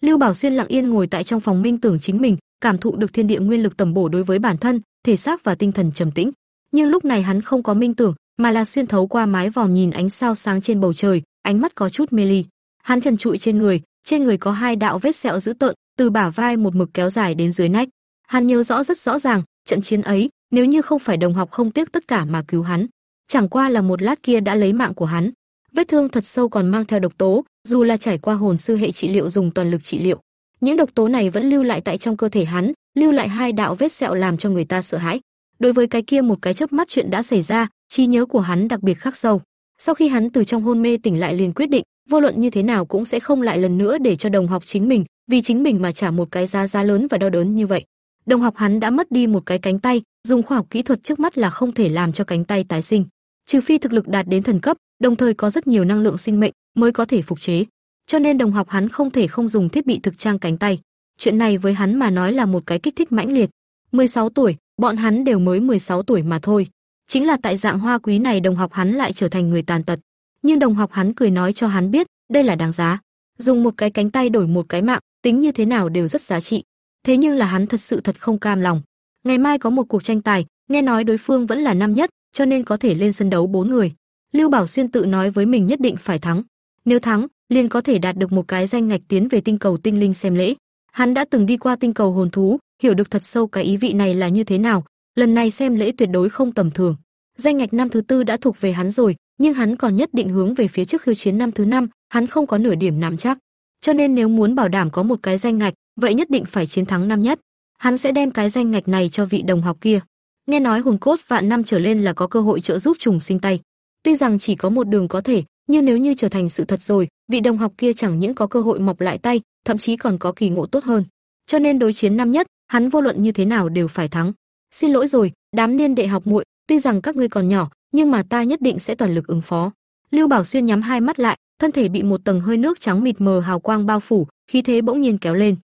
Lưu Bảo Xuyên lặng yên ngồi tại trong phòng minh tưởng chính mình, cảm thụ được thiên địa nguyên lực tầm bổ đối với bản thân, thể xác và tinh thần trầm tĩnh. Nhưng lúc này hắn không có minh tưởng, mà là xuyên thấu qua mái vòm nhìn ánh sao sáng trên bầu trời, ánh mắt có chút mê ly. Hắn trần trụi trên người, trên người có hai đạo vết sẹo dữ tợn, từ bả vai một mực kéo dài đến dưới nách. Hắn nhớ rõ rất rõ ràng, trận chiến ấy, nếu như không phải đồng học không tiếc tất cả mà cứu hắn, chẳng qua là một lát kia đã lấy mạng của hắn. Vết thương thật sâu còn mang theo độc tố, dù là trải qua hồn sư hệ trị liệu dùng toàn lực trị liệu, những độc tố này vẫn lưu lại tại trong cơ thể hắn, lưu lại hai đạo vết sẹo làm cho người ta sợ hãi. Đối với cái kia một cái chớp mắt chuyện đã xảy ra, trí nhớ của hắn đặc biệt khắc sâu. Sau khi hắn từ trong hôn mê tỉnh lại liền quyết định, vô luận như thế nào cũng sẽ không lại lần nữa để cho đồng học chính mình, vì chính mình mà trả một cái giá giá lớn và đau đớn như vậy. Đồng học hắn đã mất đi một cái cánh tay, dùng khoa học kỹ thuật trước mắt là không thể làm cho cánh tay tái sinh, trừ phi thực lực đạt đến thần cấp, đồng thời có rất nhiều năng lượng sinh mệnh mới có thể phục chế. Cho nên đồng học hắn không thể không dùng thiết bị thực trang cánh tay. Chuyện này với hắn mà nói là một cái kích thích mãnh liệt. 16 tuổi, bọn hắn đều mới 16 tuổi mà thôi. Chính là tại dạng hoa quý này đồng học hắn lại trở thành người tàn tật. Nhưng đồng học hắn cười nói cho hắn biết, đây là đáng giá. Dùng một cái cánh tay đổi một cái mạng, tính như thế nào đều rất giá trị. Thế nhưng là hắn thật sự thật không cam lòng. Ngày mai có một cuộc tranh tài, nghe nói đối phương vẫn là năm nhất, cho nên có thể lên sân đấu bốn người. Lưu Bảo Xuyên tự nói với mình nhất định phải thắng. Nếu thắng, liền có thể đạt được một cái danh ngạch tiến về tinh cầu tinh linh xem lễ. Hắn đã từng đi qua tinh cầu hồn thú, hiểu được thật sâu cái ý vị này là như thế nào, lần này xem lễ tuyệt đối không tầm thường. Danh ngạch năm thứ tư đã thuộc về hắn rồi, nhưng hắn còn nhất định hướng về phía trước khiêu chiến năm thứ năm, hắn không có nửa điểm nắm chắc. Cho nên nếu muốn bảo đảm có một cái danh ngạch, vậy nhất định phải chiến thắng năm nhất. Hắn sẽ đem cái danh ngạch này cho vị đồng học kia. Nghe nói hồn cốt vạn năm trở lên là có cơ hội trợ giúp trùng sinh tay. Tuy rằng chỉ có một đường có thể, nhưng nếu như trở thành sự thật rồi, vị đồng học kia chẳng những có cơ hội mọc lại tay, thậm chí còn có kỳ ngộ tốt hơn. Cho nên đối chiến năm nhất, hắn vô luận như thế nào đều phải thắng. Xin lỗi rồi, đám niên đệ học muội, tuy rằng các ngươi còn nhỏ, nhưng mà ta nhất định sẽ toàn lực ứng phó. Lưu Bảo Xuyên nhắm hai mắt lại, thân thể bị một tầng hơi nước trắng mịt mờ hào quang bao phủ, khí thế bỗng nhiên kéo lên.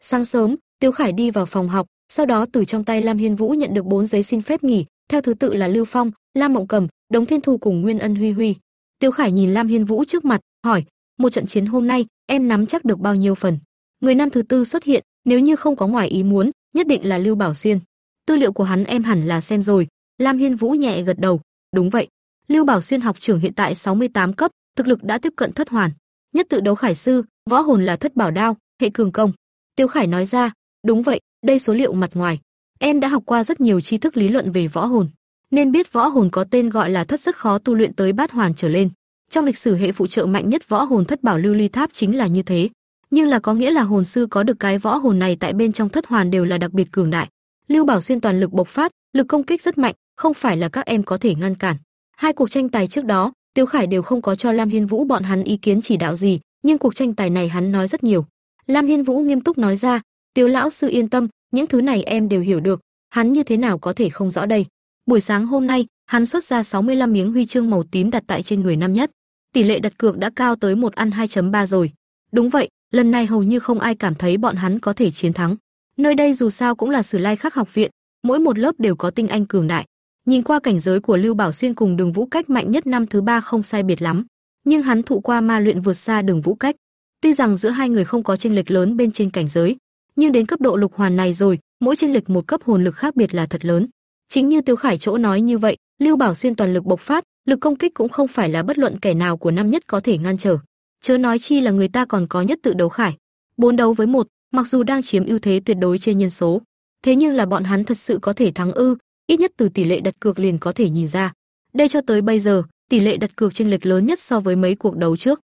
Sáng sớm, Tiêu Khải đi vào phòng học, sau đó từ trong tay Lam Hiên Vũ nhận được bốn giấy xin phép nghỉ, theo thứ tự là Lưu Phong, Lam Mộng Cầm, Đống Thiên Thu cùng Nguyên Ân Huy Huy. Tiêu Khải nhìn Lam Hiên Vũ trước mặt, hỏi: "Một trận chiến hôm nay, em nắm chắc được bao nhiêu phần?" Người năm thứ tư xuất hiện, nếu như không có ngoài ý muốn, nhất định là Lưu Bảo Xuyên. Tư liệu của hắn em hẳn là xem rồi. Lam Hiên Vũ nhẹ gật đầu, đúng vậy. Lưu Bảo Xuyên học trưởng hiện tại 68 cấp, thực lực đã tiếp cận thất hoàn. Nhất tự đấu khải sư, võ hồn là thất bảo đao, hệ cường công. Tiêu Khải nói ra, đúng vậy, đây số liệu mặt ngoài. Em đã học qua rất nhiều tri thức lý luận về võ hồn, nên biết võ hồn có tên gọi là thất rất khó tu luyện tới bát hoàn trở lên. Trong lịch sử hệ phụ trợ mạnh nhất võ hồn thất bảo lưu ly tháp chính là như thế nhưng là có nghĩa là hồn sư có được cái võ hồn này tại bên trong thất hoàn đều là đặc biệt cường đại. Lưu Bảo Xuyên toàn lực bộc phát, lực công kích rất mạnh, không phải là các em có thể ngăn cản. Hai cuộc tranh tài trước đó, Tiêu Khải đều không có cho Lam Hiên Vũ bọn hắn ý kiến chỉ đạo gì, nhưng cuộc tranh tài này hắn nói rất nhiều. Lam Hiên Vũ nghiêm túc nói ra, "Tiêu lão sư yên tâm, những thứ này em đều hiểu được, hắn như thế nào có thể không rõ đây." Buổi sáng hôm nay, hắn xuất ra 65 miếng huy chương màu tím đặt tại trên người năm nhất. Tỷ lệ đặt cược đã cao tới một ăn 2.3 rồi. Đúng vậy, lần này hầu như không ai cảm thấy bọn hắn có thể chiến thắng. Nơi đây dù sao cũng là Sử Lai Khắc học viện, mỗi một lớp đều có tinh anh cường đại. Nhìn qua cảnh giới của Lưu Bảo Xuyên cùng Đường Vũ Cách mạnh nhất năm thứ ba không sai biệt lắm, nhưng hắn thụ qua ma luyện vượt xa Đường Vũ Cách. Tuy rằng giữa hai người không có chênh lệch lớn bên trên cảnh giới, nhưng đến cấp độ lục hoàn này rồi, mỗi chênh lệch một cấp hồn lực khác biệt là thật lớn. Chính như Tiêu Khải chỗ nói như vậy, Lưu Bảo Xuyên toàn lực bộc phát, lực công kích cũng không phải là bất luận kẻ nào của năm nhất có thể ngăn trở chớ nói chi là người ta còn có nhất tự đấu khải. Bốn đấu với một, mặc dù đang chiếm ưu thế tuyệt đối trên nhân số, thế nhưng là bọn hắn thật sự có thể thắng ư, ít nhất từ tỷ lệ đặt cược liền có thể nhìn ra. Đây cho tới bây giờ, tỷ lệ đặt cược chênh lệch lớn nhất so với mấy cuộc đấu trước.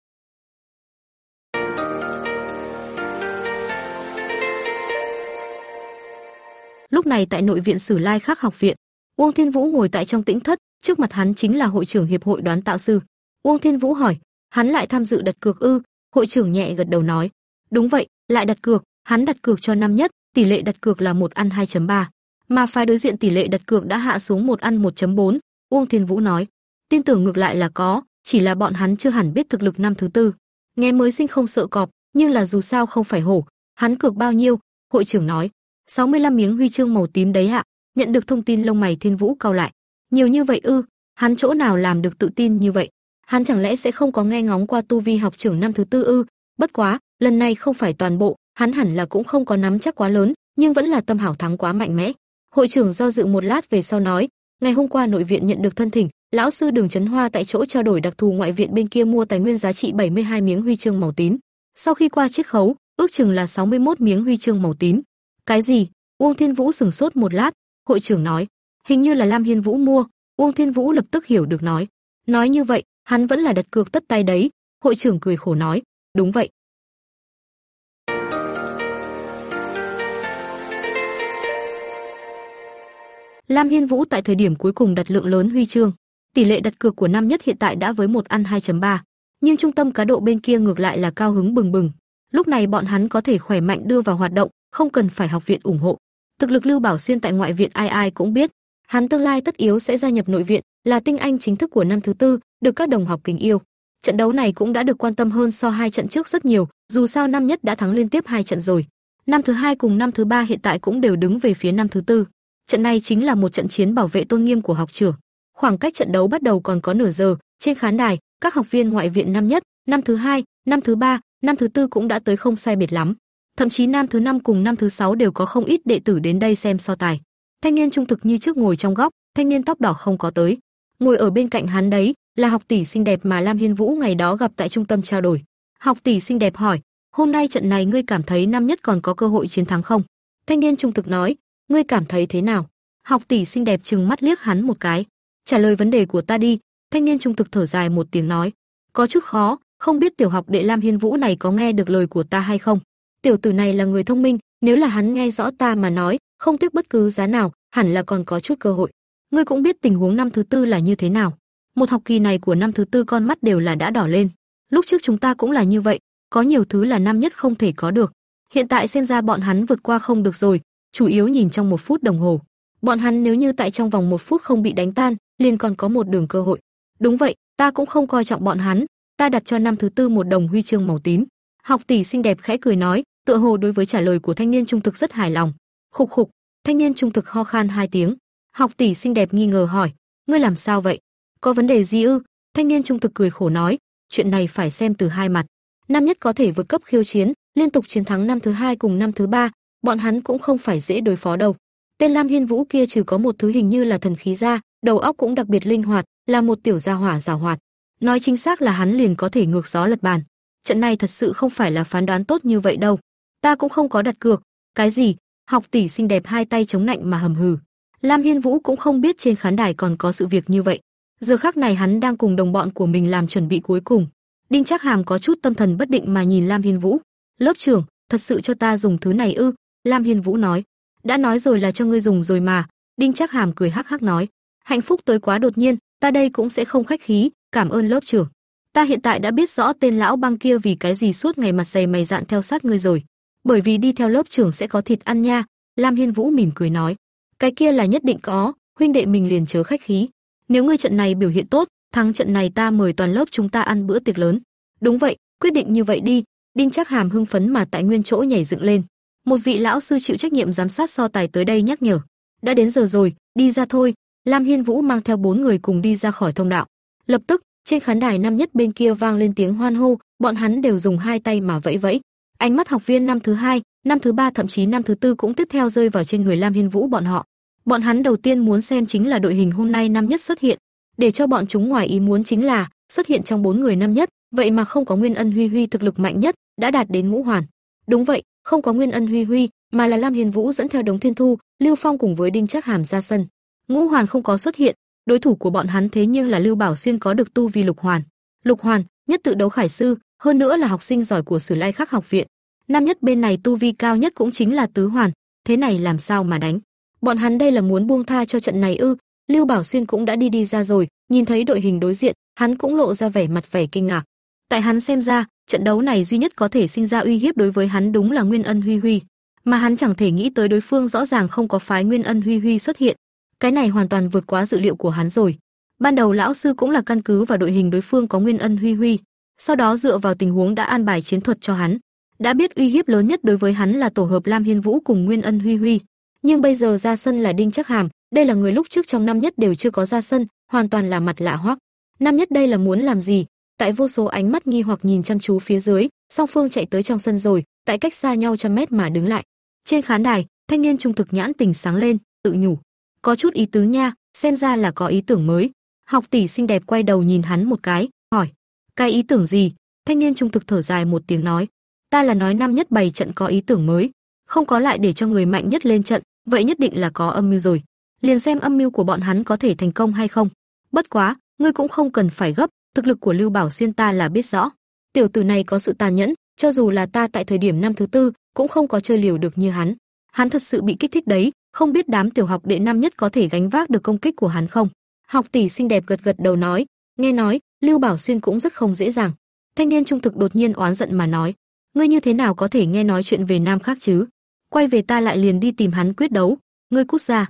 Lúc này tại nội viện Sử Lai Khắc học viện, Uông Thiên Vũ ngồi tại trong tĩnh thất, trước mặt hắn chính là hội trưởng hiệp hội đoán tạo sư. Uông Thiên Vũ hỏi, Hắn lại tham dự đặt cược ư? Hội trưởng nhẹ gật đầu nói, đúng vậy, lại đặt cược, hắn đặt cược cho năm nhất, tỷ lệ đặt cược là một ăn 2.3, mà phái đối diện tỷ lệ đặt cược đã hạ xuống một ăn 1.4. Uông Thiên Vũ nói, tin tưởng ngược lại là có, chỉ là bọn hắn chưa hẳn biết thực lực năm thứ tư. Nghe mới sinh không sợ cọp, nhưng là dù sao không phải hổ, hắn cược bao nhiêu? Hội trưởng nói, 65 miếng huy chương màu tím đấy ạ. Nhận được thông tin lông mày Thiên Vũ cau lại. Nhiều như vậy ư? Hắn chỗ nào làm được tự tin như vậy? hắn chẳng lẽ sẽ không có nghe ngóng qua tu vi học trưởng năm thứ tư ư? Bất quá, lần này không phải toàn bộ, hắn hẳn là cũng không có nắm chắc quá lớn, nhưng vẫn là tâm hảo thắng quá mạnh mẽ. Hội trưởng do dự một lát về sau nói, ngày hôm qua nội viện nhận được thân thỉnh, lão sư Đường Chấn Hoa tại chỗ trao đổi đặc thù ngoại viện bên kia mua tài nguyên giá trị 72 miếng huy chương màu tím. Sau khi qua chiết khấu, ước chừng là 61 miếng huy chương màu tím. Cái gì? Uông Thiên Vũ sừng sốt một lát, hội trưởng nói, hình như là Lam Hiên Vũ mua. Uông Thiên Vũ lập tức hiểu được nói, nói như vậy, hắn vẫn là đặt cược tất tay đấy, hội trưởng cười khổ nói, đúng vậy. Lam Hiên Vũ tại thời điểm cuối cùng đặt lượng lớn huy chương, tỷ lệ đặt cược của năm nhất hiện tại đã với một ăn 2.3, nhưng trung tâm cá độ bên kia ngược lại là cao hứng bừng bừng. Lúc này bọn hắn có thể khỏe mạnh đưa vào hoạt động, không cần phải học viện ủng hộ. Thực lực Lưu Bảo Xuyên tại ngoại viện ai ai cũng biết, hắn tương lai tất yếu sẽ gia nhập nội viện, là tinh anh chính thức của năm thứ tư, được các đồng học kính yêu. Trận đấu này cũng đã được quan tâm hơn so hai trận trước rất nhiều, dù sao năm nhất đã thắng liên tiếp hai trận rồi. Năm thứ hai cùng năm thứ ba hiện tại cũng đều đứng về phía năm thứ tư. Trận này chính là một trận chiến bảo vệ tôn nghiêm của học trưởng. Khoảng cách trận đấu bắt đầu còn có nửa giờ, trên khán đài, các học viên ngoại viện năm nhất, năm thứ hai, năm thứ ba, năm thứ tư cũng đã tới không sai biệt lắm. Thậm chí năm thứ năm cùng năm thứ sáu đều có không ít đệ tử đến đây xem so tài. Thanh niên trung thực như trước ngồi trong góc, thanh niên tóc đỏ không có tới. Ngồi ở bên cạnh hắn đấy, là học tỷ xinh đẹp mà Lam Hiên Vũ ngày đó gặp tại trung tâm trao đổi. Học tỷ xinh đẹp hỏi, hôm nay trận này ngươi cảm thấy năm nhất còn có cơ hội chiến thắng không? Thanh niên trung thực nói, ngươi cảm thấy thế nào? Học tỷ xinh đẹp trừng mắt liếc hắn một cái. Trả lời vấn đề của ta đi, thanh niên trung thực thở dài một tiếng nói. Có chút khó, không biết tiểu học đệ Lam Hiên Vũ này có nghe được lời của ta hay không. Tiểu tử này là người thông minh, nếu là hắn nghe rõ ta mà nói, không tiếc bất cứ giá nào, hẳn là còn có chút cơ hội. Ngươi cũng biết tình huống năm thứ tư là như thế nào. Một học kỳ này của năm thứ tư con mắt đều là đã đỏ lên. Lúc trước chúng ta cũng là như vậy, có nhiều thứ là năm nhất không thể có được. Hiện tại xem ra bọn hắn vượt qua không được rồi, chủ yếu nhìn trong một phút đồng hồ. Bọn hắn nếu như tại trong vòng một phút không bị đánh tan, liền còn có một đường cơ hội. Đúng vậy, ta cũng không coi trọng bọn hắn, ta đặt cho năm thứ tư một đồng huy chương màu tím. Học tỷ xinh đẹp khẽ cười nói, tựa hồ đối với trả lời của thanh niên trung thực rất hài lòng. Khục khục, thanh niên trung thực ho khan hai tiếng. Học tỷ xinh đẹp nghi ngờ hỏi, ngươi làm sao vậy? Có vấn đề gì ư? Thanh niên trung thực cười khổ nói, chuyện này phải xem từ hai mặt. Năm nhất có thể vượt cấp khiêu chiến, liên tục chiến thắng năm thứ hai cùng năm thứ ba, bọn hắn cũng không phải dễ đối phó đâu. Tên Lam Hiên Vũ kia trừ có một thứ hình như là thần khí ra, đầu óc cũng đặc biệt linh hoạt, là một tiểu gia hỏa giàu hoạt. Nói chính xác là hắn liền có thể ngược gió lật bàn. Trận này thật sự không phải là phán đoán tốt như vậy đâu. Ta cũng không có đặt cược. Cái gì? Học tỷ xinh đẹp hai tay chống nạnh mà hầm hừ. Lam Hiên Vũ cũng không biết trên khán đài còn có sự việc như vậy. Giờ khắc này hắn đang cùng đồng bọn của mình làm chuẩn bị cuối cùng. Đinh Trác Hàm có chút tâm thần bất định mà nhìn Lam Hiên Vũ. "Lớp trưởng, thật sự cho ta dùng thứ này ư?" Lam Hiên Vũ nói. "Đã nói rồi là cho ngươi dùng rồi mà." Đinh Trác Hàm cười hắc hắc nói. "Hạnh phúc tới quá đột nhiên, ta đây cũng sẽ không khách khí, cảm ơn lớp trưởng. Ta hiện tại đã biết rõ tên lão băng kia vì cái gì suốt ngày mặt dày mày dạn theo sát ngươi rồi. Bởi vì đi theo lớp trưởng sẽ có thịt ăn nha." Lam Hiên Vũ mỉm cười nói. "Cái kia là nhất định có, huynh đệ mình liền chớ khách khí. Nếu ngươi trận này biểu hiện tốt, thắng trận này ta mời toàn lớp chúng ta ăn bữa tiệc lớn." Đúng vậy, quyết định như vậy đi. Đinh Trác Hàm hưng phấn mà tại nguyên chỗ nhảy dựng lên. Một vị lão sư chịu trách nhiệm giám sát so tài tới đây nhắc nhở. Đã đến giờ rồi, đi ra thôi. Lam Hiên Vũ mang theo bốn người cùng đi ra khỏi thông đạo. Lập tức, trên khán đài năm nhất bên kia vang lên tiếng hoan hô, bọn hắn đều dùng hai tay mà vẫy vẫy. Ánh mắt học viên năm thứ hai, năm thứ ba thậm chí năm thứ tư cũng tiếp theo rơi vào trên người Lam Hiên Vũ bọn họ. Bọn hắn đầu tiên muốn xem chính là đội hình hôm nay năm nhất xuất hiện, để cho bọn chúng ngoài ý muốn chính là xuất hiện trong bốn người năm nhất, vậy mà không có Nguyên Ân Huy Huy thực lực mạnh nhất, đã đạt đến ngũ hoàn. Đúng vậy, không có Nguyên Ân Huy Huy, mà là Lam Hiền Vũ dẫn theo Đống Thiên Thu, Lưu Phong cùng với Đinh Trác Hàm ra sân. Ngũ hoàn không có xuất hiện, đối thủ của bọn hắn thế nhưng là Lưu Bảo Xuyên có được tu vi lục hoàn. Lục hoàn, nhất tự đấu khải sư, hơn nữa là học sinh giỏi của Sử Lai Khắc học viện. Năm nhất bên này tu vi cao nhất cũng chính là tứ hoàn, thế này làm sao mà đánh? Bọn hắn đây là muốn buông tha cho trận này ư? Lưu Bảo Xuyên cũng đã đi đi ra rồi, nhìn thấy đội hình đối diện, hắn cũng lộ ra vẻ mặt vẻ kinh ngạc. Tại hắn xem ra, trận đấu này duy nhất có thể sinh ra uy hiếp đối với hắn đúng là Nguyên Ân Huy Huy, mà hắn chẳng thể nghĩ tới đối phương rõ ràng không có phái Nguyên Ân Huy Huy xuất hiện. Cái này hoàn toàn vượt quá dự liệu của hắn rồi. Ban đầu lão sư cũng là căn cứ vào đội hình đối phương có Nguyên Ân Huy Huy, sau đó dựa vào tình huống đã an bài chiến thuật cho hắn. Đã biết uy hiếp lớn nhất đối với hắn là tổ hợp Lam Hiên Vũ cùng Nguyên Ân Huy Huy, nhưng bây giờ ra sân là Đinh Chắc Hàm, đây là người lúc trước trong năm nhất đều chưa có ra sân, hoàn toàn là mặt lạ hoắc. Năm nhất đây là muốn làm gì? Tại vô số ánh mắt nghi hoặc nhìn chăm chú phía dưới, Song Phương chạy tới trong sân rồi, tại cách xa nhau trăm mét mà đứng lại. Trên khán đài, thanh niên trung thực nhãn tình sáng lên, tự nhủ, có chút ý tứ nha, xem ra là có ý tưởng mới. Học tỷ xinh đẹp quay đầu nhìn hắn một cái, hỏi, cái ý tưởng gì? Thanh niên trung thực thở dài một tiếng nói, ta là nói năm nhất bày trận có ý tưởng mới, không có lại để cho người mạnh nhất lên trận, vậy nhất định là có âm mưu rồi. Liền xem âm mưu của bọn hắn có thể thành công hay không. Bất quá, ngươi cũng không cần phải gấp, thực lực của Lưu Bảo Xuyên ta là biết rõ. Tiểu tử này có sự tàn nhẫn, cho dù là ta tại thời điểm năm thứ tư cũng không có chơi liều được như hắn. Hắn thật sự bị kích thích đấy, không biết đám tiểu học đệ năm nhất có thể gánh vác được công kích của hắn không. Học tỷ xinh đẹp gật gật đầu nói, nghe nói, Lưu Bảo Xuyên cũng rất không dễ dàng. Thanh niên trung thực đột nhiên oán giận mà nói, ngươi như thế nào có thể nghe nói chuyện về nam khác chứ? Quay về ta lại liền đi tìm hắn quyết đấu, ngươi cút ra.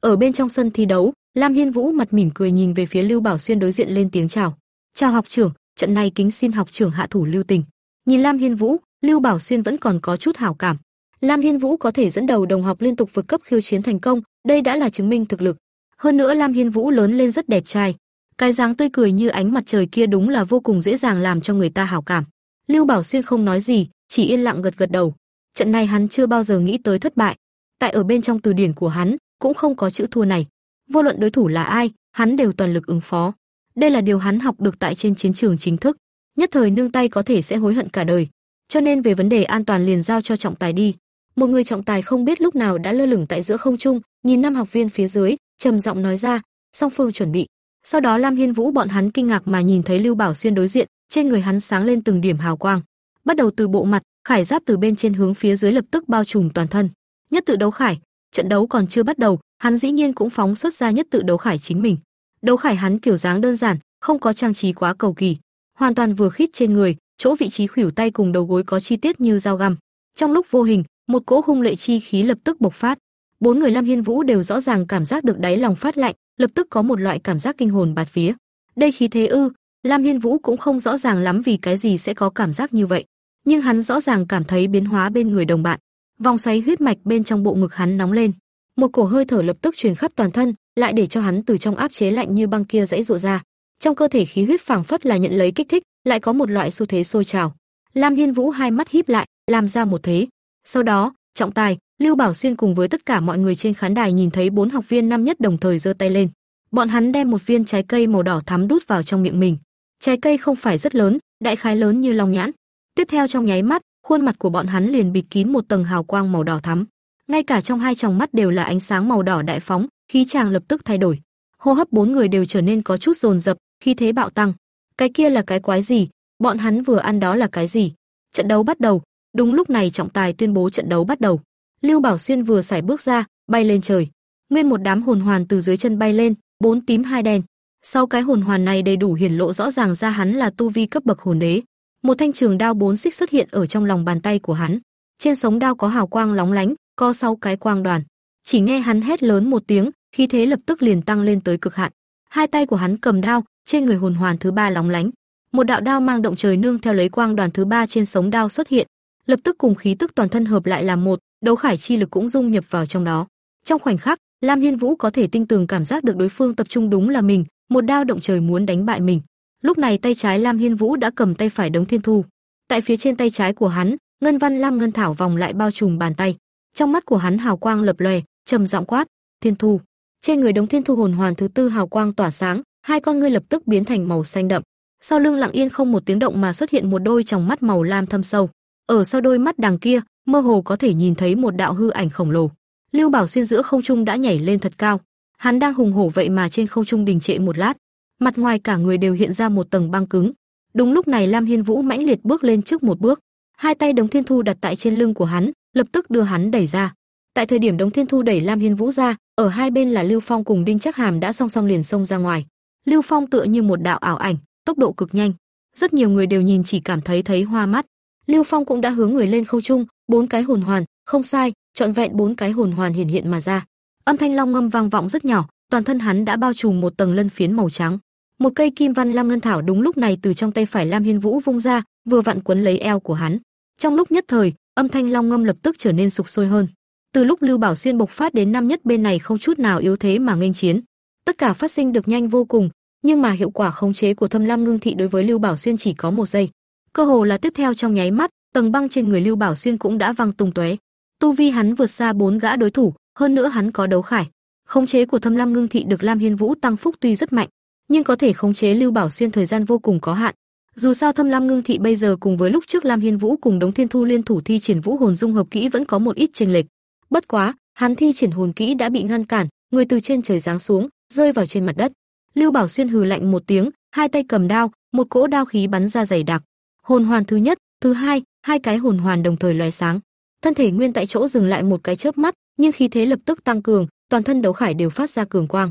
Ở bên trong sân thi đấu, Lam Hiên Vũ mặt mỉm cười nhìn về phía Lưu Bảo Xuyên đối diện lên tiếng chào. "Chào học trưởng, trận này kính xin học trưởng hạ thủ lưu tình." Nhìn Lam Hiên Vũ, Lưu Bảo Xuyên vẫn còn có chút hảo cảm. Lam Hiên Vũ có thể dẫn đầu đồng học liên tục vượt cấp khiêu chiến thành công, đây đã là chứng minh thực lực. Hơn nữa Lam Hiên Vũ lớn lên rất đẹp trai, cái dáng tươi cười như ánh mặt trời kia đúng là vô cùng dễ dàng làm cho người ta hảo cảm. Lưu Bảo Xuyên không nói gì, chỉ yên lặng gật gật đầu. Trận này hắn chưa bao giờ nghĩ tới thất bại. Tại ở bên trong từ điển của hắn, cũng không có chữ thua này. Vô luận đối thủ là ai, hắn đều toàn lực ứng phó. Đây là điều hắn học được tại trên chiến trường chính thức, nhất thời nương tay có thể sẽ hối hận cả đời. cho nên về vấn đề an toàn liền giao cho trọng tài đi. Một người trọng tài không biết lúc nào đã lơ lửng tại giữa không trung, nhìn năm học viên phía dưới, trầm giọng nói ra, song phương chuẩn bị. Sau đó Lam Hiên Vũ bọn hắn kinh ngạc mà nhìn thấy Lưu Bảo Xuyên đối diện, trên người hắn sáng lên từng điểm hào quang. Bắt đầu từ bộ mặt, khải giáp từ bên trên hướng phía dưới lập tức bao trùm toàn thân. Nhất tự đấu khải, trận đấu còn chưa bắt đầu, hắn dĩ nhiên cũng phóng xuất ra nhất tự đấu khải chính mình. Đấu khải hắn kiểu dáng đơn giản, không có trang trí quá cầu kỳ, hoàn toàn vừa khít trên người, chỗ vị trí khuỷu tay cùng đầu gối có chi tiết như dao găm. Trong lúc vô hình, một cỗ hung lệ chi khí lập tức bộc phát. Bốn người Lam Hiên Vũ đều rõ ràng cảm giác được đáy lòng phát lạnh, lập tức có một loại cảm giác kinh hồn bạt phía. Đây khí thế ư? Lam Hiên Vũ cũng không rõ ràng lắm vì cái gì sẽ có cảm giác như vậy, nhưng hắn rõ ràng cảm thấy biến hóa bên người đồng bạn. Vòng xoáy huyết mạch bên trong bộ ngực hắn nóng lên, một cổ hơi thở lập tức truyền khắp toàn thân, lại để cho hắn từ trong áp chế lạnh như băng kia dãy dụa ra. Trong cơ thể khí huyết phảng phất là nhận lấy kích thích, lại có một loại xu thế sôi trào. Lam Hiên Vũ hai mắt híp lại, làm ra một thế. Sau đó, trọng tài, Lưu Bảo Xuyên cùng với tất cả mọi người trên khán đài nhìn thấy bốn học viên năm nhất đồng thời giơ tay lên. Bọn hắn đem một viên trái cây màu đỏ thắm đút vào trong miệng mình. Trái cây không phải rất lớn, đại khái lớn như lòng nhãn. Tiếp theo trong nháy mắt, khuôn mặt của bọn hắn liền bịt kín một tầng hào quang màu đỏ thắm. Ngay cả trong hai tròng mắt đều là ánh sáng màu đỏ đại phóng, khí chàng lập tức thay đổi. Hô hấp bốn người đều trở nên có chút dồn dập, khí thế bạo tăng. Cái kia là cái quái gì? Bọn hắn vừa ăn đó là cái gì? Trận đấu bắt đầu. Đúng lúc này trọng tài tuyên bố trận đấu bắt đầu. Lưu Bảo Xuyên vừa sải bước ra, bay lên trời. Nguyên một đám hồn hoàn từ dưới chân bay lên, bốn tím hai đen. Sau cái hồn hoàn này đầy đủ hiển lộ rõ ràng ra hắn là tu vi cấp bậc hồn đế. Một thanh trường đao bốn xích xuất hiện ở trong lòng bàn tay của hắn. Trên sống đao có hào quang lóng lánh, co sau cái quang đoàn. Chỉ nghe hắn hét lớn một tiếng, khí thế lập tức liền tăng lên tới cực hạn. Hai tay của hắn cầm đao, trên người hồn hoàn thứ ba lóng lánh. Một đạo đao mang động trời nương theo lấy quang đoàn thứ ba trên sống đao xuất hiện, lập tức cùng khí tức toàn thân hợp lại làm một, đấu khải chi lực cũng dung nhập vào trong đó. Trong khoảnh khắc, Lam Hiên Vũ có thể tinh tường cảm giác được đối phương tập trung đúng là mình, một đao động trời muốn đánh bại mình. Lúc này tay trái Lam Hiên Vũ đã cầm tay phải Đống Thiên Thu. Tại phía trên tay trái của hắn, ngân văn lam ngân thảo vòng lại bao trùm bàn tay. Trong mắt của hắn hào quang lập lòe, trầm giọng quát, "Thiên Thu." Trên người Đống Thiên Thu hồn hoàn thứ tư hào quang tỏa sáng, hai con ngươi lập tức biến thành màu xanh đậm. Sau lưng lặng yên không một tiếng động mà xuất hiện một đôi tròng mắt màu lam thâm sâu. Ở sau đôi mắt đằng kia, mơ hồ có thể nhìn thấy một đạo hư ảnh khổng lồ. Lưu Bảo Xuyên giữa không trung đã nhảy lên thật cao. Hắn đang hùng hổ vậy mà trên không trung đình trệ một lát, mặt ngoài cả người đều hiện ra một tầng băng cứng. Đúng lúc này Lam Hiên Vũ mãnh liệt bước lên trước một bước, hai tay Đống Thiên Thu đặt tại trên lưng của hắn, lập tức đưa hắn đẩy ra. Tại thời điểm Đống Thiên Thu đẩy Lam Hiên Vũ ra, ở hai bên là Lưu Phong cùng Đinh Chắc Hàm đã song song liền xông ra ngoài. Lưu Phong tựa như một đạo ảo ảnh, tốc độ cực nhanh. Rất nhiều người đều nhìn chỉ cảm thấy thấy hoa mắt. Lưu Phong cũng đã hướng người lên không trung, bốn cái hồn hoàn, không sai, trọn vẹn bốn cái hồn hoàn hiển hiện mà ra. Âm thanh long ngâm vang vọng rất nhỏ, toàn thân hắn đã bao trùm một tầng lân phiến màu trắng. Một cây kim văn lam ngân thảo đúng lúc này từ trong tay phải Lam Hiên Vũ vung ra, vừa vặn quấn lấy eo của hắn. Trong lúc nhất thời, âm thanh long ngâm lập tức trở nên sục sôi hơn. Từ lúc Lưu Bảo Xuyên bộc phát đến năm nhất bên này không chút nào yếu thế mà nghênh chiến, tất cả phát sinh được nhanh vô cùng, nhưng mà hiệu quả khống chế của Thâm Lam Ngưng Thị đối với Lưu Bảo Xuyên chỉ có một giây. Cơ hồ là tiếp theo trong nháy mắt, tầng băng trên người Lưu Bảo Xuyên cũng đã văng tung tóe. Tu vi hắn vượt xa bốn gã đối thủ, hơn nữa hắn có đấu khải. Khống chế của Thâm Lam Ngưng Thị được Lam Hiên Vũ tăng phúc tuy rất mạnh, nhưng có thể khống chế Lưu Bảo Xuyên thời gian vô cùng có hạn. Dù sao Thâm Lam Ngưng Thị bây giờ cùng với lúc trước Lam Hiên Vũ cùng Đống Thiên Thu liên thủ thi triển Vũ Hồn Dung hợp kỹ vẫn có một ít chênh lệch. Bất quá, hắn thi triển hồn kỹ đã bị ngăn cản, người từ trên trời giáng xuống, rơi vào trên mặt đất. Lưu Bảo Xuyên hừ lạnh một tiếng, hai tay cầm đao, một cỗ đao khí bắn ra dày đặc. Hồn hoàn thứ nhất, thứ hai, hai cái hồn hoàn đồng thời lóe sáng. Thân thể nguyên tại chỗ dừng lại một cái chớp mắt, nhưng khí thế lập tức tăng cường, toàn thân đấu khải đều phát ra cường quang.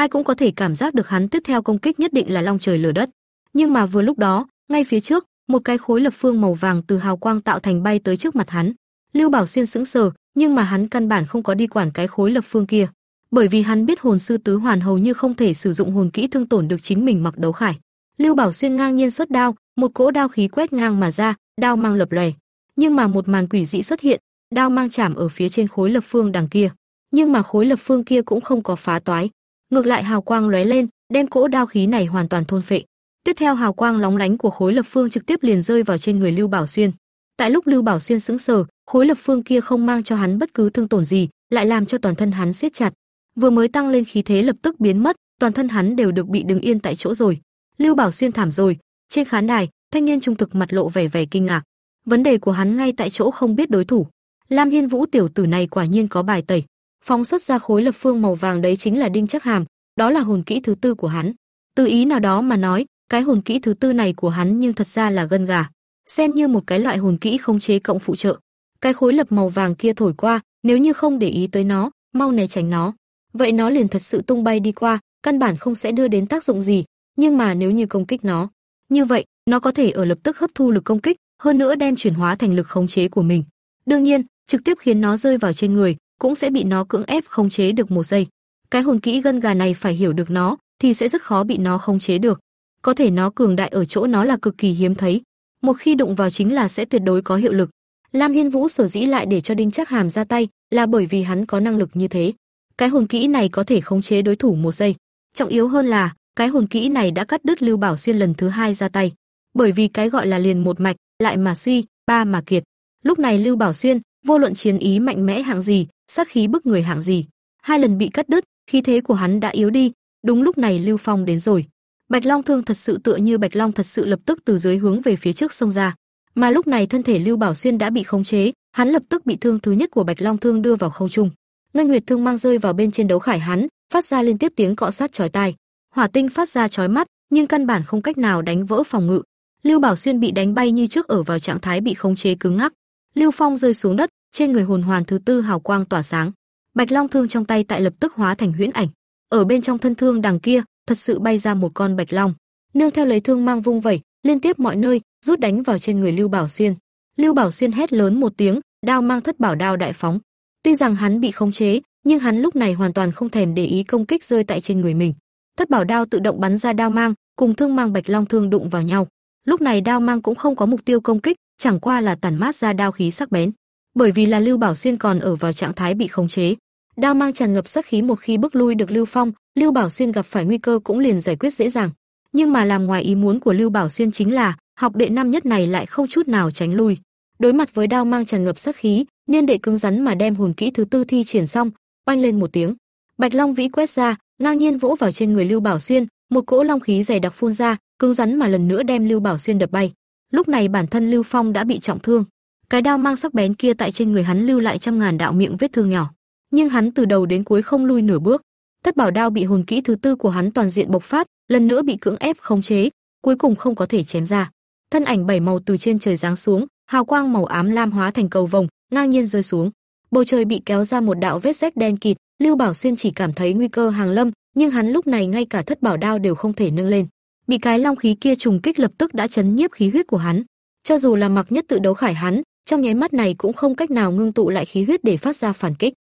Ai cũng có thể cảm giác được hắn tiếp theo công kích nhất định là long trời lở đất. Nhưng mà vừa lúc đó, ngay phía trước, một cái khối lập phương màu vàng từ hào quang tạo thành bay tới trước mặt hắn. Lưu Bảo Xuyên sững sờ, nhưng mà hắn căn bản không có đi quản cái khối lập phương kia, bởi vì hắn biết hồn sư tứ hoàn hầu như không thể sử dụng hồn kỹ thương tổn được chính mình mặc đấu khải. Lưu Bảo Xuyên ngang nhiên xuất đao, một cỗ đao khí quét ngang mà ra, đao mang lập lòe. Nhưng mà một màn quỷ dị xuất hiện, đao mang chạm ở phía trên khối lập phương đằng kia. Nhưng mà khối lập phương kia cũng không có phá toái, ngược lại hào quang lóe lên, đem cỗ đao khí này hoàn toàn thôn phệ. Tiếp theo hào quang lóng lánh của khối lập phương trực tiếp liền rơi vào trên người Lưu Bảo Xuyên. Tại lúc Lưu Bảo Xuyên sững sờ, khối lập phương kia không mang cho hắn bất cứ thương tổn gì, lại làm cho toàn thân hắn siết chặt. Vừa mới tăng lên khí thế lập tức biến mất, toàn thân hắn đều được bị đứng yên tại chỗ rồi. Lưu Bảo Xuyên thảm rồi, trên khán đài, thanh niên trung thực mặt lộ vẻ vẻ kinh ngạc. Vấn đề của hắn ngay tại chỗ không biết đối thủ. Lam Hiên Vũ tiểu tử này quả nhiên có bài tẩy. Phóng xuất ra khối lập phương màu vàng đấy chính là đinh chắc hàm, đó là hồn kỹ thứ tư của hắn. Từ ý nào đó mà nói, cái hồn kỹ thứ tư này của hắn nhưng thật ra là gân gà, xem như một cái loại hồn kỹ không chế cộng phụ trợ. Cái khối lập màu vàng kia thổi qua, nếu như không để ý tới nó, mau né tránh nó, vậy nó liền thật sự tung bay đi qua, căn bản không sẽ đưa đến tác dụng gì, nhưng mà nếu như công kích nó, như vậy, nó có thể ở lập tức hấp thu lực công kích, hơn nữa đem chuyển hóa thành lực khống chế của mình. Đương nhiên, trực tiếp khiến nó rơi vào trên người, cũng sẽ bị nó cưỡng ép khống chế được một giây. Cái hồn kỹ gân gà này phải hiểu được nó, thì sẽ rất khó bị nó khống chế được. Có thể nó cường đại ở chỗ nó là cực kỳ hiếm thấy, một khi đụng vào chính là sẽ tuyệt đối có hiệu lực. Lam Hiên Vũ sở dĩ lại để cho Đinh Trác Hàm ra tay, là bởi vì hắn có năng lực như thế. Cái hồn kỹ này có thể khống chế đối thủ một giây. Trọng yếu hơn là, cái hồn kỹ này đã cắt đứt Lưu Bảo Xuyên lần thứ hai ra tay. Bởi vì cái gọi là liền một mạch, lại mà suy, ba mà kiệt. Lúc này Lưu Bảo Xuyên, vô luận chiến ý mạnh mẽ hạng gì, sát khí bức người hạng gì, hai lần bị cắt đứt, khí thế của hắn đã yếu đi, đúng lúc này Lưu Phong đến rồi. Bạch Long Thương thật sự tựa như Bạch Long thật sự lập tức từ dưới hướng về phía trước xông ra, mà lúc này thân thể Lưu Bảo Xuyên đã bị khống chế, hắn lập tức bị thương thứ nhất của Bạch Long Thương đưa vào không trung. Ngân Nguyệt Thương mang rơi vào bên trên đấu khải hắn, phát ra liên tiếp tiếng cọ sát chói tai. Hỏa tinh phát ra chói mắt, nhưng căn bản không cách nào đánh vỡ phòng ngự. Lưu Bảo Xuyên bị đánh bay như trước ở vào trạng thái bị khống chế cứng ngắc. Lưu Phong rơi xuống đất, trên người hồn hoàn thứ tư hào quang tỏa sáng. Bạch Long thương trong tay tại lập tức hóa thành huyễn ảnh. Ở bên trong thân thương đằng kia, thật sự bay ra một con bạch long. Nương theo lấy thương mang vung vẩy, liên tiếp mọi nơi, rút đánh vào trên người Lưu Bảo Xuyên. Lưu Bảo Xuyên hét lớn một tiếng, đao mang thất bảo đao đại phóng. Tuy rằng hắn bị khống chế, nhưng hắn lúc này hoàn toàn không thèm để ý công kích rơi tại trên người mình. Thất bảo đao tự động bắn ra đao mang, cùng thương mang bạch long thương đụng vào nhau. Lúc này đao mang cũng không có mục tiêu công kích, chẳng qua là tản mát ra đao khí sắc bén. Bởi vì là Lưu Bảo Xuyên còn ở vào trạng thái bị khống chế, đao mang tràn ngập sát khí một khi bước lui được Lưu Phong, Lưu Bảo Xuyên gặp phải nguy cơ cũng liền giải quyết dễ dàng. Nhưng mà làm ngoài ý muốn của Lưu Bảo Xuyên chính là, học đệ năm nhất này lại không chút nào tránh lui. Đối mặt với đao mang tràn ngập sát khí, niên đệ cứng rắn mà đem hồn kỹ thứ tư thi triển xong, oanh lên một tiếng. Bạch Long vĩ quét ra, ngang nhiên vỗ vào trên người Lưu Bảo Xuyên, một cỗ long khí dày đặc phun ra, cứng rắn mà lần nữa đem Lưu Bảo Xuyên đập bay. Lúc này bản thân Lưu Phong đã bị trọng thương, cái đao mang sắc bén kia tại trên người hắn lưu lại trăm ngàn đạo miệng vết thương nhỏ, nhưng hắn từ đầu đến cuối không lui nửa bước. Thất bảo đao bị hồn kỹ thứ tư của hắn toàn diện bộc phát, lần nữa bị cưỡng ép khống chế, cuối cùng không có thể chém ra. Thân ảnh bảy màu từ trên trời giáng xuống, hào quang màu ám lam hóa thành cầu vồng, ngang nhiên rơi xuống. Bầu trời bị kéo ra một đạo vết rách đen kịt, Lưu Bảo Xuyên chỉ cảm thấy nguy cơ hàng lâm, nhưng hắn lúc này ngay cả thất bảo đao đều không thể nâng lên. Bị cái long khí kia trùng kích lập tức đã chấn nhiếp khí huyết của hắn. Cho dù là mặc nhất tự đấu khải hắn, trong nháy mắt này cũng không cách nào ngưng tụ lại khí huyết để phát ra phản kích.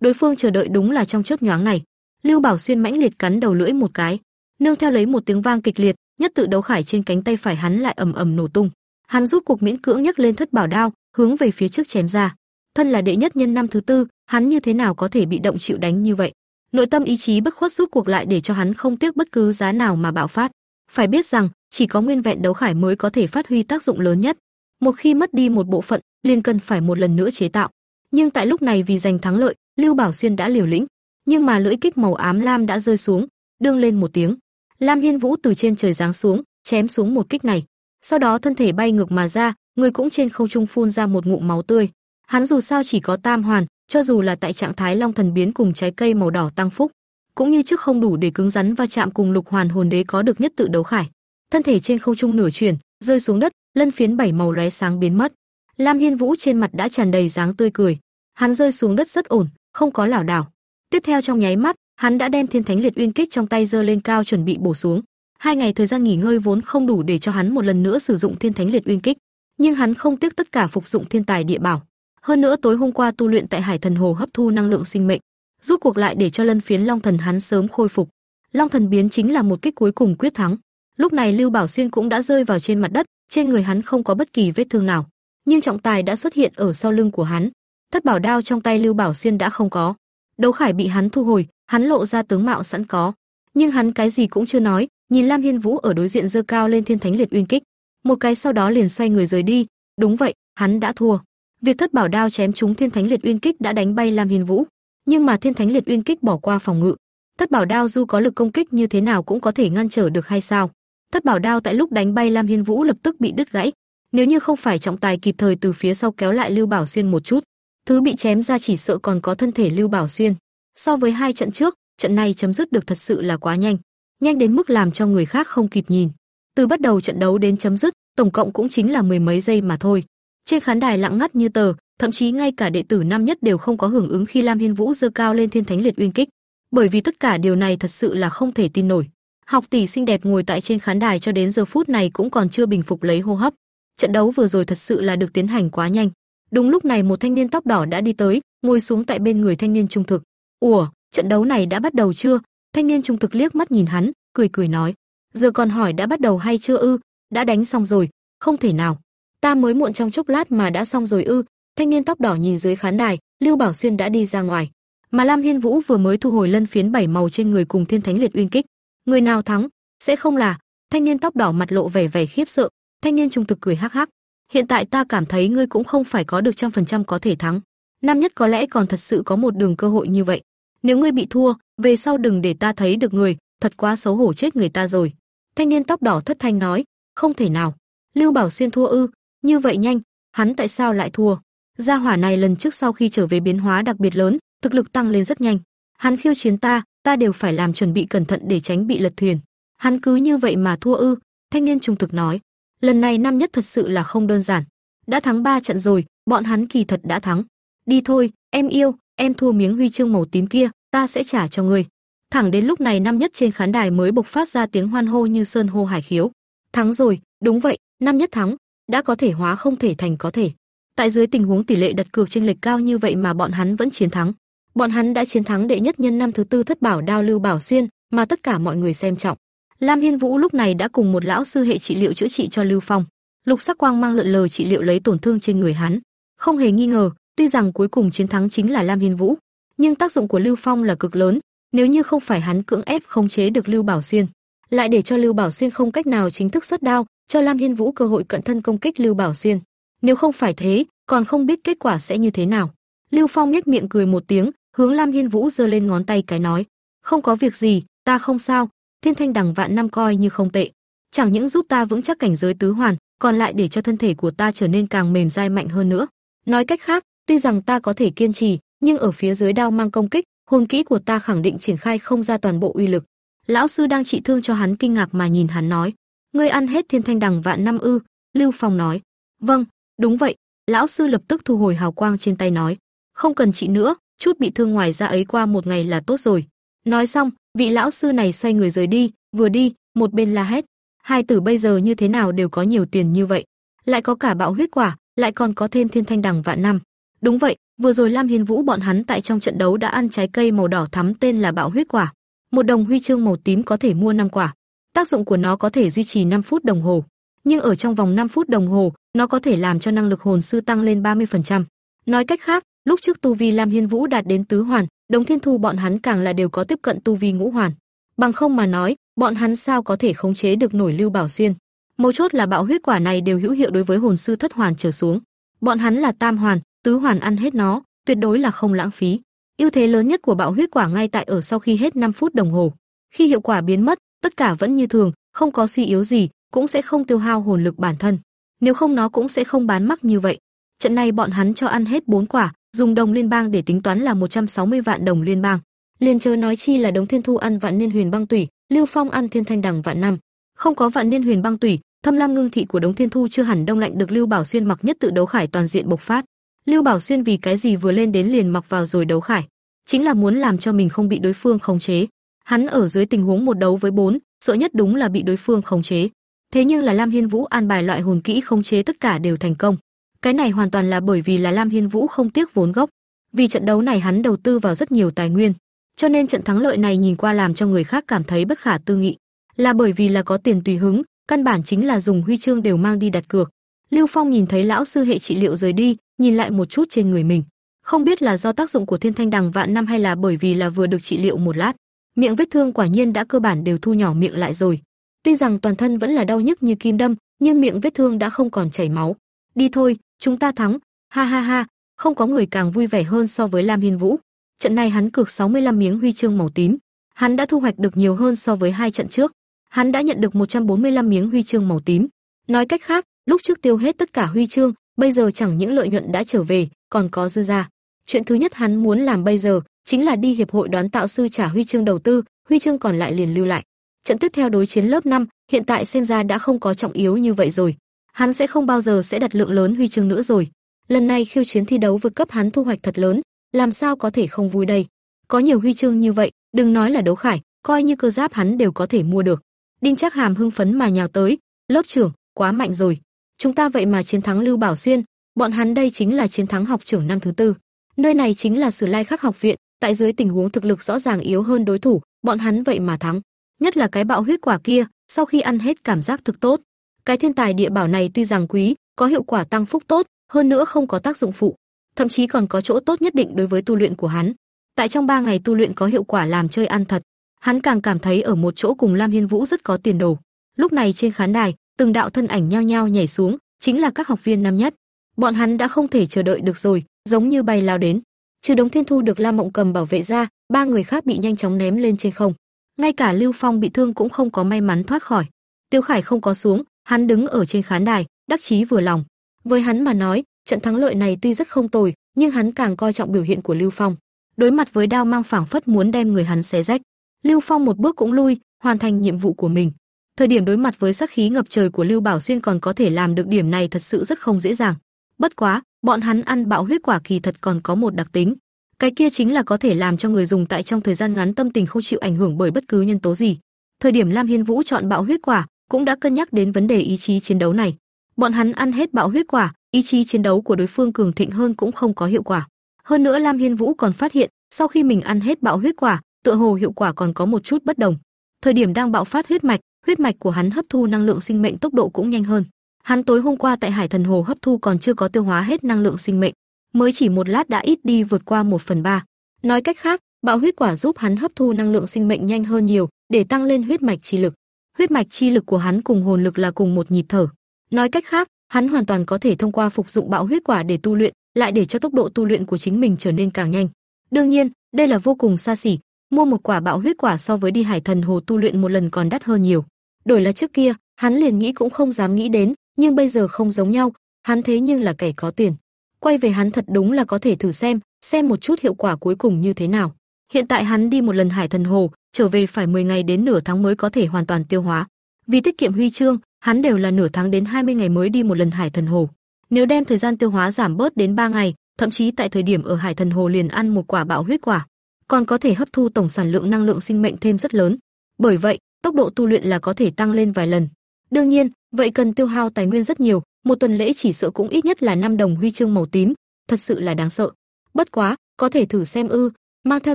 Đối phương chờ đợi đúng là trong chớp nhoáng này. Lưu Bảo Xuyên mãnh liệt cắn đầu lưỡi một cái, nương theo lấy một tiếng vang kịch liệt, nhất tự đấu khải trên cánh tay phải hắn lại ầm ầm nổ tung. Hắn rút cuộc miễn cưỡng nhấc lên thất bảo đao, hướng về phía trước chém ra. Thân là đệ nhất nhân năm thứ tư, hắn như thế nào có thể bị động chịu đánh như vậy? Nội tâm ý chí bất khuất rút cuộc lại để cho hắn không tiếc bất cứ giá nào mà bạo phát. Phải biết rằng, chỉ có nguyên vẹn đấu khải mới có thể phát huy tác dụng lớn nhất. Một khi mất đi một bộ phận, liền cần phải một lần nữa chế tạo. Nhưng tại lúc này vì giành thắng lợi, Lưu Bảo Xuyên đã liều lĩnh, nhưng mà lưỡi kích màu ám lam đã rơi xuống, đương lên một tiếng. Lam Hiên Vũ từ trên trời giáng xuống, chém xuống một kích này. Sau đó thân thể bay ngược mà ra, người cũng trên không trung phun ra một ngụm máu tươi. Hắn dù sao chỉ có tam hoàn, cho dù là tại trạng thái long thần biến cùng trái cây màu đỏ tăng phúc, cũng như trước không đủ để cứng rắn va chạm cùng lục hoàn hồn đế có được nhất tự đấu khải. Thân thể trên không trung nửa chuyển, rơi xuống đất, lân phiến bảy màu lóe sáng biến mất. Lam Hiên Vũ trên mặt đã tràn đầy dáng tươi cười. Hắn rơi xuống đất rất ổn, không có lảo đảo. Tiếp theo trong nháy mắt, hắn đã đem Thiên Thánh Liệt Uyên Kích trong tay giơ lên cao chuẩn bị bổ xuống. Hai ngày thời gian nghỉ ngơi vốn không đủ để cho hắn một lần nữa sử dụng Thiên Thánh Liệt Uyên Kích, nhưng hắn không tiếc tất cả phục dụng thiên tài địa bảo. Hơn nữa tối hôm qua tu luyện tại Hải Thần Hồ hấp thu năng lượng sinh mệnh, rút cuộc lại để cho lân phiến Long Thần hắn sớm khôi phục. Long Thần biến chính là một kích cuối cùng quyết thắng. Lúc này Lưu Bảo Xuyên cũng đã rơi vào trên mặt đất, trên người hắn không có bất kỳ vết thương nào, nhưng trọng tài đã xuất hiện ở sau lưng của hắn. Thất bảo đao trong tay Lưu Bảo Xuyên đã không có. Đấu Khải bị hắn thu hồi, hắn lộ ra tướng mạo sẵn có, nhưng hắn cái gì cũng chưa nói, nhìn Lam Hiên Vũ ở đối diện giơ cao lên Thiên Thánh Liệt Uyên Kích, một cái sau đó liền xoay người rời đi. Đúng vậy, hắn đã thua. Việc thất bảo đao chém trúng Thiên Thánh Liệt Uyên Kích đã đánh bay Lam Hiên Vũ, nhưng mà Thiên Thánh Liệt Uyên Kích bỏ qua phòng ngự. Thất bảo đao dù có lực công kích như thế nào cũng có thể ngăn trở được hay sao? Thất bảo đao tại lúc đánh bay Lam Hiên Vũ lập tức bị đứt gãy, Nếu như không phải trọng tài kịp thời từ phía sau kéo lại Lưu Bảo Xuyên một chút, thứ bị chém ra chỉ sợ còn có thân thể Lưu Bảo Xuyên. So với hai trận trước, trận này chấm dứt được thật sự là quá nhanh, nhanh đến mức làm cho người khác không kịp nhìn. Từ bắt đầu trận đấu đến chấm dứt, tổng cộng cũng chính là mười mấy giây mà thôi. Trên khán đài lặng ngắt như tờ, thậm chí ngay cả đệ tử năm nhất đều không có hưởng ứng khi Lam Hiên Vũ giơ cao lên Thiên Thánh Liệt Uyên kích, bởi vì tất cả điều này thật sự là không thể tin nổi. Học tỷ xinh đẹp ngồi tại trên khán đài cho đến giờ phút này cũng còn chưa bình phục lấy hô hấp. Trận đấu vừa rồi thật sự là được tiến hành quá nhanh. Đúng lúc này một thanh niên tóc đỏ đã đi tới, ngồi xuống tại bên người thanh niên trung thực. "Ủa, trận đấu này đã bắt đầu chưa?" Thanh niên trung thực liếc mắt nhìn hắn, cười cười nói, "Giờ còn hỏi đã bắt đầu hay chưa ư? Đã đánh xong rồi, không thể nào. Ta mới muộn trong chốc lát mà đã xong rồi ư?" Thanh niên tóc đỏ nhìn dưới khán đài, Lưu Bảo Xuyên đã đi ra ngoài, mà Lam Hiên Vũ vừa mới thu hồi lân phiến bảy màu trên người cùng Thiên Thánh Liệt Uyên kích. Người nào thắng? Sẽ không là? Thanh niên tóc đỏ mặt lộ vẻ vẻ khiếp sợ, thanh niên trung thực cười hắc hắc. Hiện tại ta cảm thấy ngươi cũng không phải có được trăm phần trăm có thể thắng. Năm nhất có lẽ còn thật sự có một đường cơ hội như vậy. Nếu ngươi bị thua, về sau đừng để ta thấy được người, thật quá xấu hổ chết người ta rồi. Thanh niên tóc đỏ thất thanh nói, không thể nào. Lưu Bảo Xuyên thua ư? Như vậy nhanh, hắn tại sao lại thua? Gia hỏa này lần trước sau khi trở về biến hóa đặc biệt lớn, thực lực tăng lên rất nhanh. Hắn khiêu chiến ta, ta đều phải làm chuẩn bị cẩn thận để tránh bị lật thuyền. Hắn cứ như vậy mà thua ư? Thanh niên trung thực nói. Lần này năm nhất thật sự là không đơn giản. Đã thắng ba trận rồi, bọn hắn kỳ thật đã thắng. Đi thôi, em yêu, em thua miếng huy chương màu tím kia, ta sẽ trả cho ngươi. Thẳng đến lúc này năm nhất trên khán đài mới bộc phát ra tiếng hoan hô như sơn hô hải khiếu. Thắng rồi, đúng vậy, năm nhất thắng, đã có thể hóa không thể thành có thể. Tại dưới tình huống tỷ lệ đặt cược chênh lệch cao như vậy mà bọn hắn vẫn chiến thắng. Bọn hắn đã chiến thắng đệ nhất nhân năm thứ tư thất bảo đao Lưu Bảo Xuyên, mà tất cả mọi người xem trọng. Lam Hiên Vũ lúc này đã cùng một lão sư hệ trị liệu chữa trị cho Lưu Phong. Lục sắc quang mang lượn lờ trị liệu lấy tổn thương trên người hắn. Không hề nghi ngờ, tuy rằng cuối cùng chiến thắng chính là Lam Hiên Vũ, nhưng tác dụng của Lưu Phong là cực lớn, nếu như không phải hắn cưỡng ép khống chế được Lưu Bảo Xuyên, lại để cho Lưu Bảo Xuyên không cách nào chính thức xuất đao, cho Lam Hiên Vũ cơ hội cận thân công kích Lưu Bảo Xuyên. Nếu không phải thế, còn không biết kết quả sẽ như thế nào. Lưu Phong nhếch miệng cười một tiếng, hướng Lam Hiên Vũ giơ lên ngón tay cái nói: "Không có việc gì, ta không sao, Thiên Thanh đẳng vạn năm coi như không tệ, chẳng những giúp ta vững chắc cảnh giới tứ hoàn, còn lại để cho thân thể của ta trở nên càng mềm dai mạnh hơn nữa. Nói cách khác, tuy rằng ta có thể kiên trì, nhưng ở phía dưới đao mang công kích, hồn kỹ của ta khẳng định triển khai không ra toàn bộ uy lực." Lão sư đang trị thương cho hắn kinh ngạc mà nhìn hắn nói: "Ngươi ăn hết Thiên Thanh Đằng vạn năm ư?" Lưu Phong nói: "Vâng, đúng vậy." Lão sư lập tức thu hồi hào quang trên tay nói: "Không cần trị nữa, chút bị thương ngoài ra ấy qua một ngày là tốt rồi." Nói xong, vị lão sư này xoay người rời đi, vừa đi, một bên la hét: "Hai tử bây giờ như thế nào đều có nhiều tiền như vậy, lại có cả bạo huyết quả, lại còn có thêm thiên thanh đằng vạn năm." Đúng vậy, vừa rồi Lam Hiên Vũ bọn hắn tại trong trận đấu đã ăn trái cây màu đỏ thắm tên là bạo huyết quả. Một đồng huy chương màu tím có thể mua 5 quả. Tác dụng của nó có thể duy trì 5 phút đồng hồ, nhưng ở trong vòng 5 phút đồng hồ, nó có thể làm cho năng lực hồn sư tăng lên 30%. Nói cách khác, lúc trước tu vi Lam Hiên Vũ đạt đến tứ hoàn, Đồng Thiên Thu bọn hắn càng là đều có tiếp cận tu vi ngũ hoàn. Bằng không mà nói, bọn hắn sao có thể khống chế được nổi Lưu Bảo Xuyên? Mấu chốt là bạo huyết quả này đều hữu hiệu đối với hồn sư thất hoàn trở xuống. Bọn hắn là tam hoàn, tứ hoàn ăn hết nó, tuyệt đối là không lãng phí. Ưu thế lớn nhất của bạo huyết quả ngay tại ở sau khi hết 5 phút đồng hồ. Khi hiệu quả biến mất, tất cả vẫn như thường, không có suy yếu gì, cũng sẽ không tiêu hao hồn lực bản thân. Nếu không nó cũng sẽ không bán mắc như vậy. Trận này bọn hắn cho ăn hết 4 quả, dùng đồng liên bang để tính toán là 160 vạn đồng liên bang. Liên chớ nói chi là Đống Thiên Thu ăn vạn niên huyền băng tủy, Lưu Phong ăn thiên thanh đằng vạn năm. Không có vạn niên huyền băng tủy, Thâm Lam ngưng thị của Đống Thiên Thu chưa hẳn đông lạnh được Lưu Bảo Xuyên mặc nhất tự đấu khải toàn diện bộc phát. Lưu Bảo Xuyên vì cái gì vừa lên đến liền mặc vào rồi đấu khải, chính là muốn làm cho mình không bị đối phương khống chế. Hắn ở dưới tình huống một đấu với bốn, sợ nhất đúng là bị đối phương khống chế. Thế nhưng là Lam Hiên Vũ an bài loại hồn kỹ khống chế tất cả đều thành công. Cái này hoàn toàn là bởi vì là Lam Hiên Vũ không tiếc vốn gốc. Vì trận đấu này hắn đầu tư vào rất nhiều tài nguyên, cho nên trận thắng lợi này nhìn qua làm cho người khác cảm thấy bất khả tư nghị. Là bởi vì là có tiền tùy hứng, căn bản chính là dùng huy chương đều mang đi đặt cược. Lưu Phong nhìn thấy lão sư hệ trị liệu rời đi, nhìn lại một chút trên người mình. Không biết là do tác dụng của Thiên Thanh Đằng vạn năm hay là bởi vì là vừa được trị liệu một lát, miệng vết thương quả nhiên đã cơ bản đều thu nhỏ miệng lại rồi. Tuy rằng toàn thân vẫn là đau nhức như kim đâm, nhưng miệng vết thương đã không còn chảy máu. Đi thôi, chúng ta thắng, ha ha ha, không có người càng vui vẻ hơn so với Lam Hiên Vũ. Trận này hắn cược 65 miếng huy chương màu tím, hắn đã thu hoạch được nhiều hơn so với hai trận trước. Hắn đã nhận được 145 miếng huy chương màu tím. Nói cách khác, lúc trước tiêu hết tất cả huy chương, bây giờ chẳng những lợi nhuận đã trở về, còn có dư ra. Chuyện thứ nhất hắn muốn làm bây giờ chính là đi hiệp hội đoán tạo sư trả huy chương đầu tư, huy chương còn lại liền lưu lại. Trận tiếp theo đối chiến lớp 5, hiện tại xem ra đã không có trọng yếu như vậy rồi. Hắn sẽ không bao giờ sẽ đặt lượng lớn huy chương nữa rồi. Lần này khiêu chiến thi đấu vượt cấp hắn thu hoạch thật lớn, làm sao có thể không vui đây. Có nhiều huy chương như vậy, đừng nói là đấu khải, coi như cơ giáp hắn đều có thể mua được. Đinh Trác Hàm hưng phấn mà nhào tới, "Lớp trưởng, quá mạnh rồi. Chúng ta vậy mà chiến thắng Lưu Bảo Xuyên, bọn hắn đây chính là chiến thắng học trưởng năm thứ tư. Nơi này chính là Sử Lai Khắc học viện, tại dưới tình huống thực lực rõ ràng yếu hơn đối thủ, bọn hắn vậy mà thắng. Nhất là cái bạo huyết quả kia, sau khi ăn hết cảm giác thực tốt. Cái thiên tài địa bảo này tuy rằng quý, có hiệu quả tăng phúc tốt, hơn nữa không có tác dụng phụ, thậm chí còn có chỗ tốt nhất định đối với tu luyện của hắn. Tại trong 3 ngày tu luyện có hiệu quả làm chơi ăn thật, hắn càng cảm thấy ở một chỗ cùng Lam Hiên Vũ rất có tiền đồ. Lúc này trên khán đài, từng đạo thân ảnh nhao nhao nhảy xuống, chính là các học viên năm nhất. Bọn hắn đã không thể chờ đợi được rồi, giống như bay lao đến. Trừ Đống Thiên Thu được Lam Mộng Cầm bảo vệ ra, ba người khác bị nhanh chóng ném lên trên không. Ngay cả Lưu Phong bị thương cũng không có may mắn thoát khỏi. Tiêu Khải không có xuống, hắn đứng ở trên khán đài, đắc chí vừa lòng. Với hắn mà nói, trận thắng lợi này tuy rất không tồi, nhưng hắn càng coi trọng biểu hiện của Lưu Phong. Đối mặt với đao mang phảng phất muốn đem người hắn xé rách, Lưu Phong một bước cũng lui, hoàn thành nhiệm vụ của mình. Thời điểm đối mặt với sát khí ngập trời của Lưu Bảo Xuyên còn có thể làm được điểm này thật sự rất không dễ dàng. Bất quá, bọn hắn ăn bạo huyết quả kỳ thật còn có một đặc tính, cái kia chính là có thể làm cho người dùng tại trong thời gian ngắn tâm tình không chịu ảnh hưởng bởi bất cứ nhân tố gì. Thời điểm Lam Hiên Vũ chọn bạo huyết quả, cũng đã cân nhắc đến vấn đề ý chí chiến đấu này. Bọn hắn ăn hết bạo huyết quả, ý chí chiến đấu của đối phương cường thịnh hơn cũng không có hiệu quả. Hơn nữa Lam Hiên Vũ còn phát hiện, sau khi mình ăn hết bạo huyết quả, tựa hồ hiệu quả còn có một chút bất đồng. Thời điểm đang bạo phát huyết mạch, huyết mạch của hắn hấp thu năng lượng sinh mệnh tốc độ cũng nhanh hơn. Hắn tối hôm qua tại Hải Thần Hồ hấp thu còn chưa có tiêu hóa hết năng lượng sinh mệnh, mới chỉ một lát đã ít đi vượt qua một phần ba. Nói cách khác, bạo huyết quả giúp hắn hấp thu năng lượng sinh mệnh nhanh hơn nhiều, để tăng lên huyết mạch chi lực. Huyết mạch chi lực của hắn cùng hồn lực là cùng một nhịp thở. Nói cách khác, hắn hoàn toàn có thể thông qua phục dụng bạo huyết quả để tu luyện, lại để cho tốc độ tu luyện của chính mình trở nên càng nhanh. Đương nhiên, đây là vô cùng xa xỉ, mua một quả bạo huyết quả so với đi Hải Thần Hồ tu luyện một lần còn đắt hơn nhiều. Đổi là trước kia, hắn liền nghĩ cũng không dám nghĩ đến, nhưng bây giờ không giống nhau, hắn thế nhưng là kẻ có tiền. Quay về hắn thật đúng là có thể thử xem, xem một chút hiệu quả cuối cùng như thế nào. Hiện tại hắn đi một lần Hải Thần Hồ, trở về phải 10 ngày đến nửa tháng mới có thể hoàn toàn tiêu hóa. Vì tiết kiệm huy chương, hắn đều là nửa tháng đến 20 ngày mới đi một lần Hải Thần Hồ. Nếu đem thời gian tiêu hóa giảm bớt đến 3 ngày, thậm chí tại thời điểm ở Hải Thần Hồ liền ăn một quả bạo huyết quả, còn có thể hấp thu tổng sản lượng năng lượng sinh mệnh thêm rất lớn. Bởi vậy, tốc độ tu luyện là có thể tăng lên vài lần. Đương nhiên, vậy cần tiêu hao tài nguyên rất nhiều, một tuần lễ chỉ sợ cũng ít nhất là 5 đồng huy chương màu tím, thật sự là đáng sợ. Bất quá, có thể thử xem ư, mang theo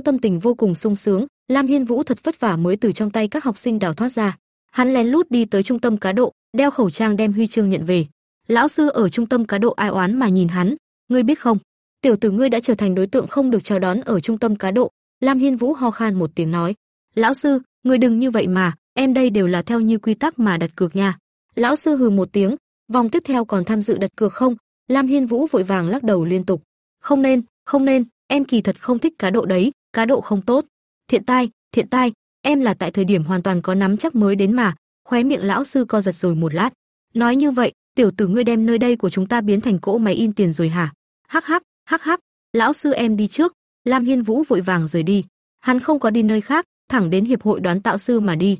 tâm tình vô cùng sung sướng, Lam Hiên Vũ thật vất vả mới từ trong tay các học sinh đào thoát ra. Hắn lén lút đi tới trung tâm cá độ, đeo khẩu trang đem huy chương nhận về. Lão sư ở trung tâm cá độ ai oán mà nhìn hắn, ngươi biết không, tiểu tử ngươi đã trở thành đối tượng không được chào đón ở trung tâm cá độ. Lam Hiên Vũ ho khan một tiếng nói, lão sư, ngươi đừng như vậy mà, em đây đều là theo như quy tắc mà đặt cược nha. Lão sư hừ một tiếng, vòng tiếp theo còn tham dự đặt cược không? Lam Hiên Vũ vội vàng lắc đầu liên tục. Không nên, không nên, em kỳ thật không thích cá độ đấy, cá độ không tốt. Thiện tai, thiện tai, em là tại thời điểm hoàn toàn có nắm chắc mới đến mà. Khóe miệng lão sư co giật rồi một lát. Nói như vậy, tiểu tử ngươi đem nơi đây của chúng ta biến thành cỗ máy in tiền rồi hả? Hắc hắc, hắc hắc, lão sư em đi trước. Lam Hiên Vũ vội vàng rời đi. Hắn không có đi nơi khác, thẳng đến hiệp hội đoán tạo sư mà đi.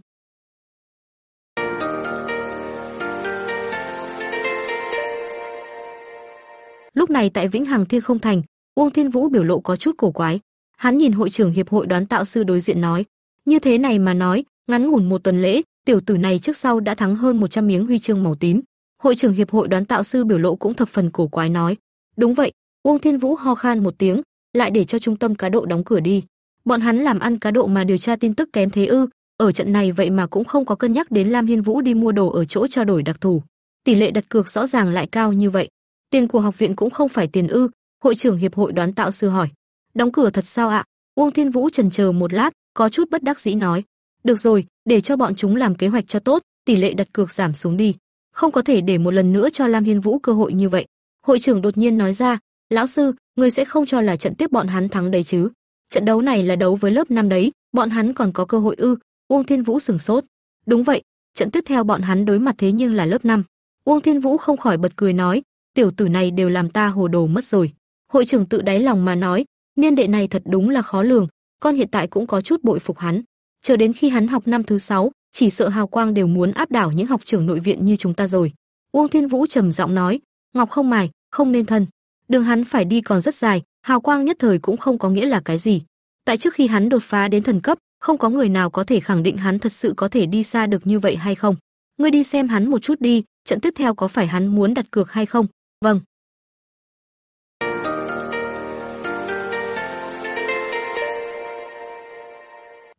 Lúc này tại Vĩnh Hằng Thiên Không Thành, Uông Thiên Vũ biểu lộ có chút cổ quái. Hắn nhìn hội trưởng hiệp hội đoán tạo sư đối diện nói, như thế này mà nói, ngắn ngủn một tuần lễ, tiểu tử này trước sau đã thắng hơn 100 miếng huy chương màu tím. Hội trưởng hiệp hội đoán tạo sư biểu lộ cũng thập phần cổ quái nói, đúng vậy. Uông Thiên Vũ ho khan một tiếng, lại để cho trung tâm cá độ đóng cửa đi. Bọn hắn làm ăn cá độ mà điều tra tin tức kém thế ư? Ở trận này vậy mà cũng không có cân nhắc đến Lam Hiên Vũ đi mua đồ ở chỗ trao đổi đặc thù. Tỷ lệ đặt cược rõ ràng lại cao như vậy. Tiền của học viện cũng không phải tiền ư? Hội trưởng hiệp hội đoán tạo sư hỏi. Đóng cửa thật sao ạ? Uông Thiên Vũ chần chờ một lát, có chút bất đắc dĩ nói. Được rồi, để cho bọn chúng làm kế hoạch cho tốt, tỷ lệ đặt cược giảm xuống đi. Không có thể để một lần nữa cho Lam Hiên Vũ cơ hội như vậy. Hội trưởng đột nhiên nói ra, lão sư, người sẽ không cho là trận tiếp bọn hắn thắng đấy chứ? Trận đấu này là đấu với lớp năm đấy, bọn hắn còn có cơ hội ư? Uông Thiên Vũ sừng sốt. Đúng vậy, trận tiếp theo bọn hắn đối mặt thế nhưng là lớp 5. Uông Thiên Vũ không khỏi bật cười nói, tiểu tử này đều làm ta hồ đồ mất rồi. Hội trưởng tự đáy lòng mà nói, niên đệ này thật đúng là khó lường, con hiện tại cũng có chút bội phục hắn. Chờ đến khi hắn học năm thứ sáu, chỉ sợ hào quang đều muốn áp đảo những học trưởng nội viện như chúng ta rồi. Uông Thiên Vũ trầm giọng nói, ngọc không mài, không nên thân. Đường hắn phải đi còn rất dài, hào quang nhất thời cũng không có nghĩa là cái gì. Tại trước khi hắn đột phá đến thần cấp, không có người nào có thể khẳng định hắn thật sự có thể đi xa được như vậy hay không. Ngươi đi xem hắn một chút đi, trận tiếp theo có phải hắn muốn đặt cược hay không? Vâng.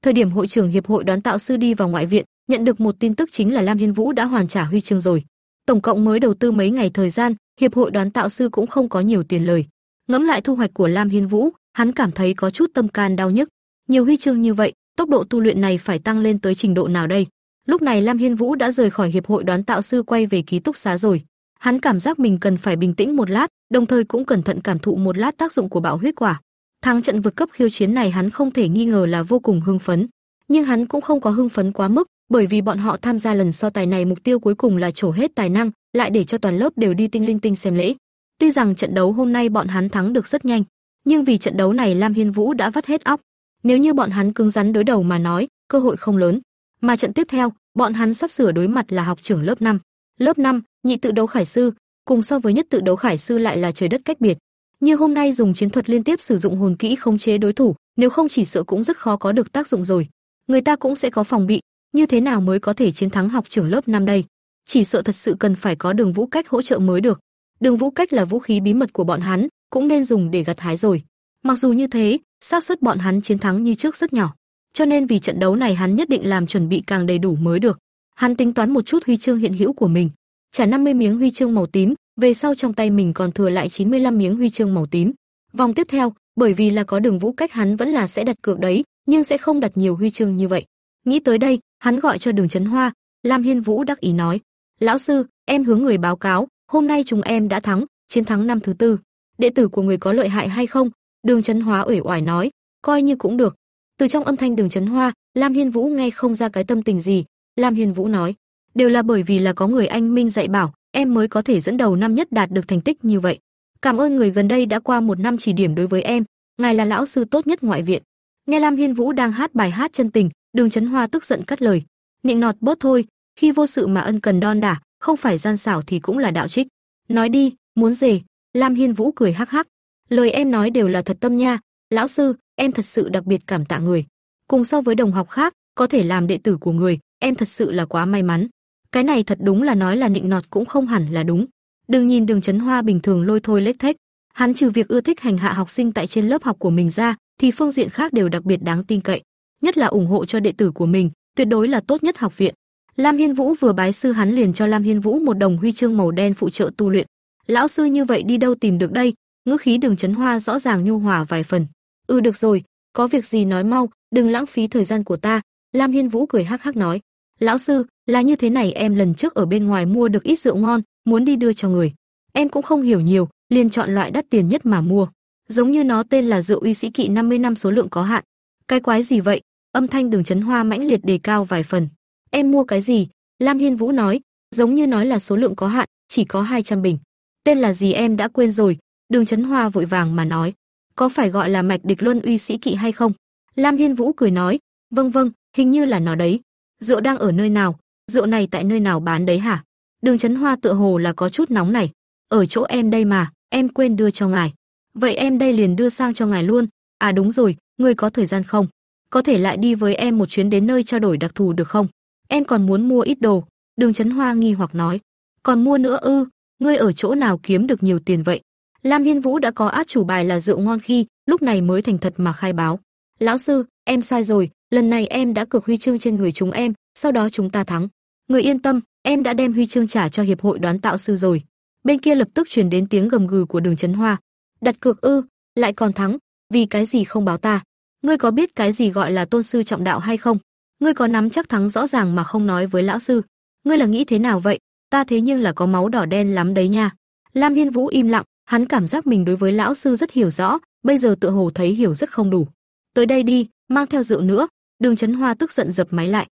Thời điểm hội trưởng hiệp hội đón tạo sư đi vào ngoại viện, nhận được một tin tức chính là Lam Hiên Vũ đã hoàn trả huy chương rồi. Tổng cộng mới đầu tư mấy ngày thời gian, hiệp hội đón tạo sư cũng không có nhiều tiền lời. Ngẫm lại thu hoạch của Lam Hiên Vũ, hắn cảm thấy có chút tâm can đau nhức. Nhiều huy chương như vậy, tốc độ tu luyện này phải tăng lên tới trình độ nào đây? Lúc này Lam Hiên Vũ đã rời khỏi hiệp hội đoán tạo sư quay về ký túc xá rồi. Hắn cảm giác mình cần phải bình tĩnh một lát, đồng thời cũng cẩn thận cảm thụ một lát tác dụng của bạo huyết quả. Thắng trận vượt cấp khiêu chiến này hắn không thể nghi ngờ là vô cùng hưng phấn, nhưng hắn cũng không có hưng phấn quá mức, bởi vì bọn họ tham gia lần so tài này mục tiêu cuối cùng là trổ hết tài năng, lại để cho toàn lớp đều đi tinh linh tinh xem lễ. Tuy rằng trận đấu hôm nay bọn hắn thắng được rất nhanh, nhưng vì trận đấu này Lam Hiên Vũ đã vắt hết óc. Nếu như bọn hắn cứng rắn đối đầu mà nói, cơ hội không lớn. Mà trận tiếp theo, bọn hắn sắp sửa đối mặt là học trưởng lớp 5. Lớp 5, nhị tự đấu khải sư, cùng so với nhất tự đấu khải sư lại là trời đất cách biệt. Như hôm nay dùng chiến thuật liên tiếp sử dụng hồn kỹ khống chế đối thủ, nếu không chỉ sợ cũng rất khó có được tác dụng rồi. Người ta cũng sẽ có phòng bị, như thế nào mới có thể chiến thắng học trưởng lớp năm đây? Chỉ sợ thật sự cần phải có đường vũ cách hỗ trợ mới được. Đường vũ cách là vũ khí bí mật của bọn hắn, cũng nên dùng để gặt hái rồi. Mặc dù như thế, xác suất bọn hắn chiến thắng như trước rất nhỏ, cho nên vì trận đấu này hắn nhất định làm chuẩn bị càng đầy đủ mới được. Hắn tính toán một chút huy chương hiện hữu của mình, trả 50 miếng huy chương màu tím, về sau trong tay mình còn thừa lại 95 miếng huy chương màu tím. Vòng tiếp theo, bởi vì là có đường vũ cách hắn vẫn là sẽ đặt cược đấy, nhưng sẽ không đặt nhiều huy chương như vậy. Nghĩ tới đây, hắn gọi cho Đường Chấn Hoa, Lam Hiên Vũ đắc ý nói: "Lão sư, em hướng người báo cáo, hôm nay chúng em đã thắng, chiến thắng năm thứ tư. Đệ tử của người có lợi hại hay không?" Đường Chấn Hoa uể oải nói: "Coi như cũng được." Từ trong âm thanh Đường Chấn Hoa, Lam Hiên Vũ nghe không ra cái tâm tình gì, Lam Hiên Vũ nói: "Đều là bởi vì là có người anh minh dạy bảo, em mới có thể dẫn đầu năm nhất đạt được thành tích như vậy. Cảm ơn người gần đây đã qua một năm chỉ điểm đối với em, ngài là lão sư tốt nhất ngoại viện." Nghe Lam Hiên Vũ đang hát bài hát chân tình, Đường Chấn Hoa tức giận cắt lời, nịnh nọt bớt thôi, khi vô sự mà ân cần đon đả, không phải gian xảo thì cũng là đạo trích. Nói đi, muốn gì? Lam Hiên Vũ cười hắc hắc, lời em nói đều là thật tâm nha, lão sư, em thật sự đặc biệt cảm tạ người. Cùng so với đồng học khác, có thể làm đệ tử của người, em thật sự là quá may mắn. Cái này thật đúng là nói là nịnh nọt cũng không hẳn là đúng. Đừng nhìn Đường Chấn Hoa bình thường lôi thôi lếch thếch, hắn trừ việc ưa thích hành hạ học sinh tại trên lớp học của mình ra, thì phương diện khác đều đặc biệt đáng tin cậy, nhất là ủng hộ cho đệ tử của mình, tuyệt đối là tốt nhất học viện. Lam Hiên Vũ vừa bái sư hắn liền cho Lam Hiên Vũ một đồng huy chương màu đen phụ trợ tu luyện. Lão sư như vậy đi đâu tìm được đây? Ngữ khí Đường Chấn Hoa rõ ràng nhu hòa vài phần. Ừ được rồi, có việc gì nói mau, đừng lãng phí thời gian của ta. Lam Hiên Vũ cười hắc hắc nói. Lão sư, là như thế này em lần trước ở bên ngoài mua được ít rượu ngon, muốn đi đưa cho người. Em cũng không hiểu nhiều, liền chọn loại đắt tiền nhất mà mua giống như nó tên là rượu uy sĩ kỵ 50 năm số lượng có hạn. Cái quái gì vậy? Âm thanh Đường Chấn Hoa mãnh liệt đề cao vài phần. Em mua cái gì? Lam Hiên Vũ nói, giống như nói là số lượng có hạn, chỉ có 200 bình. Tên là gì em đã quên rồi. Đường Chấn Hoa vội vàng mà nói, có phải gọi là mạch địch luân uy sĩ kỵ hay không? Lam Hiên Vũ cười nói, vâng vâng, hình như là nó đấy. Rượu đang ở nơi nào? Rượu này tại nơi nào bán đấy hả? Đường Chấn Hoa tựa hồ là có chút nóng này. Ở chỗ em đây mà, em quên đưa cho ngài. Vậy em đây liền đưa sang cho ngài luôn. À đúng rồi, ngươi có thời gian không? Có thể lại đi với em một chuyến đến nơi trao đổi đặc thù được không? Em còn muốn mua ít đồ." Đường Chấn Hoa nghi hoặc nói. "Còn mua nữa ư? Ngươi ở chỗ nào kiếm được nhiều tiền vậy?" Lam Hiên Vũ đã có át chủ bài là rượu ngon khi, lúc này mới thành thật mà khai báo. "Lão sư, em sai rồi, lần này em đã cược huy chương trên người chúng em, sau đó chúng ta thắng. Người yên tâm, em đã đem huy chương trả cho hiệp hội đoán tạo sư rồi." Bên kia lập tức truyền đến tiếng gầm gừ của Đường Chấn Hoa, Đặt cược ư, lại còn thắng, vì cái gì không báo ta? Ngươi có biết cái gì gọi là tôn sư trọng đạo hay không? Ngươi có nắm chắc thắng rõ ràng mà không nói với lão sư? Ngươi là nghĩ thế nào vậy? Ta thế nhưng là có máu đỏ đen lắm đấy nha. Lam Hiên Vũ im lặng, hắn cảm giác mình đối với lão sư rất hiểu rõ, bây giờ tựa hồ thấy hiểu rất không đủ. Tới đây đi, mang theo rượu nữa. Đường Chấn Hoa tức giận dập máy lại.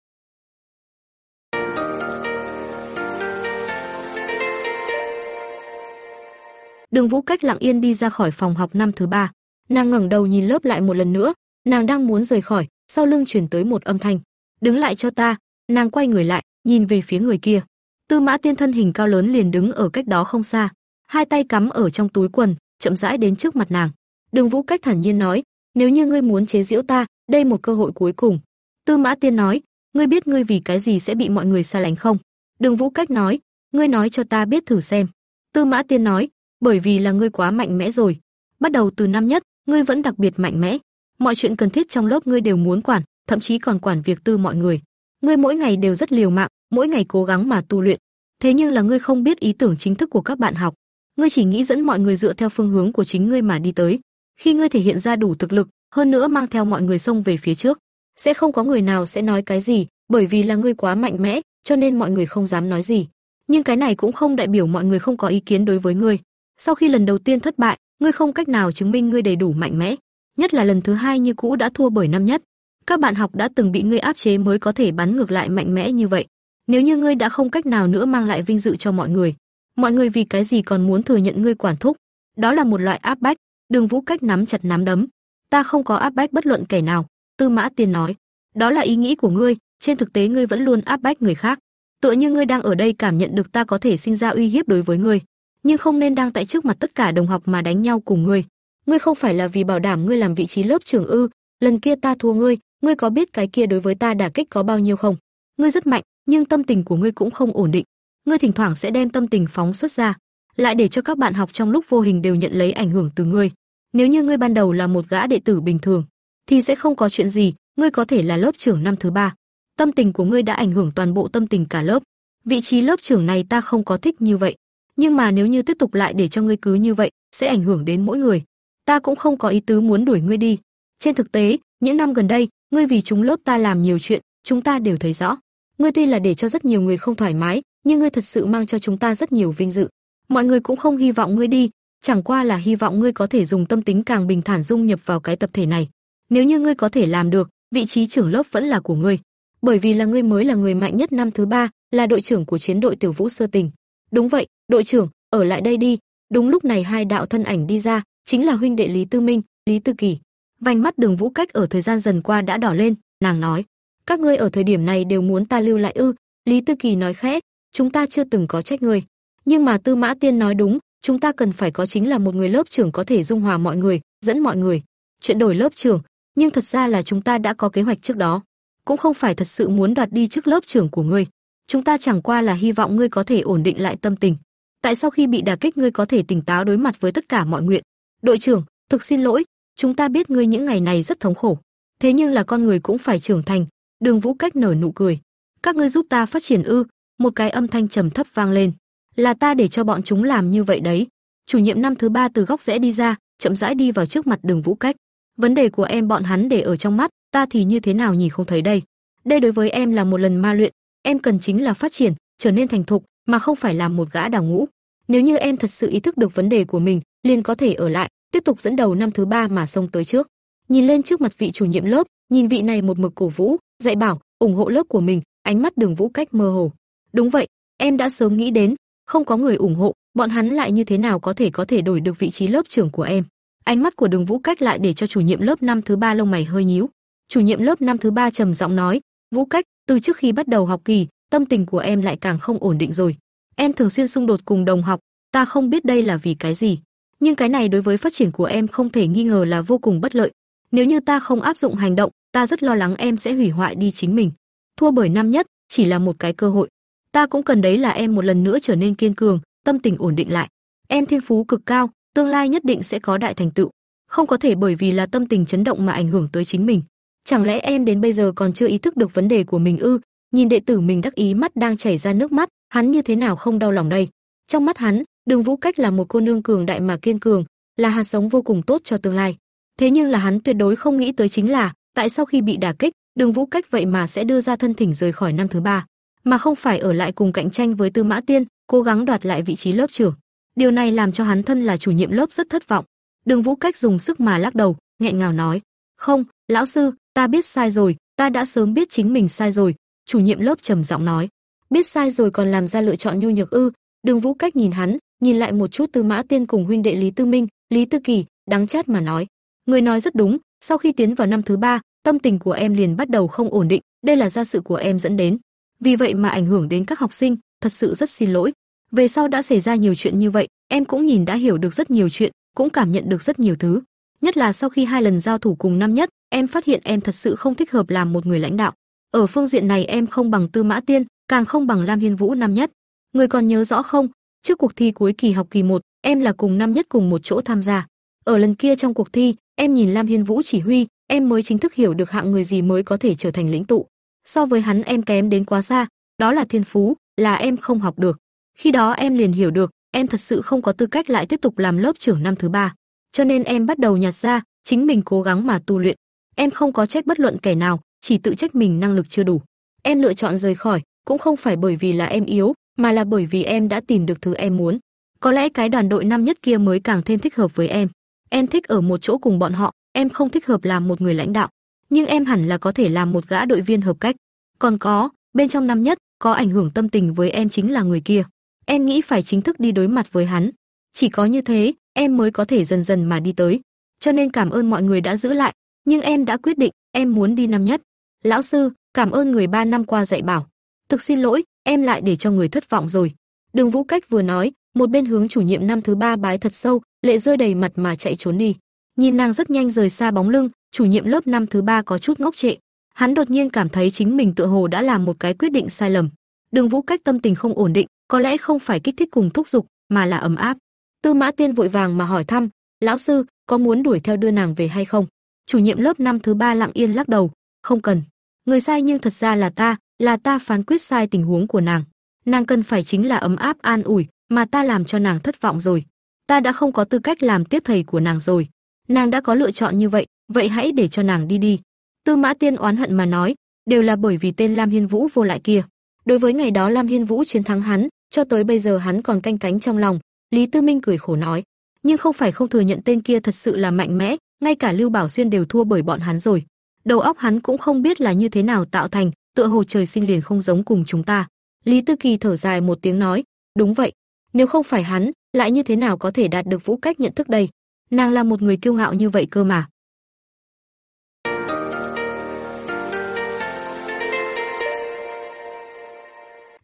Đường Vũ Cách lặng yên đi ra khỏi phòng học năm thứ ba. Nàng ngẩng đầu nhìn lớp lại một lần nữa, nàng đang muốn rời khỏi, sau lưng truyền tới một âm thanh, "Đứng lại cho ta." Nàng quay người lại, nhìn về phía người kia. Tư Mã Tiên thân hình cao lớn liền đứng ở cách đó không xa, hai tay cắm ở trong túi quần, chậm rãi đến trước mặt nàng. Đường Vũ Cách thản nhiên nói, "Nếu như ngươi muốn chế giễu ta, đây một cơ hội cuối cùng." Tư Mã Tiên nói, "Ngươi biết ngươi vì cái gì sẽ bị mọi người xa lánh không?" Đường Vũ Cách nói, "Ngươi nói cho ta biết thử xem." Tư Mã Tiên nói, "Bởi vì là ngươi quá mạnh mẽ rồi. Bắt đầu từ năm nhất, ngươi vẫn đặc biệt mạnh mẽ. Mọi chuyện cần thiết trong lớp ngươi đều muốn quản, thậm chí còn quản việc tư mọi người. Ngươi mỗi ngày đều rất liều mạng, mỗi ngày cố gắng mà tu luyện. Thế nhưng là ngươi không biết ý tưởng chính thức của các bạn học. Ngươi chỉ nghĩ dẫn mọi người dựa theo phương hướng của chính ngươi mà đi tới. Khi ngươi thể hiện ra đủ thực lực, hơn nữa mang theo mọi người xông về phía trước, sẽ không có người nào sẽ nói cái gì, bởi vì là ngươi quá mạnh mẽ, cho nên mọi người không dám nói gì. Nhưng cái này cũng không đại biểu mọi người không có ý kiến đối với ngươi. Sau khi lần đầu tiên thất bại, ngươi không cách nào chứng minh ngươi đầy đủ mạnh mẽ, nhất là lần thứ hai như cũ đã thua bởi năm nhất. Các bạn học đã từng bị ngươi áp chế mới có thể bắn ngược lại mạnh mẽ như vậy. Nếu như ngươi đã không cách nào nữa mang lại vinh dự cho mọi người, mọi người vì cái gì còn muốn thừa nhận ngươi quản thúc? Đó là một loại áp bách. Đường Vũ Cách nắm chặt nắm đấm. Ta không có áp bách bất luận kẻ nào, Tư Mã Tiên nói. Đó là ý nghĩ của ngươi, trên thực tế ngươi vẫn luôn áp bách người khác. Tựa như ngươi đang ở đây cảm nhận được ta có thể sinh ra uy hiếp đối với ngươi, nhưng không nên đang tại trước mặt tất cả đồng học mà đánh nhau cùng ngươi. Ngươi không phải là vì bảo đảm ngươi làm vị trí lớp trưởng ư? Lần kia ta thua ngươi, ngươi có biết cái kia đối với ta đả kích có bao nhiêu không? Ngươi rất mạnh, nhưng tâm tình của ngươi cũng không ổn định. Ngươi thỉnh thoảng sẽ đem tâm tình phóng xuất ra, lại để cho các bạn học trong lúc vô hình đều nhận lấy ảnh hưởng từ ngươi. Nếu như ngươi ban đầu là một gã đệ tử bình thường, thì sẽ không có chuyện gì, ngươi có thể là lớp trưởng năm thứ ba. Tâm tình của ngươi đã ảnh hưởng toàn bộ tâm tình cả lớp. Vị trí lớp trưởng này ta không có thích như vậy, nhưng mà nếu như tiếp tục lại để cho ngươi cứ như vậy, sẽ ảnh hưởng đến mỗi người. Ta cũng không có ý tứ muốn đuổi ngươi đi. Trên thực tế, những năm gần đây, ngươi vì chúng lớp ta làm nhiều chuyện, chúng ta đều thấy rõ. Ngươi tuy là để cho rất nhiều người không thoải mái, nhưng ngươi thật sự mang cho chúng ta rất nhiều vinh dự. Mọi người cũng không hy vọng ngươi đi, chẳng qua là hy vọng ngươi có thể dùng tâm tính càng bình thản dung nhập vào cái tập thể này. Nếu như ngươi có thể làm được, vị trí trưởng lớp vẫn là của ngươi, bởi vì là ngươi mới là người mạnh nhất năm thứ ba, là đội trưởng của chiến đội Tiểu Vũ Sơ Tình. Đúng vậy, đội trưởng, ở lại đây đi. Đúng lúc này hai đạo thân ảnh đi ra, chính là huynh đệ Lý Tư Minh, Lý Tư Kỳ. Vành mắt Đường Vũ Cách ở thời gian dần qua đã đỏ lên, nàng nói: "Các ngươi ở thời điểm này đều muốn ta lưu lại ư?" Lý Tư Kỳ nói khẽ: "Chúng ta chưa từng có trách ngươi, nhưng mà Tư Mã Tiên nói đúng, chúng ta cần phải có chính là một người lớp trưởng có thể dung hòa mọi người, dẫn mọi người. Chuyện đổi lớp trưởng, nhưng thật ra là chúng ta đã có kế hoạch trước đó, cũng không phải thật sự muốn đoạt đi chức lớp trưởng của ngươi. Chúng ta chẳng qua là hy vọng ngươi có thể ổn định lại tâm tình. Tại sau khi bị đả kích ngươi có thể tỉnh táo đối mặt với tất cả mọi nguyện? Đội trưởng, thực xin lỗi, chúng ta biết ngươi những ngày này rất thống khổ. Thế nhưng là con người cũng phải trưởng thành. Đường Vũ Cách nở nụ cười. Các ngươi giúp ta phát triển ư? Một cái âm thanh trầm thấp vang lên. Là ta để cho bọn chúng làm như vậy đấy. Chủ nhiệm năm thứ ba từ góc rẽ đi ra, chậm rãi đi vào trước mặt Đường Vũ Cách. Vấn đề của em bọn hắn để ở trong mắt, ta thì như thế nào nhỉ không thấy đây. Đây đối với em là một lần ma luyện, em cần chính là phát triển, trở nên thành thục, mà không phải làm một gã đào ngũ. Nếu như em thật sự ý thức được vấn đề của mình, liền có thể ở lại, tiếp tục dẫn đầu năm thứ ba mà xông tới trước. Nhìn lên trước mặt vị chủ nhiệm lớp, nhìn vị này một mực cổ vũ, dạy bảo, ủng hộ lớp của mình, ánh mắt Đường Vũ cách mơ hồ. Đúng vậy, em đã sớm nghĩ đến, không có người ủng hộ, bọn hắn lại như thế nào có thể có thể đổi được vị trí lớp trưởng của em. Ánh mắt của Đường Vũ cách lại để cho chủ nhiệm lớp năm thứ ba lông mày hơi nhíu. Chủ nhiệm lớp năm thứ ba trầm giọng nói, "Vũ cách, từ trước khi bắt đầu học kỳ, tâm tình của em lại càng không ổn định rồi. Em thường xuyên xung đột cùng đồng học, ta không biết đây là vì cái gì, nhưng cái này đối với phát triển của em không thể nghi ngờ là vô cùng bất lợi. Nếu như ta không áp dụng hành động, ta rất lo lắng em sẽ hủy hoại đi chính mình. Thua bởi năm nhất chỉ là một cái cơ hội. Ta cũng cần đấy là em một lần nữa trở nên kiên cường, tâm tình ổn định lại. Em thiên phú cực cao, tương lai nhất định sẽ có đại thành tựu, không có thể bởi vì là tâm tình chấn động mà ảnh hưởng tới chính mình. Chẳng lẽ em đến bây giờ còn chưa ý thức được vấn đề của mình ư? Nhìn đệ tử mình đắc ý mắt đang chảy ra nước mắt, hắn như thế nào không đau lòng đây? Trong mắt hắn, Đường Vũ Cách là một cô nương cường đại mà kiên cường, là hạt giống vô cùng tốt cho tương lai. Thế nhưng là hắn tuyệt đối không nghĩ tới chính là, tại sau khi bị đả kích, Đường Vũ Cách vậy mà sẽ đưa ra thân thỉnh rời khỏi năm thứ ba, mà không phải ở lại cùng cạnh tranh với Tư Mã Tiên, cố gắng đoạt lại vị trí lớp trưởng. Điều này làm cho hắn thân là chủ nhiệm lớp rất thất vọng. Đường Vũ Cách dùng sức mà lắc đầu, nghẹn ngào nói: "Không, lão sư, ta biết sai rồi, ta đã sớm biết chính mình sai rồi." Chủ nhiệm lớp trầm giọng nói: "Biết sai rồi còn làm ra lựa chọn nhu nhược ư?" Đường Vũ Cách nhìn hắn, nhìn lại một chút Tư Mã Tiên cùng huynh đệ Lý Tư Minh, Lý Tư Kỳ, đắng chát mà nói, người nói rất đúng, sau khi tiến vào năm thứ ba, tâm tình của em liền bắt đầu không ổn định, đây là gia sự của em dẫn đến. Vì vậy mà ảnh hưởng đến các học sinh, thật sự rất xin lỗi. Về sau đã xảy ra nhiều chuyện như vậy, em cũng nhìn đã hiểu được rất nhiều chuyện, cũng cảm nhận được rất nhiều thứ. Nhất là sau khi hai lần giao thủ cùng năm nhất, em phát hiện em thật sự không thích hợp làm một người lãnh đạo. Ở phương diện này em không bằng Tư Mã Tiên, càng không bằng Lam Hiên Vũ năm nhất. Người còn nhớ rõ không? Trước cuộc thi cuối kỳ học kỳ 1, em là cùng năm nhất cùng một chỗ tham gia. Ở lần kia trong cuộc thi, em nhìn Lam Hiên Vũ chỉ huy, em mới chính thức hiểu được hạng người gì mới có thể trở thành lĩnh tụ. So với hắn em kém đến quá xa, đó là thiên phú, là em không học được. Khi đó em liền hiểu được, em thật sự không có tư cách lại tiếp tục làm lớp trưởng năm thứ ba. Cho nên em bắt đầu nhặt ra, chính mình cố gắng mà tu luyện. Em không có trách bất luận kẻ nào, chỉ tự trách mình năng lực chưa đủ. Em lựa chọn rời khỏi, cũng không phải bởi vì là em yếu, mà là bởi vì em đã tìm được thứ em muốn. Có lẽ cái đoàn đội năm nhất kia mới càng thêm thích hợp với em. Em thích ở một chỗ cùng bọn họ, em không thích hợp làm một người lãnh đạo, nhưng em hẳn là có thể làm một gã đội viên hợp cách. Còn có, bên trong năm nhất, có ảnh hưởng tâm tình với em chính là người kia. Em nghĩ phải chính thức đi đối mặt với hắn. Chỉ có như thế, em mới có thể dần dần mà đi tới. Cho nên cảm ơn mọi người đã giữ lại, nhưng em đã quyết định, em muốn đi năm nhất. Lão sư, cảm ơn người ba năm qua dạy bảo. Thực xin lỗi, em lại để cho người thất vọng rồi. Đường Vũ Cách vừa nói, một bên hướng chủ nhiệm năm thứ ba bái thật sâu, lệ rơi đầy mặt mà chạy trốn đi. Nhìn nàng rất nhanh rời xa bóng lưng, chủ nhiệm lớp năm thứ ba có chút ngốc trệ. Hắn đột nhiên cảm thấy chính mình tựa hồ đã làm một cái quyết định sai lầm. Đường Vũ Cách tâm tình không ổn định, có lẽ không phải kích thích cùng thúc giục, mà là ấm áp. Tư Mã Tiên vội vàng mà hỏi thăm, "Lão sư, có muốn đuổi theo đưa nàng về hay không?" Chủ nhiệm lớp năm thứ ba lặng yên lắc đầu, "Không cần. Người sai nhưng thật ra là ta, là ta phán quyết sai tình huống của nàng. Nàng cần phải chính là ấm áp an ủi, mà ta làm cho nàng thất vọng rồi. Ta đã không có tư cách làm tiếp thầy của nàng rồi. Nàng đã có lựa chọn như vậy, vậy hãy để cho nàng đi đi." Tư Mã Tiên oán hận mà nói, đều là bởi vì tên Lam Hiên Vũ vô lại kia. Đối với ngày đó Lam Hiên Vũ chiến thắng hắn, cho tới bây giờ hắn còn canh cánh trong lòng. Lý Tư Minh cười khổ nói, nhưng không phải không thừa nhận tên kia thật sự là mạnh mẽ, ngay cả Lưu Bảo Xuyên đều thua bởi bọn hắn rồi. Đầu óc hắn cũng không biết là như thế nào tạo thành, tựa hồ trời sinh liền không giống cùng chúng ta. Lý Tư Kỳ thở dài một tiếng nói, đúng vậy, nếu không phải hắn, lại như thế nào có thể đạt được vũ cách nhận thức đây? Nàng là một người kiêu ngạo như vậy cơ mà.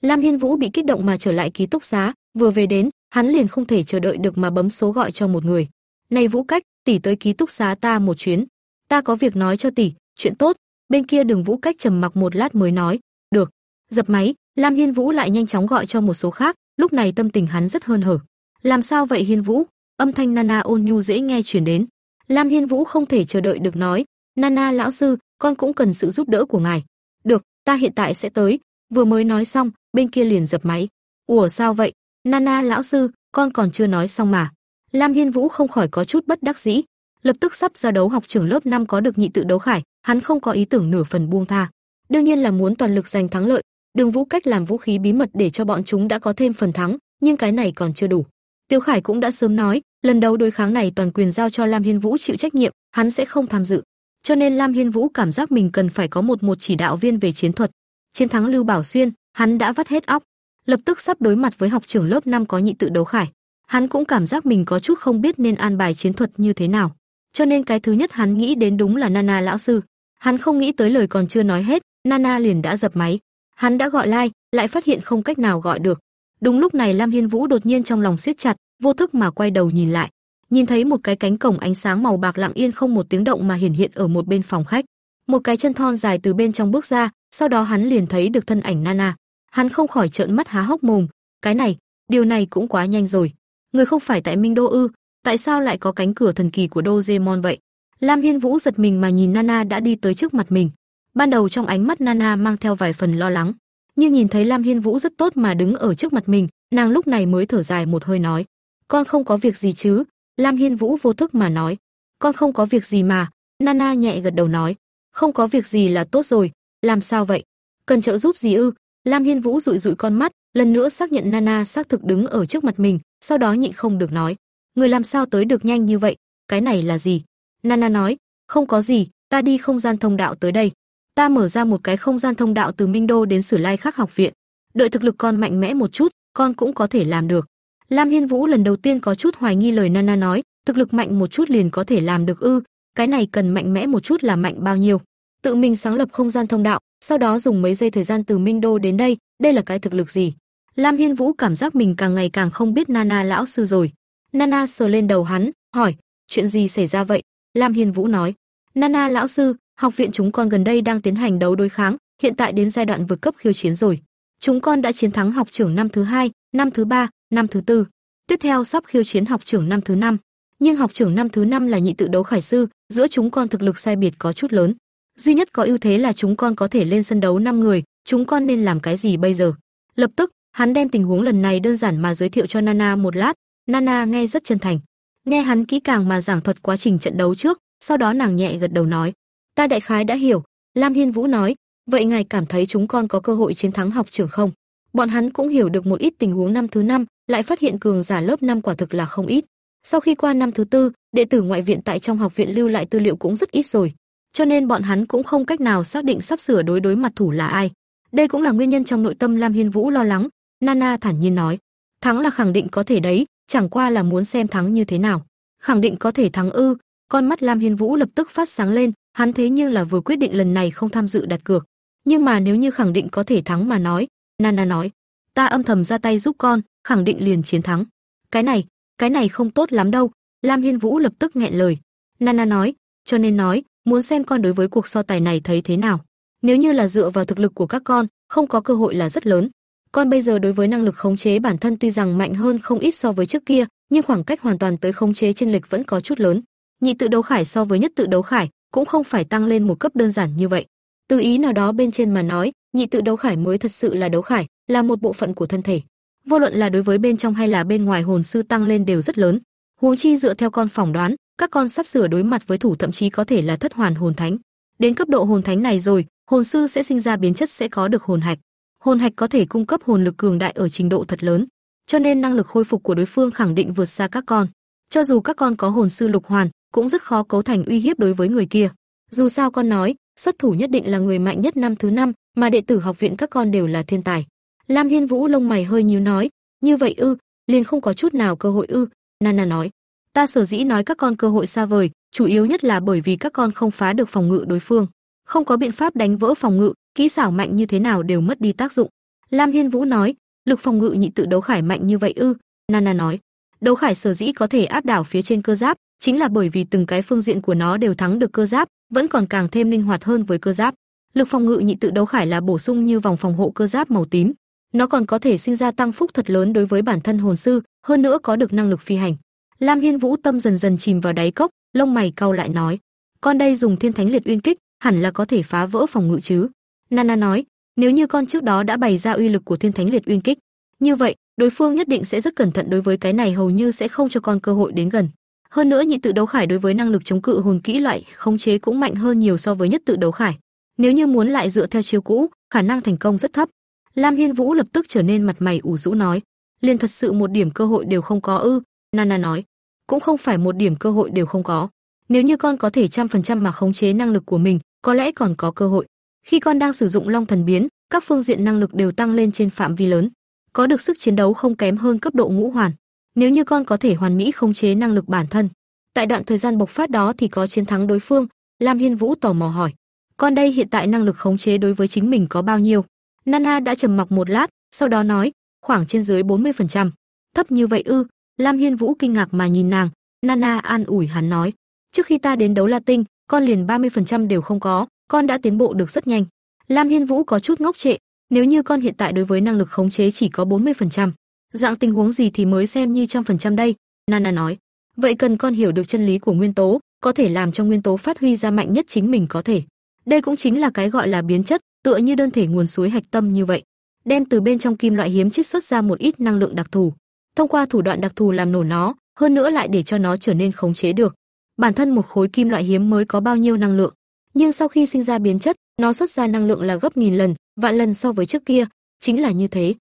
Lam Hiên Vũ bị kích động mà trở lại ký túc xá, vừa về đến, hắn liền không thể chờ đợi được mà bấm số gọi cho một người. "Này Vũ Cách, tỷ tới ký túc xá ta một chuyến. Ta có việc nói cho tỷ, chuyện tốt." Bên kia Đường Vũ Cách trầm mặc một lát mới nói, "Được." Dập máy, Lam Hiên Vũ lại nhanh chóng gọi cho một số khác, lúc này tâm tình hắn rất hơn hở. "Làm sao vậy Hiên Vũ?" Âm thanh Nana ôn nhu dễ nghe truyền đến. Lam Hiên Vũ không thể chờ đợi được nói, "Nana lão sư, con cũng cần sự giúp đỡ của ngài." "Được, ta hiện tại sẽ tới." Vừa mới nói xong, bên kia liền dập máy. "Ủa sao vậy? Nana lão sư, con còn chưa nói xong mà." Lam Hiên Vũ không khỏi có chút bất đắc dĩ, lập tức sắp ra đấu học trưởng lớp 5 có được nhị tự đấu khải, hắn không có ý tưởng nửa phần buông tha. Đương nhiên là muốn toàn lực giành thắng lợi, Đường Vũ cách làm vũ khí bí mật để cho bọn chúng đã có thêm phần thắng, nhưng cái này còn chưa đủ. Tiêu Khải cũng đã sớm nói, lần đấu đối kháng này toàn quyền giao cho Lam Hiên Vũ chịu trách nhiệm, hắn sẽ không tham dự. Cho nên Lam Hiên Vũ cảm giác mình cần phải có một một chỉ đạo viên về chiến thuật. Chiến thắng Lưu Bảo Xuyên, hắn đã vắt hết óc, lập tức sắp đối mặt với học trưởng lớp 5 có nhị tự đấu khải. Hắn cũng cảm giác mình có chút không biết nên an bài chiến thuật như thế nào. Cho nên cái thứ nhất hắn nghĩ đến đúng là Nana lão sư. Hắn không nghĩ tới lời còn chưa nói hết, Nana liền đã dập máy. Hắn đã gọi like, lại phát hiện không cách nào gọi được. Đúng lúc này Lam Hiên Vũ đột nhiên trong lòng siết chặt, vô thức mà quay đầu nhìn lại, nhìn thấy một cái cánh cổng ánh sáng màu bạc lặng yên không một tiếng động mà hiển hiện ở một bên phòng khách. Một cái chân thon dài từ bên trong bước ra, sau đó hắn liền thấy được thân ảnh Nana. Hắn không khỏi trợn mắt há hốc mồm, cái này, điều này cũng quá nhanh rồi. Người không phải tại Minh Đô ư, tại sao lại có cánh cửa thần kỳ của Doraemon vậy? Lam Hiên Vũ giật mình mà nhìn Nana đã đi tới trước mặt mình. Ban đầu trong ánh mắt Nana mang theo vài phần lo lắng, nhưng nhìn thấy Lam Hiên Vũ rất tốt mà đứng ở trước mặt mình, nàng lúc này mới thở dài một hơi nói: "Con không có việc gì chứ?" Lam Hiên Vũ vô thức mà nói: "Con không có việc gì mà." Nana nhẹ gật đầu nói: "Không có việc gì là tốt rồi, làm sao vậy? Cần trợ giúp gì ư?" Lam Hiên Vũ dụi dụi con mắt, lần nữa xác nhận Nana xác thực đứng ở trước mặt mình, sau đó nhịn không được nói: "Người làm sao tới được nhanh như vậy? Cái này là gì?" Nana nói: "Không có gì, ta đi không gian thông đạo tới đây. Ta mở ra một cái không gian thông đạo từ Minh Đô đến Sử Lai Khắc học viện. Đợi thực lực con mạnh mẽ một chút, con cũng có thể làm được." Lam Hiên Vũ lần đầu tiên có chút hoài nghi lời Nana nói, thực lực mạnh một chút liền có thể làm được ư? Cái này cần mạnh mẽ một chút là mạnh bao nhiêu? Tự mình sáng lập không gian thông đạo, sau đó dùng mấy giây thời gian từ Minh Đô đến đây, đây là cái thực lực gì? Lam Hiên Vũ cảm giác mình càng ngày càng không biết Nana lão sư rồi. Nana sờ lên đầu hắn, hỏi, chuyện gì xảy ra vậy? Lam Hiên Vũ nói, Nana lão sư, học viện chúng con gần đây đang tiến hành đấu đối kháng, hiện tại đến giai đoạn vượt cấp khiêu chiến rồi. Chúng con đã chiến thắng học trưởng năm thứ hai, năm thứ ba, năm thứ tư. Tiếp theo sắp khiêu chiến học trưởng năm thứ năm. Nhưng học trưởng năm thứ năm là nhị tự đấu khải sư, giữa chúng con thực lực sai biệt có chút lớn. Duy nhất có ưu thế là chúng con có thể lên sân đấu 5 người, chúng con nên làm cái gì bây giờ? Lập tức, hắn đem tình huống lần này đơn giản mà giới thiệu cho Nana một lát, Nana nghe rất chân thành. Nghe hắn kỹ càng mà giảng thuật quá trình trận đấu trước, sau đó nàng nhẹ gật đầu nói, "Ta đại khái đã hiểu." Lam Hiên Vũ nói, "Vậy ngài cảm thấy chúng con có cơ hội chiến thắng học trưởng không?" Bọn hắn cũng hiểu được một ít tình huống năm thứ năm, lại phát hiện cường giả lớp 5 quả thực là không ít. Sau khi qua năm thứ tư, đệ tử ngoại viện tại trong học viện lưu lại tư liệu cũng rất ít rồi, cho nên bọn hắn cũng không cách nào xác định sắp sửa đối đối mặt thủ là ai. Đây cũng là nguyên nhân trong nội tâm Lam Hiên Vũ lo lắng, Nana thản nhiên nói, thắng là khẳng định có thể đấy, chẳng qua là muốn xem thắng như thế nào. Khẳng định có thể thắng ư? Con mắt Lam Hiên Vũ lập tức phát sáng lên, hắn thế nhưng là vừa quyết định lần này không tham dự đặt cược. Nhưng mà nếu như khẳng định có thể thắng mà nói, Nana nói, ta âm thầm ra tay giúp con, khẳng định liền chiến thắng. Cái này, cái này không tốt lắm đâu. Lam Hiên Vũ lập tức nghẹn lời. Nana nói, cho nên nói, muốn xem con đối với cuộc so tài này thấy thế nào. Nếu như là dựa vào thực lực của các con, không có cơ hội là rất lớn. Con bây giờ đối với năng lực khống chế bản thân tuy rằng mạnh hơn không ít so với trước kia, nhưng khoảng cách hoàn toàn tới khống chế chân lệch vẫn có chút lớn. Nhị tự đấu khải so với nhất tự đấu khải cũng không phải tăng lên một cấp đơn giản như vậy. Từ ý nào đó bên trên mà nói, nhị tự đấu khải mới thật sự là đấu khải, là một bộ phận của thân thể. Vô luận là đối với bên trong hay là bên ngoài hồn sư tăng lên đều rất lớn. Huống chi dựa theo con phỏng đoán, các con sắp sửa đối mặt với thủ thậm chí có thể là thất hoàn hồn thánh. Đến cấp độ hồn thánh này rồi, hồn sư sẽ sinh ra biến chất sẽ có được hồn hạch. Hồn hạch có thể cung cấp hồn lực cường đại ở trình độ thật lớn, cho nên năng lực khôi phục của đối phương khẳng định vượt xa các con. Cho dù các con có hồn sư lục hoàn, cũng rất khó cấu thành uy hiếp đối với người kia. Dù sao con nói, xuất thủ nhất định là người mạnh nhất năm thứ năm, mà đệ tử học viện các con đều là thiên tài. Lam Hiên Vũ lông mày hơi nhíu nói, như vậy ư, liền không có chút nào cơ hội ư? Nana nói, ta sở dĩ nói các con cơ hội xa vời, chủ yếu nhất là bởi vì các con không phá được phòng ngự đối phương, không có biện pháp đánh vỡ phòng ngự, kỹ xảo mạnh như thế nào đều mất đi tác dụng. Lam Hiên Vũ nói, lực phòng ngự nhị tự đấu khải mạnh như vậy ư? Nana nói, đấu khải sở dĩ có thể áp đảo phía trên cơ giáp, chính là bởi vì từng cái phương diện của nó đều thắng được cơ giáp, vẫn còn càng thêm linh hoạt hơn với cơ giáp. Lực phòng ngự nhị tự đấu khải là bổ sung như vòng phòng hộ cơ giáp màu tím, nó còn có thể sinh ra tăng phúc thật lớn đối với bản thân hồn sư, hơn nữa có được năng lực phi hành. Lam Hiên Vũ tâm dần dần chìm vào đáy cốc, lông mày cau lại nói: "Con đây dùng Thiên Thánh Liệt Uyên Kích, hẳn là có thể phá vỡ phòng ngự chứ?" Nana nói: "Nếu như con trước đó đã bày ra uy lực của Thiên Thánh Liệt Uyên Kích, như vậy, đối phương nhất định sẽ rất cẩn thận đối với cái này hầu như sẽ không cho con cơ hội đến gần." Hơn nữa nhị tự đấu khải đối với năng lực chống cự hồn kỹ loại khống chế cũng mạnh hơn nhiều so với nhất tự đấu khải. Nếu như muốn lại dựa theo chiêu cũ, khả năng thành công rất thấp. Lam Hiên Vũ lập tức trở nên mặt mày ủ rũ nói, liền thật sự một điểm cơ hội đều không có ư? Nana nói, cũng không phải một điểm cơ hội đều không có. Nếu như con có thể trăm phần trăm mà khống chế năng lực của mình, có lẽ còn có cơ hội. Khi con đang sử dụng Long Thần biến, các phương diện năng lực đều tăng lên trên phạm vi lớn, có được sức chiến đấu không kém hơn cấp độ ngũ hoàn. Nếu như con có thể hoàn mỹ khống chế năng lực bản thân, tại đoạn thời gian bộc phát đó thì có chiến thắng đối phương. Lam Hiên Vũ tò mò hỏi, con đây hiện tại năng lực khống chế đối với chính mình có bao nhiêu? Nana đã trầm mặc một lát, sau đó nói, khoảng trên dưới 40%. Thấp như vậy ư? Lam Hiên Vũ kinh ngạc mà nhìn nàng, Nana an ủi hắn nói, trước khi ta đến đấu La Tinh, con liền 30% đều không có, con đã tiến bộ được rất nhanh. Lam Hiên Vũ có chút ngốc trệ, nếu như con hiện tại đối với năng lực khống chế chỉ có 40%, dạng tình huống gì thì mới xem như trăm phần trăm đây? Nana nói, vậy cần con hiểu được chân lý của nguyên tố, có thể làm cho nguyên tố phát huy ra mạnh nhất chính mình có thể. Đây cũng chính là cái gọi là biến chất, tựa như đơn thể nguồn suối hạch tâm như vậy, đem từ bên trong kim loại hiếm chiết xuất ra một ít năng lượng đặc thù, thông qua thủ đoạn đặc thù làm nổ nó, hơn nữa lại để cho nó trở nên khống chế được. Bản thân một khối kim loại hiếm mới có bao nhiêu năng lượng, nhưng sau khi sinh ra biến chất, nó xuất ra năng lượng là gấp nghìn lần, vạn lần so với trước kia, chính là như thế.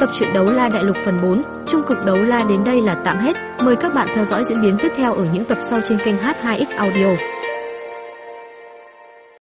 Tập truyện đấu la đại lục phần 4, trung cực đấu la đến đây là tạm hết. Mời các bạn theo dõi diễn biến tiếp theo ở những tập sau trên kênh H2X Audio.